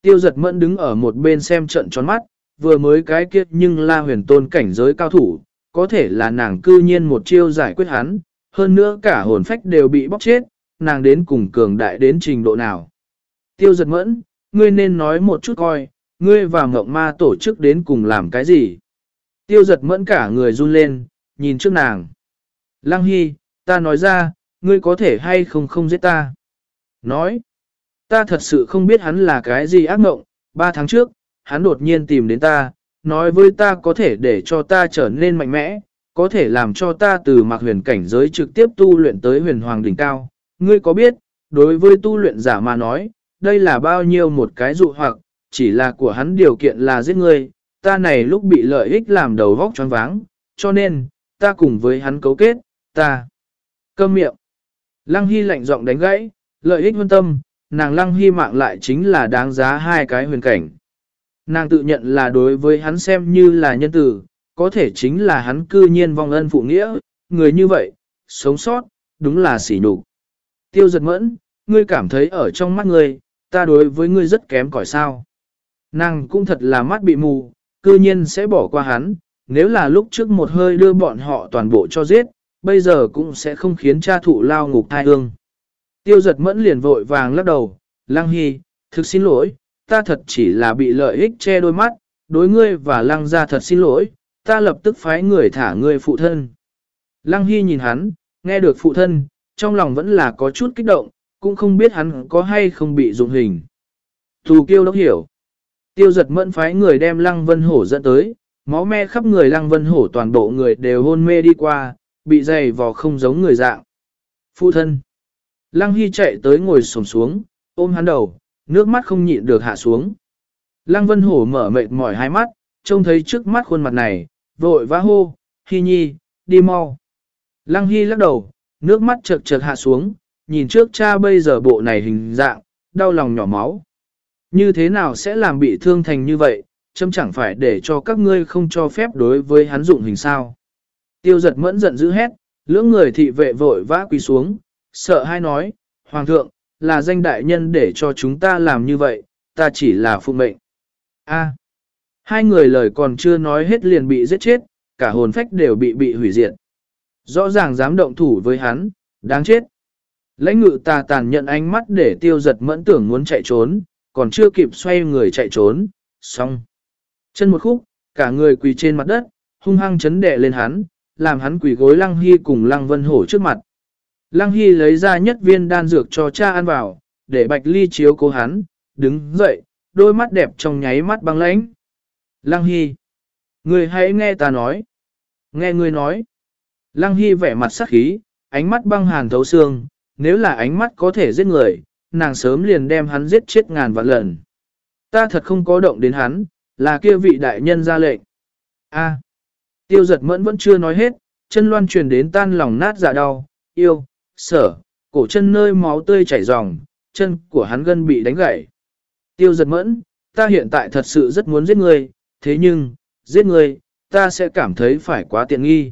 Tiêu giật mẫn đứng ở một bên xem trận tròn mắt, vừa mới cái kia nhưng la huyền tôn cảnh giới cao thủ, có thể là nàng cư nhiên một chiêu giải quyết hắn, hơn nữa cả hồn phách đều bị bóc chết, nàng đến cùng cường đại đến trình độ nào. Tiêu giật mẫn, ngươi nên nói một chút coi, ngươi và ngộng ma tổ chức đến cùng làm cái gì. Tiêu giật mẫn cả người run lên, nhìn trước nàng. Lăng Hy, ta nói ra, ngươi có thể hay không không giết ta. Nói, ta thật sự không biết hắn là cái gì ác mộng, ba tháng trước, hắn đột nhiên tìm đến ta, nói với ta có thể để cho ta trở nên mạnh mẽ, có thể làm cho ta từ mạc huyền cảnh giới trực tiếp tu luyện tới huyền hoàng đỉnh cao. Ngươi có biết, đối với tu luyện giả mà nói, đây là bao nhiêu một cái dụ hoặc, chỉ là của hắn điều kiện là giết ngươi, ta này lúc bị lợi ích làm đầu vóc choáng váng, cho nên, ta cùng với hắn cấu kết, ta câm miệng. Lăng Hy lạnh giọng đánh gãy, lợi ích vân tâm, nàng Lăng Hy mạng lại chính là đáng giá hai cái huyền cảnh. Nàng tự nhận là đối với hắn xem như là nhân tử, có thể chính là hắn cư nhiên vong ân phụ nghĩa, người như vậy, sống sót, đúng là sỉ nhục. Tiêu giật mẫn, ngươi cảm thấy ở trong mắt ngươi, ta đối với ngươi rất kém cỏi sao. Nàng cũng thật là mắt bị mù, cư nhiên sẽ bỏ qua hắn, nếu là lúc trước một hơi đưa bọn họ toàn bộ cho giết, bây giờ cũng sẽ không khiến cha thụ lao ngục thai ương. Tiêu giật mẫn liền vội vàng lắc đầu, Lăng Hy, thực xin lỗi, ta thật chỉ là bị lợi ích che đôi mắt, đối ngươi và Lăng ra thật xin lỗi, ta lập tức phái người thả ngươi phụ thân. Lăng Hy nhìn hắn, nghe được phụ thân, trong lòng vẫn là có chút kích động, cũng không biết hắn có hay không bị dụng hình. Thù kiêu đốc hiểu. Tiêu giật mẫn phái người đem Lăng Vân Hổ dẫn tới, máu me khắp người Lăng Vân Hổ toàn bộ người đều hôn mê đi qua, bị dày vò không giống người dạng. Phụ thân. Lăng Hy chạy tới ngồi sổm xuống, ôm hắn đầu, nước mắt không nhịn được hạ xuống. Lăng Vân Hổ mở mệt mỏi hai mắt, trông thấy trước mắt khuôn mặt này, vội vã hô, Hi nhi, đi mau. Lăng Hy lắc đầu, nước mắt chợt chợt hạ xuống, nhìn trước cha bây giờ bộ này hình dạng, đau lòng nhỏ máu. Như thế nào sẽ làm bị thương thành như vậy, chấm chẳng phải để cho các ngươi không cho phép đối với hắn dụng hình sao. Tiêu giật mẫn giận dữ hét, lưỡng người thị vệ vội vã quỳ xuống, sợ hai nói, Hoàng thượng, là danh đại nhân để cho chúng ta làm như vậy, ta chỉ là phụ mệnh. A. hai người lời còn chưa nói hết liền bị giết chết, cả hồn phách đều bị bị hủy diệt. Rõ ràng dám động thủ với hắn, đáng chết. Lãnh ngự tà tàn nhận ánh mắt để tiêu giật mẫn tưởng muốn chạy trốn, còn chưa kịp xoay người chạy trốn, xong. Chân một khúc, cả người quỳ trên mặt đất, hung hăng chấn đè lên hắn, làm hắn quỳ gối lăng hy cùng lăng vân hổ trước mặt. Lăng hy lấy ra nhất viên đan dược cho cha ăn vào, để bạch ly chiếu cố hắn, đứng dậy, đôi mắt đẹp trong nháy mắt băng lãnh. Lăng hy, người hãy nghe ta nói. Nghe người nói. Lăng hy vẻ mặt sắc khí, ánh mắt băng hàn thấu xương, nếu là ánh mắt có thể giết người, nàng sớm liền đem hắn giết chết ngàn vạn lần. Ta thật không có động đến hắn, là kia vị đại nhân ra lệnh. A. tiêu giật mẫn vẫn chưa nói hết, chân loan truyền đến tan lòng nát dạ đau, yêu, sở, cổ chân nơi máu tươi chảy ròng, chân của hắn gân bị đánh gãy. Tiêu giật mẫn, ta hiện tại thật sự rất muốn giết người, thế nhưng, giết người, ta sẽ cảm thấy phải quá tiện nghi.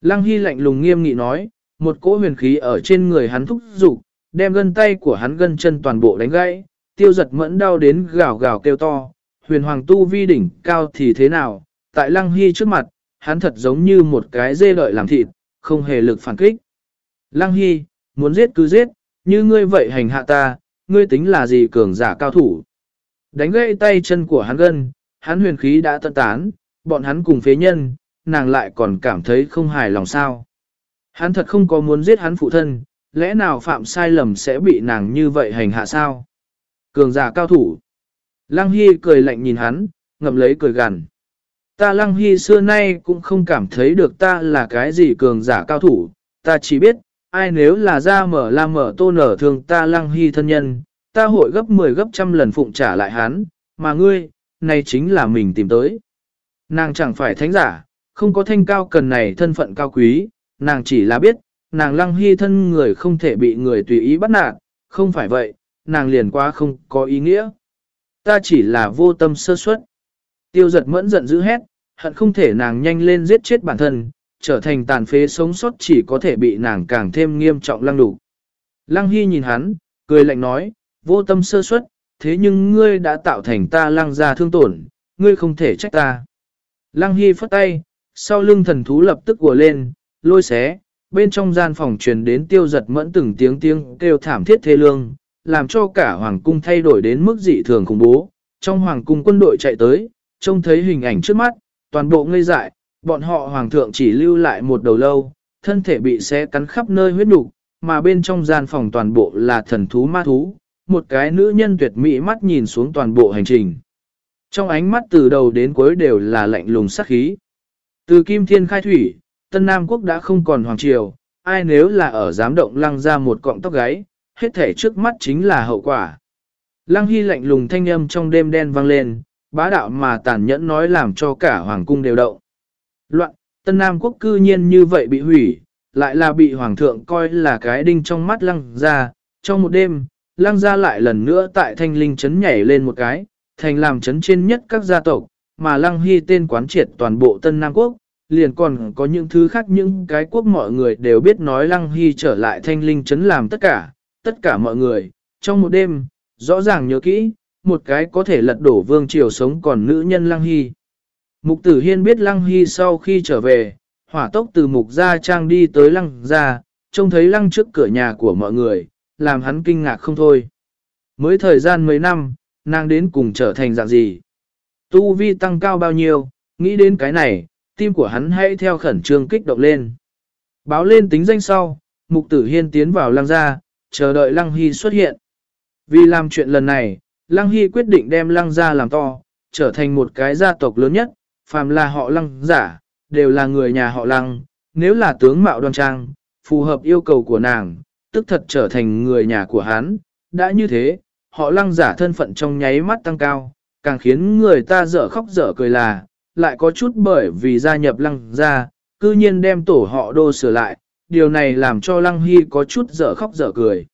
Lăng Hy lạnh lùng nghiêm nghị nói, một cỗ huyền khí ở trên người hắn thúc giục đem gân tay của hắn gân chân toàn bộ đánh gãy, tiêu giật mẫn đau đến gào gào kêu to, huyền hoàng tu vi đỉnh cao thì thế nào, tại lăng hy trước mặt, hắn thật giống như một cái dê đợi làm thịt, không hề lực phản kích. Lăng hy, muốn giết cứ giết, như ngươi vậy hành hạ ta, ngươi tính là gì cường giả cao thủ. Đánh gãy tay chân của hắn gân, hắn huyền khí đã tận tán, bọn hắn cùng phế nhân, nàng lại còn cảm thấy không hài lòng sao. Hắn thật không có muốn giết hắn phụ thân, lẽ nào phạm sai lầm sẽ bị nàng như vậy hành hạ sao? Cường giả cao thủ. Lăng Hy cười lạnh nhìn hắn, ngậm lấy cười gằn. Ta Lăng Hy xưa nay cũng không cảm thấy được ta là cái gì cường giả cao thủ, ta chỉ biết, ai nếu là ra mở la mở tô nở thường ta Lăng Hy thân nhân, ta hội gấp 10 gấp trăm lần phụng trả lại hắn, mà ngươi, này chính là mình tìm tới. Nàng chẳng phải thánh giả, không có thanh cao cần này thân phận cao quý, nàng chỉ là biết, nàng lăng hy thân người không thể bị người tùy ý bắt nạt, không phải vậy, nàng liền quá không có ý nghĩa. Ta chỉ là vô tâm sơ suất. Tiêu giật mẫn giận dữ hét, hận không thể nàng nhanh lên giết chết bản thân, trở thành tàn phế sống sót chỉ có thể bị nàng càng thêm nghiêm trọng lăng đủ. Lăng Hy nhìn hắn, cười lạnh nói, vô tâm sơ suất, thế nhưng ngươi đã tạo thành ta lăng ra thương tổn, ngươi không thể trách ta. Lăng Hy phất tay, sau lưng thần thú lập tức của lên, lôi xé, bên trong gian phòng truyền đến tiêu giật mẫn từng tiếng tiếng kêu thảm thiết thê lương, làm cho cả hoàng cung thay đổi đến mức dị thường khủng bố. Trong hoàng cung quân đội chạy tới, trông thấy hình ảnh trước mắt, toàn bộ ngây dại, bọn họ hoàng thượng chỉ lưu lại một đầu lâu, thân thể bị xé cắn khắp nơi huyết nục, mà bên trong gian phòng toàn bộ là thần thú ma thú, một cái nữ nhân tuyệt mỹ mắt nhìn xuống toàn bộ hành trình. Trong ánh mắt từ đầu đến cuối đều là lạnh lùng sắc khí. Từ Kim Thiên khai thủy, Tân Nam Quốc đã không còn hoàng triều, ai nếu là ở dám động lăng ra một cọng tóc gáy, hết thể trước mắt chính là hậu quả. Lăng Hy lạnh lùng thanh âm trong đêm đen vang lên, bá đạo mà tàn nhẫn nói làm cho cả hoàng cung đều động. Loạn, Tân Nam Quốc cư nhiên như vậy bị hủy, lại là bị hoàng thượng coi là cái đinh trong mắt lăng ra, trong một đêm, lăng ra lại lần nữa tại thanh linh chấn nhảy lên một cái, thành làm chấn trên nhất các gia tộc, mà Lăng Hy tên quán triệt toàn bộ Tân Nam Quốc, liền còn có những thứ khác những cái quốc mọi người đều biết nói Lăng Hy trở lại thanh linh chấn làm tất cả, tất cả mọi người, trong một đêm, rõ ràng nhớ kỹ, một cái có thể lật đổ vương triều sống còn nữ nhân Lăng Hy. Mục tử hiên biết Lăng Hy sau khi trở về, hỏa tốc từ mục gia trang đi tới Lăng gia, trông thấy Lăng trước cửa nhà của mọi người, làm hắn kinh ngạc không thôi. Mới thời gian mấy năm, nàng đến cùng trở thành dạng gì? Tu vi tăng cao bao nhiêu, nghĩ đến cái này, tim của hắn hãy theo khẩn trương kích động lên. Báo lên tính danh sau, mục tử hiên tiến vào lăng gia, chờ đợi lăng hy xuất hiện. Vì làm chuyện lần này, lăng hy quyết định đem lăng gia làm to, trở thành một cái gia tộc lớn nhất, phàm là họ lăng giả, đều là người nhà họ lăng, nếu là tướng mạo đoan trang, phù hợp yêu cầu của nàng, tức thật trở thành người nhà của hắn. Đã như thế, họ lăng giả thân phận trong nháy mắt tăng cao, càng khiến người ta dở khóc dở cười là, lại có chút bởi vì gia nhập lăng gia, cư nhiên đem tổ họ đô sửa lại, điều này làm cho lăng hy có chút dở khóc dở cười.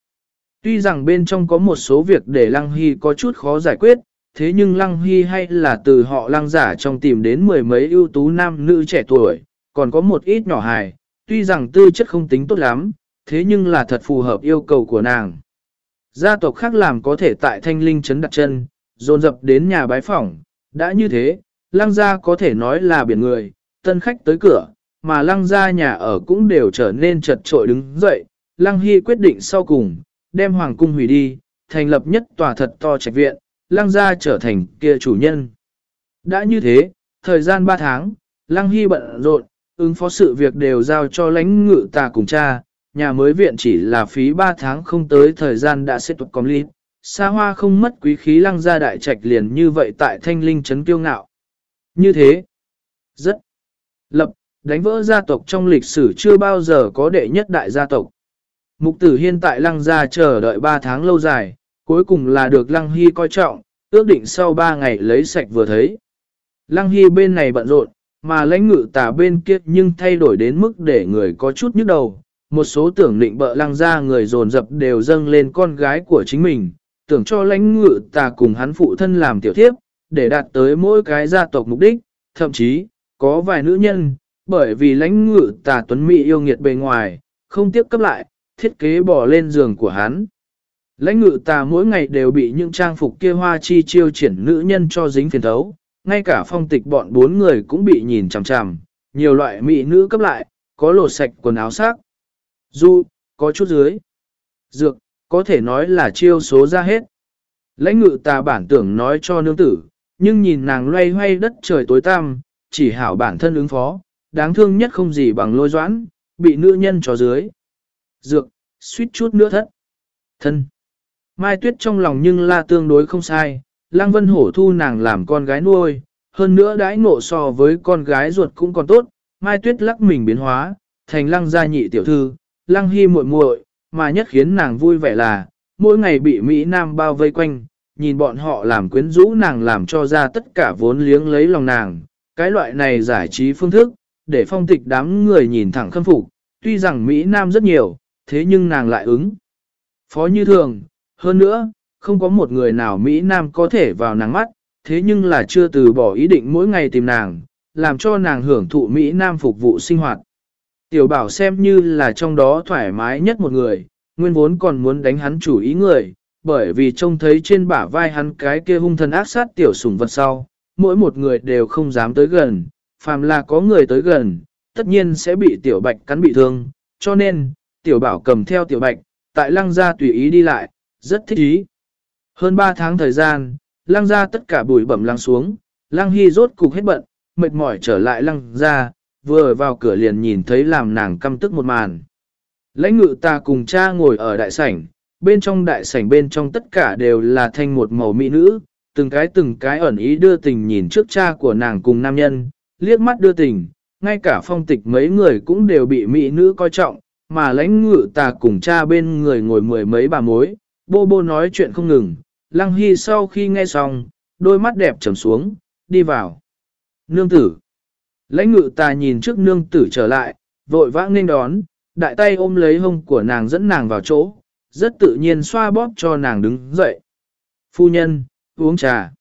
Tuy rằng bên trong có một số việc để lăng hy có chút khó giải quyết, thế nhưng lăng hy hay là từ họ lăng giả trong tìm đến mười mấy ưu tú nam nữ trẻ tuổi, còn có một ít nhỏ hài, tuy rằng tư chất không tính tốt lắm, thế nhưng là thật phù hợp yêu cầu của nàng. Gia tộc khác làm có thể tại thanh linh trấn đặt chân, dồn dập đến nhà bái phỏng, đã như thế, lăng gia có thể nói là biển người, tân khách tới cửa, mà lăng gia nhà ở cũng đều trở nên chật trội đứng dậy, lăng hy quyết định sau cùng, đem hoàng cung hủy đi, thành lập nhất tòa thật to trạch viện, lăng gia trở thành kia chủ nhân. Đã như thế, thời gian 3 tháng, lăng hy bận rộn, ứng phó sự việc đều giao cho lãnh ngự tà cùng cha, nhà mới viện chỉ là phí 3 tháng không tới thời gian đã xếp tục công lý. Sa hoa không mất quý khí lăng gia đại trạch liền như vậy tại thanh linh trấn kiêu ngạo. Như thế, rất lập, đánh vỡ gia tộc trong lịch sử chưa bao giờ có đệ nhất đại gia tộc. Mục tử hiên tại lăng gia chờ đợi 3 tháng lâu dài, cuối cùng là được lăng hy coi trọng, ước định sau 3 ngày lấy sạch vừa thấy. Lăng hy bên này bận rộn, mà lãnh ngự tà bên kia nhưng thay đổi đến mức để người có chút nhức đầu. Một số tưởng định bợ lăng ra người dồn dập đều dâng lên con gái của chính mình, tưởng cho lãnh ngự tà cùng hắn phụ thân làm tiểu thiếp, để đạt tới mỗi cái gia tộc mục đích, thậm chí, có vài nữ nhân, bởi vì lãnh ngự tà tuấn mỹ yêu nghiệt bề ngoài, không tiếp cấp lại, thiết kế bỏ lên giường của hắn. Lãnh ngự tà mỗi ngày đều bị những trang phục kia hoa chi chiêu triển nữ nhân cho dính phiền thấu, ngay cả phong tịch bọn bốn người cũng bị nhìn chằm chằm, nhiều loại mỹ nữ cấp lại, có lột sạch quần áo sắc. Du, có chút dưới. Dược, có thể nói là chiêu số ra hết. Lãnh ngự tà bản tưởng nói cho nương tử, nhưng nhìn nàng loay hoay đất trời tối tăm, chỉ hảo bản thân ứng phó, đáng thương nhất không gì bằng lôi doãn, bị nữ nhân cho dưới. Dược, suýt chút nữa thất. Thân. Mai tuyết trong lòng nhưng là tương đối không sai, Lăng Vân Hổ thu nàng làm con gái nuôi, hơn nữa đãi ngộ so với con gái ruột cũng còn tốt, Mai Tuyết lắc mình biến hóa, thành Lăng gia nhị tiểu thư, Lăng Hy muội muội, mà nhất khiến nàng vui vẻ là, mỗi ngày bị Mỹ Nam bao vây quanh, nhìn bọn họ làm quyến rũ nàng làm cho ra tất cả vốn liếng lấy lòng nàng, cái loại này giải trí phương thức, để phong tịch đám người nhìn thẳng khâm phục, tuy rằng Mỹ Nam rất nhiều, thế nhưng nàng lại ứng. Phó như thường, hơn nữa, không có một người nào Mỹ Nam có thể vào nàng mắt, thế nhưng là chưa từ bỏ ý định mỗi ngày tìm nàng, làm cho nàng hưởng thụ Mỹ Nam phục vụ sinh hoạt. Tiểu bảo xem như là trong đó thoải mái nhất một người, nguyên vốn còn muốn đánh hắn chủ ý người, bởi vì trông thấy trên bả vai hắn cái kia hung thần ác sát tiểu sủng vật sau, mỗi một người đều không dám tới gần, phàm là có người tới gần, tất nhiên sẽ bị tiểu bạch cắn bị thương, cho nên, tiểu bảo cầm theo tiểu bạch, tại lăng gia tùy ý đi lại, rất thích ý. Hơn 3 tháng thời gian, lăng ra tất cả bụi bẩm lăng xuống, lăng hy rốt cục hết bận, mệt mỏi trở lại lăng ra, vừa vào cửa liền nhìn thấy làm nàng căm tức một màn. Lãnh ngự ta cùng cha ngồi ở đại sảnh, bên trong đại sảnh bên trong tất cả đều là thanh một màu mỹ nữ, từng cái từng cái ẩn ý đưa tình nhìn trước cha của nàng cùng nam nhân, liếc mắt đưa tình, ngay cả phong tịch mấy người cũng đều bị mỹ nữ coi trọng, mà lãnh ngự ta cùng cha bên người ngồi mười mấy bà mối, bô bô nói chuyện không ngừng, Lăng Hy sau khi nghe xong, đôi mắt đẹp trầm xuống, đi vào. Nương tử. Lãnh ngự ta nhìn trước nương tử trở lại, vội vã nghênh đón, đại tay ôm lấy hông của nàng dẫn nàng vào chỗ, rất tự nhiên xoa bóp cho nàng đứng dậy. Phu nhân, uống trà.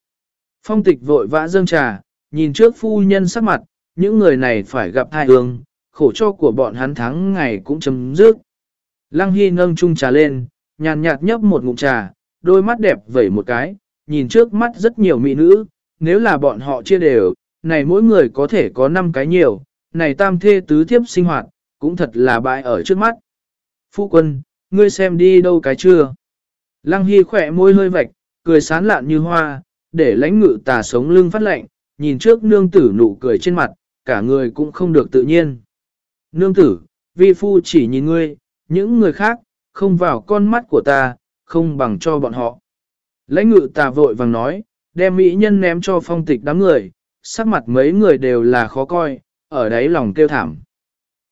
Phong tịch vội vã dâng trà, nhìn trước phu nhân sắc mặt, những người này phải gặp thai hương, khổ cho của bọn hắn tháng ngày cũng chấm dứt. Lăng Hy nâng chung trà lên, nhàn nhạt nhấp một ngụm trà, đôi mắt đẹp vẩy một cái, nhìn trước mắt rất nhiều mỹ nữ, nếu là bọn họ chia đều, này mỗi người có thể có 5 cái nhiều, này tam thê tứ thiếp sinh hoạt, cũng thật là bại ở trước mắt. Phu quân, ngươi xem đi đâu cái chưa? Lăng Hy khỏe môi hơi vạch, cười sán lạn như hoa, để lãnh ngự tà sống lưng phát lạnh, nhìn trước nương tử nụ cười trên mặt, cả người cũng không được tự nhiên. Nương tử, vi phu chỉ nhìn ngươi, những người khác, không vào con mắt của ta, không bằng cho bọn họ. Lãnh ngự tà vội vàng nói, đem mỹ nhân ném cho phong tịch đám người, sắc mặt mấy người đều là khó coi, ở đấy lòng kêu thảm.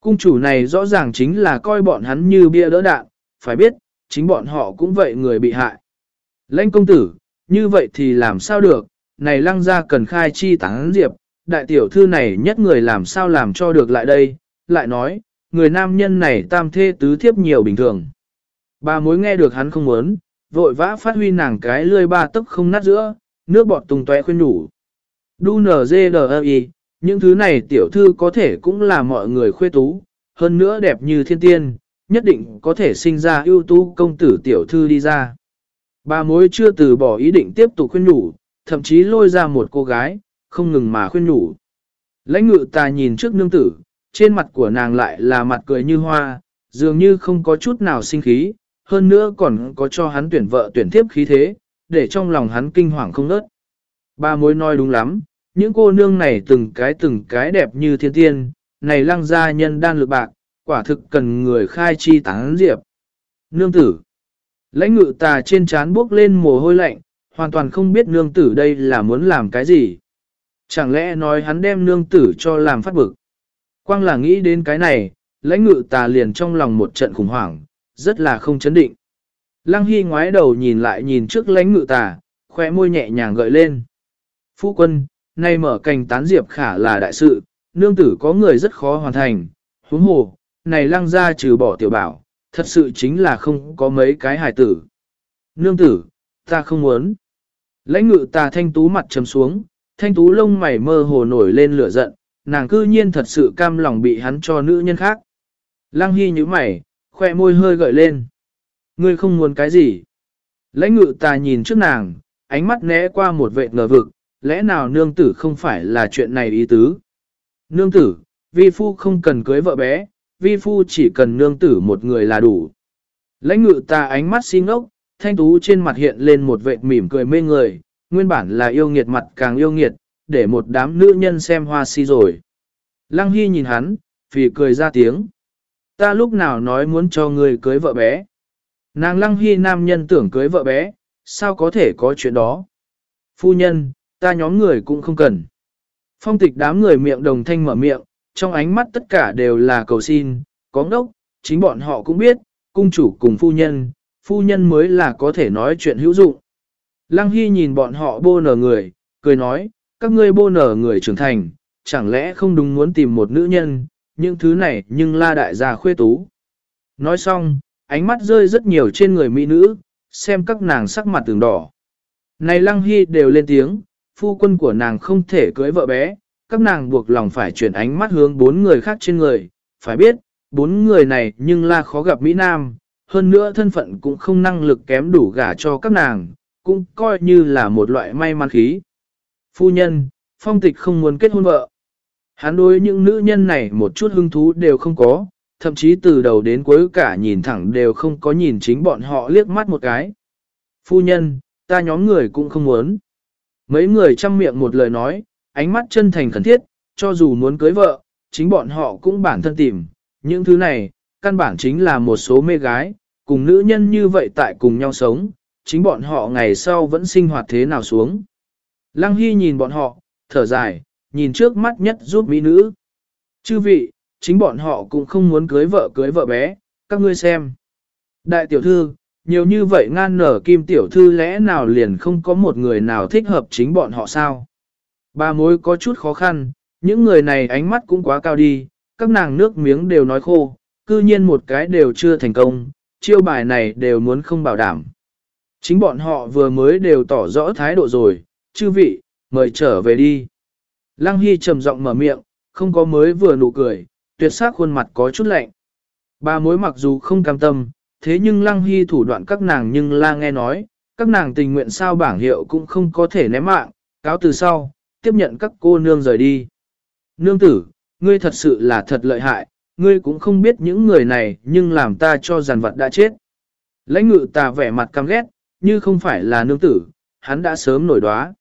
Cung chủ này rõ ràng chính là coi bọn hắn như bia đỡ đạn, phải biết, chính bọn họ cũng vậy người bị hại. Lãnh công tử, như vậy thì làm sao được, này lăng ra cần khai chi tán diệp, đại tiểu thư này nhất người làm sao làm cho được lại đây, lại nói, người nam nhân này tam thê tứ thiếp nhiều bình thường. Bà mối nghe được hắn không muốn, vội vã phát huy nàng cái lươi ba tức không nát giữa, nước bọt tung tóe khuyên nhủ. Đu nở dê e những thứ này tiểu thư có thể cũng là mọi người khuê tú, hơn nữa đẹp như thiên tiên, nhất định có thể sinh ra ưu tú công tử tiểu thư đi ra. Bà mối chưa từ bỏ ý định tiếp tục khuyên nhủ, thậm chí lôi ra một cô gái, không ngừng mà khuyên nhủ. Lãnh ngự ta nhìn trước nương tử, trên mặt của nàng lại là mặt cười như hoa, dường như không có chút nào sinh khí, hơn nữa còn có cho hắn tuyển vợ tuyển thiếp khí thế, để trong lòng hắn kinh hoàng không nớt. Ba mối nói đúng lắm, những cô nương này từng cái từng cái đẹp như thiên tiên, này lăng gia nhân đan lực bạc, quả thực cần người khai chi tán diệp. Nương tử Lãnh ngự tà trên trán bước lên mồ hôi lạnh, hoàn toàn không biết nương tử đây là muốn làm cái gì. Chẳng lẽ nói hắn đem nương tử cho làm phát bực. Quang là nghĩ đến cái này, lãnh ngự tà liền trong lòng một trận khủng hoảng, rất là không chấn định. Lăng Hy ngoái đầu nhìn lại nhìn trước lãnh ngự tà, khoe môi nhẹ nhàng gợi lên. Phu quân, nay mở cành tán diệp khả là đại sự, nương tử có người rất khó hoàn thành, huống hồ, này lăng ra trừ bỏ tiểu bảo, thật sự chính là không có mấy cái hài tử. Nương tử, ta không muốn. Lãnh ngự tà thanh tú mặt trầm xuống, thanh tú lông mày mơ hồ nổi lên lửa giận, nàng cư nhiên thật sự cam lòng bị hắn cho nữ nhân khác. Lăng Hy như mày, khoe môi hơi gợi lên. Ngươi không muốn cái gì? Lãnh ngự ta nhìn trước nàng, ánh mắt né qua một vệ ngờ vực, lẽ nào nương tử không phải là chuyện này ý tứ? Nương tử, vi phu không cần cưới vợ bé, vi phu chỉ cần nương tử một người là đủ. Lãnh ngự ta ánh mắt xin ngốc, thanh tú trên mặt hiện lên một vệ mỉm cười mê người, nguyên bản là yêu nghiệt mặt càng yêu nghiệt, để một đám nữ nhân xem hoa si rồi. Lăng Hy nhìn hắn, phì cười ra tiếng. Ta lúc nào nói muốn cho người cưới vợ bé. Nàng Lăng Hy nam nhân tưởng cưới vợ bé, sao có thể có chuyện đó. Phu nhân, ta nhóm người cũng không cần. Phong tịch đám người miệng đồng thanh mở miệng, trong ánh mắt tất cả đều là cầu xin, có ngốc, chính bọn họ cũng biết, cung chủ cùng phu nhân, phu nhân mới là có thể nói chuyện hữu dụng. Lăng Hy nhìn bọn họ bô nở người, cười nói, các ngươi bô nở người trưởng thành, chẳng lẽ không đúng muốn tìm một nữ nhân, những thứ này nhưng la đại gia khuê tú. Nói xong, ánh mắt rơi rất nhiều trên người mỹ nữ, xem các nàng sắc mặt từng đỏ. Này Lăng Hy đều lên tiếng, phu quân của nàng không thể cưới vợ bé, các nàng buộc lòng phải chuyển ánh mắt hướng bốn người khác trên người, phải biết, bốn người này nhưng là khó gặp Mỹ Nam, hơn nữa thân phận cũng không năng lực kém đủ gả cho các nàng, cũng coi như là một loại may mắn khí. Phu nhân, phong tịch không muốn kết hôn vợ. Hắn đối những nữ nhân này một chút hứng thú đều không có, thậm chí từ đầu đến cuối cả nhìn thẳng đều không có nhìn chính bọn họ liếc mắt một cái. Phu nhân, ta nhóm người cũng không muốn. Mấy người chăm miệng một lời nói, ánh mắt chân thành khẩn thiết, cho dù muốn cưới vợ, chính bọn họ cũng bản thân tìm. Những thứ này, căn bản chính là một số mê gái, cùng nữ nhân như vậy tại cùng nhau sống, chính bọn họ ngày sau vẫn sinh hoạt thế nào xuống. Lăng Hy nhìn bọn họ, thở dài, nhìn trước mắt nhất giúp mỹ nữ. Chư vị, chính bọn họ cũng không muốn cưới vợ cưới vợ bé, các ngươi xem. Đại tiểu thư, nhiều như vậy ngan nở kim tiểu thư lẽ nào liền không có một người nào thích hợp chính bọn họ sao? Ba mối có chút khó khăn, những người này ánh mắt cũng quá cao đi, các nàng nước miếng đều nói khô, cư nhiên một cái đều chưa thành công, chiêu bài này đều muốn không bảo đảm. Chính bọn họ vừa mới đều tỏ rõ thái độ rồi, chư vị, mời trở về đi. Lăng Hy trầm giọng mở miệng, không có mới vừa nụ cười, tuyệt sắc khuôn mặt có chút lạnh. Ba mối mặc dù không cam tâm, thế nhưng Lăng Hy thủ đoạn các nàng nhưng la nghe nói, các nàng tình nguyện sao bảng hiệu cũng không có thể ném mạng, cáo từ sau, tiếp nhận các cô nương rời đi. Nương tử, ngươi thật sự là thật lợi hại, ngươi cũng không biết những người này nhưng làm ta cho giàn vật đã chết. Lãnh ngự ta vẻ mặt căm ghét, như không phải là nương tử, hắn đã sớm nổi đoá.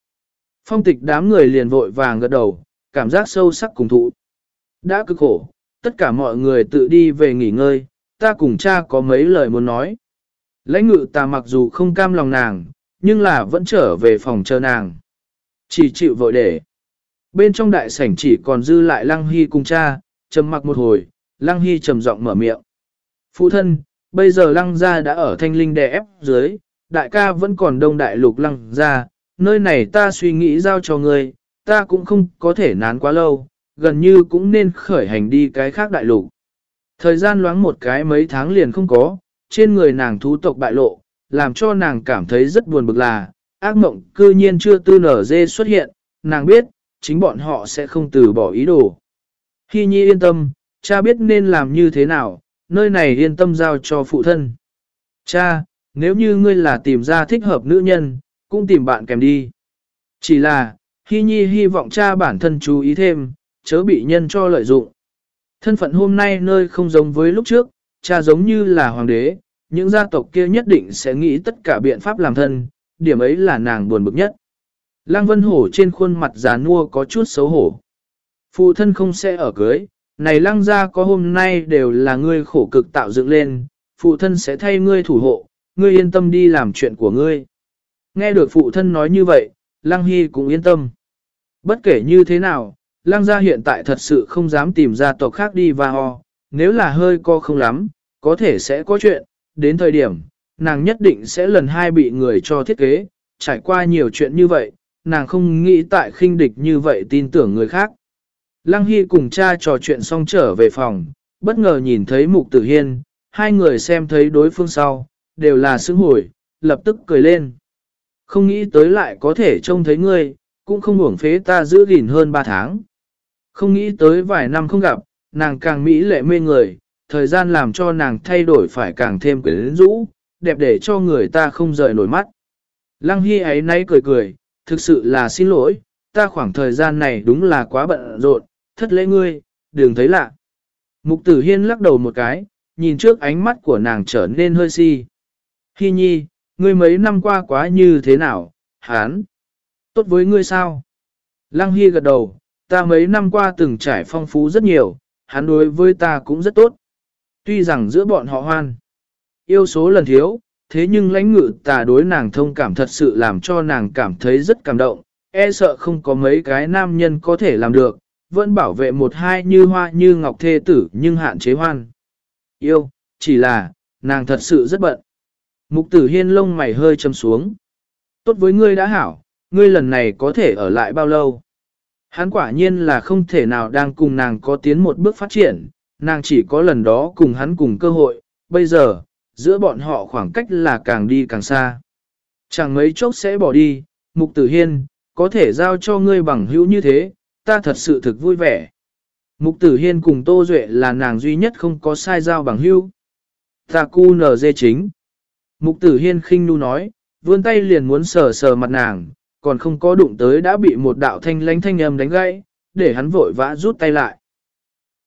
Phong tịch đám người liền vội vàng gật đầu, cảm giác sâu sắc cùng thụ. Đã cực khổ, tất cả mọi người tự đi về nghỉ ngơi, ta cùng cha có mấy lời muốn nói. Lãnh ngự ta mặc dù không cam lòng nàng, nhưng là vẫn trở về phòng chờ nàng. Chỉ chịu vội để. Bên trong đại sảnh chỉ còn dư lại Lăng Hy cùng cha, trầm mặc một hồi, Lăng Hy trầm giọng mở miệng. Phụ thân, bây giờ Lăng gia đã ở thanh linh đè ép dưới, đại ca vẫn còn đông đại lục Lăng gia, nơi này ta suy nghĩ giao cho ngươi, ta cũng không có thể nán quá lâu, gần như cũng nên khởi hành đi cái khác đại lục. Thời gian loáng một cái mấy tháng liền không có, trên người nàng thú tộc bại lộ, làm cho nàng cảm thấy rất buồn bực là, ác mộng cư nhiên chưa tư nở dê xuất hiện, nàng biết, chính bọn họ sẽ không từ bỏ ý đồ. Hy nhi yên tâm, cha biết nên làm như thế nào, nơi này yên tâm giao cho phụ thân. Cha, nếu như ngươi là tìm ra thích hợp nữ nhân, cũng tìm bạn kèm đi. Chỉ là, Hy nhi hy vọng cha bản thân chú ý thêm, chớ bị nhân cho lợi dụng. Thân phận hôm nay nơi không giống với lúc trước, cha giống như là hoàng đế, những gia tộc kia nhất định sẽ nghĩ tất cả biện pháp làm thân, điểm ấy là nàng buồn bực nhất. Lăng Vân Hổ trên khuôn mặt già nua có chút xấu hổ. Phụ thân không sẽ ở cưới, này lăng gia có hôm nay đều là ngươi khổ cực tạo dựng lên, phụ thân sẽ thay ngươi thủ hộ, ngươi yên tâm đi làm chuyện của ngươi. Nghe được phụ thân nói như vậy, lăng hy cũng yên tâm. Bất kể như thế nào, lăng gia hiện tại thật sự không dám tìm gia tộc khác đi và ho, nếu là hơi co không lắm, có thể sẽ có chuyện, đến thời điểm, nàng nhất định sẽ lần hai bị người cho thiết kế, trải qua nhiều chuyện như vậy, nàng không nghĩ tại khinh địch như vậy tin tưởng người khác. Lăng Hy cùng cha trò chuyện xong trở về phòng, bất ngờ nhìn thấy Mục Tử Hiên, hai người xem thấy đối phương sau, đều là sướng hồi, lập tức cười lên. Không nghĩ tới lại có thể trông thấy ngươi, cũng không uổng phế ta giữ gìn hơn ba tháng. Không nghĩ tới vài năm không gặp, nàng càng mỹ lệ mê người, thời gian làm cho nàng thay đổi phải càng thêm quyến rũ, đẹp để cho người ta không rời nổi mắt. Lăng Hy ấy nay cười cười, thực sự là xin lỗi, ta khoảng thời gian này đúng là quá bận rộn, thất lễ ngươi, đừng thấy lạ. Mục tử hiên lắc đầu một cái, nhìn trước ánh mắt của nàng trở nên hơi si. Hy nhi, ngươi mấy năm qua quá như thế nào, hán? Tốt với ngươi sao? Lăng Hy gật đầu, ta mấy năm qua từng trải phong phú rất nhiều, hắn đối với ta cũng rất tốt. Tuy rằng giữa bọn họ hoan, yêu số lần thiếu, thế nhưng lãnh ngự tà đối nàng thông cảm thật sự làm cho nàng cảm thấy rất cảm động, e sợ không có mấy cái nam nhân có thể làm được, vẫn bảo vệ một hai như hoa như ngọc thê tử nhưng hạn chế hoan. Yêu, chỉ là, nàng thật sự rất bận. Mục tử hiên lông mày hơi châm xuống. Tốt với ngươi đã hảo, ngươi lần này có thể ở lại bao lâu? Hắn quả nhiên là không thể nào đang cùng nàng có tiến một bước phát triển, nàng chỉ có lần đó cùng hắn cùng cơ hội, bây giờ, giữa bọn họ khoảng cách là càng đi càng xa. Chẳng mấy chốc sẽ bỏ đi, mục tử hiên, có thể giao cho ngươi bằng hữu như thế, ta thật sự thực vui vẻ. Mục tử hiên cùng Tô Duệ là nàng duy nhất không có sai giao bằng hữu. Ta cu nở dê chính. Mục tử hiên khinh nu nói, vươn tay liền muốn sờ sờ mặt nàng, còn không có đụng tới đã bị một đạo thanh lánh thanh âm đánh gãy, để hắn vội vã rút tay lại.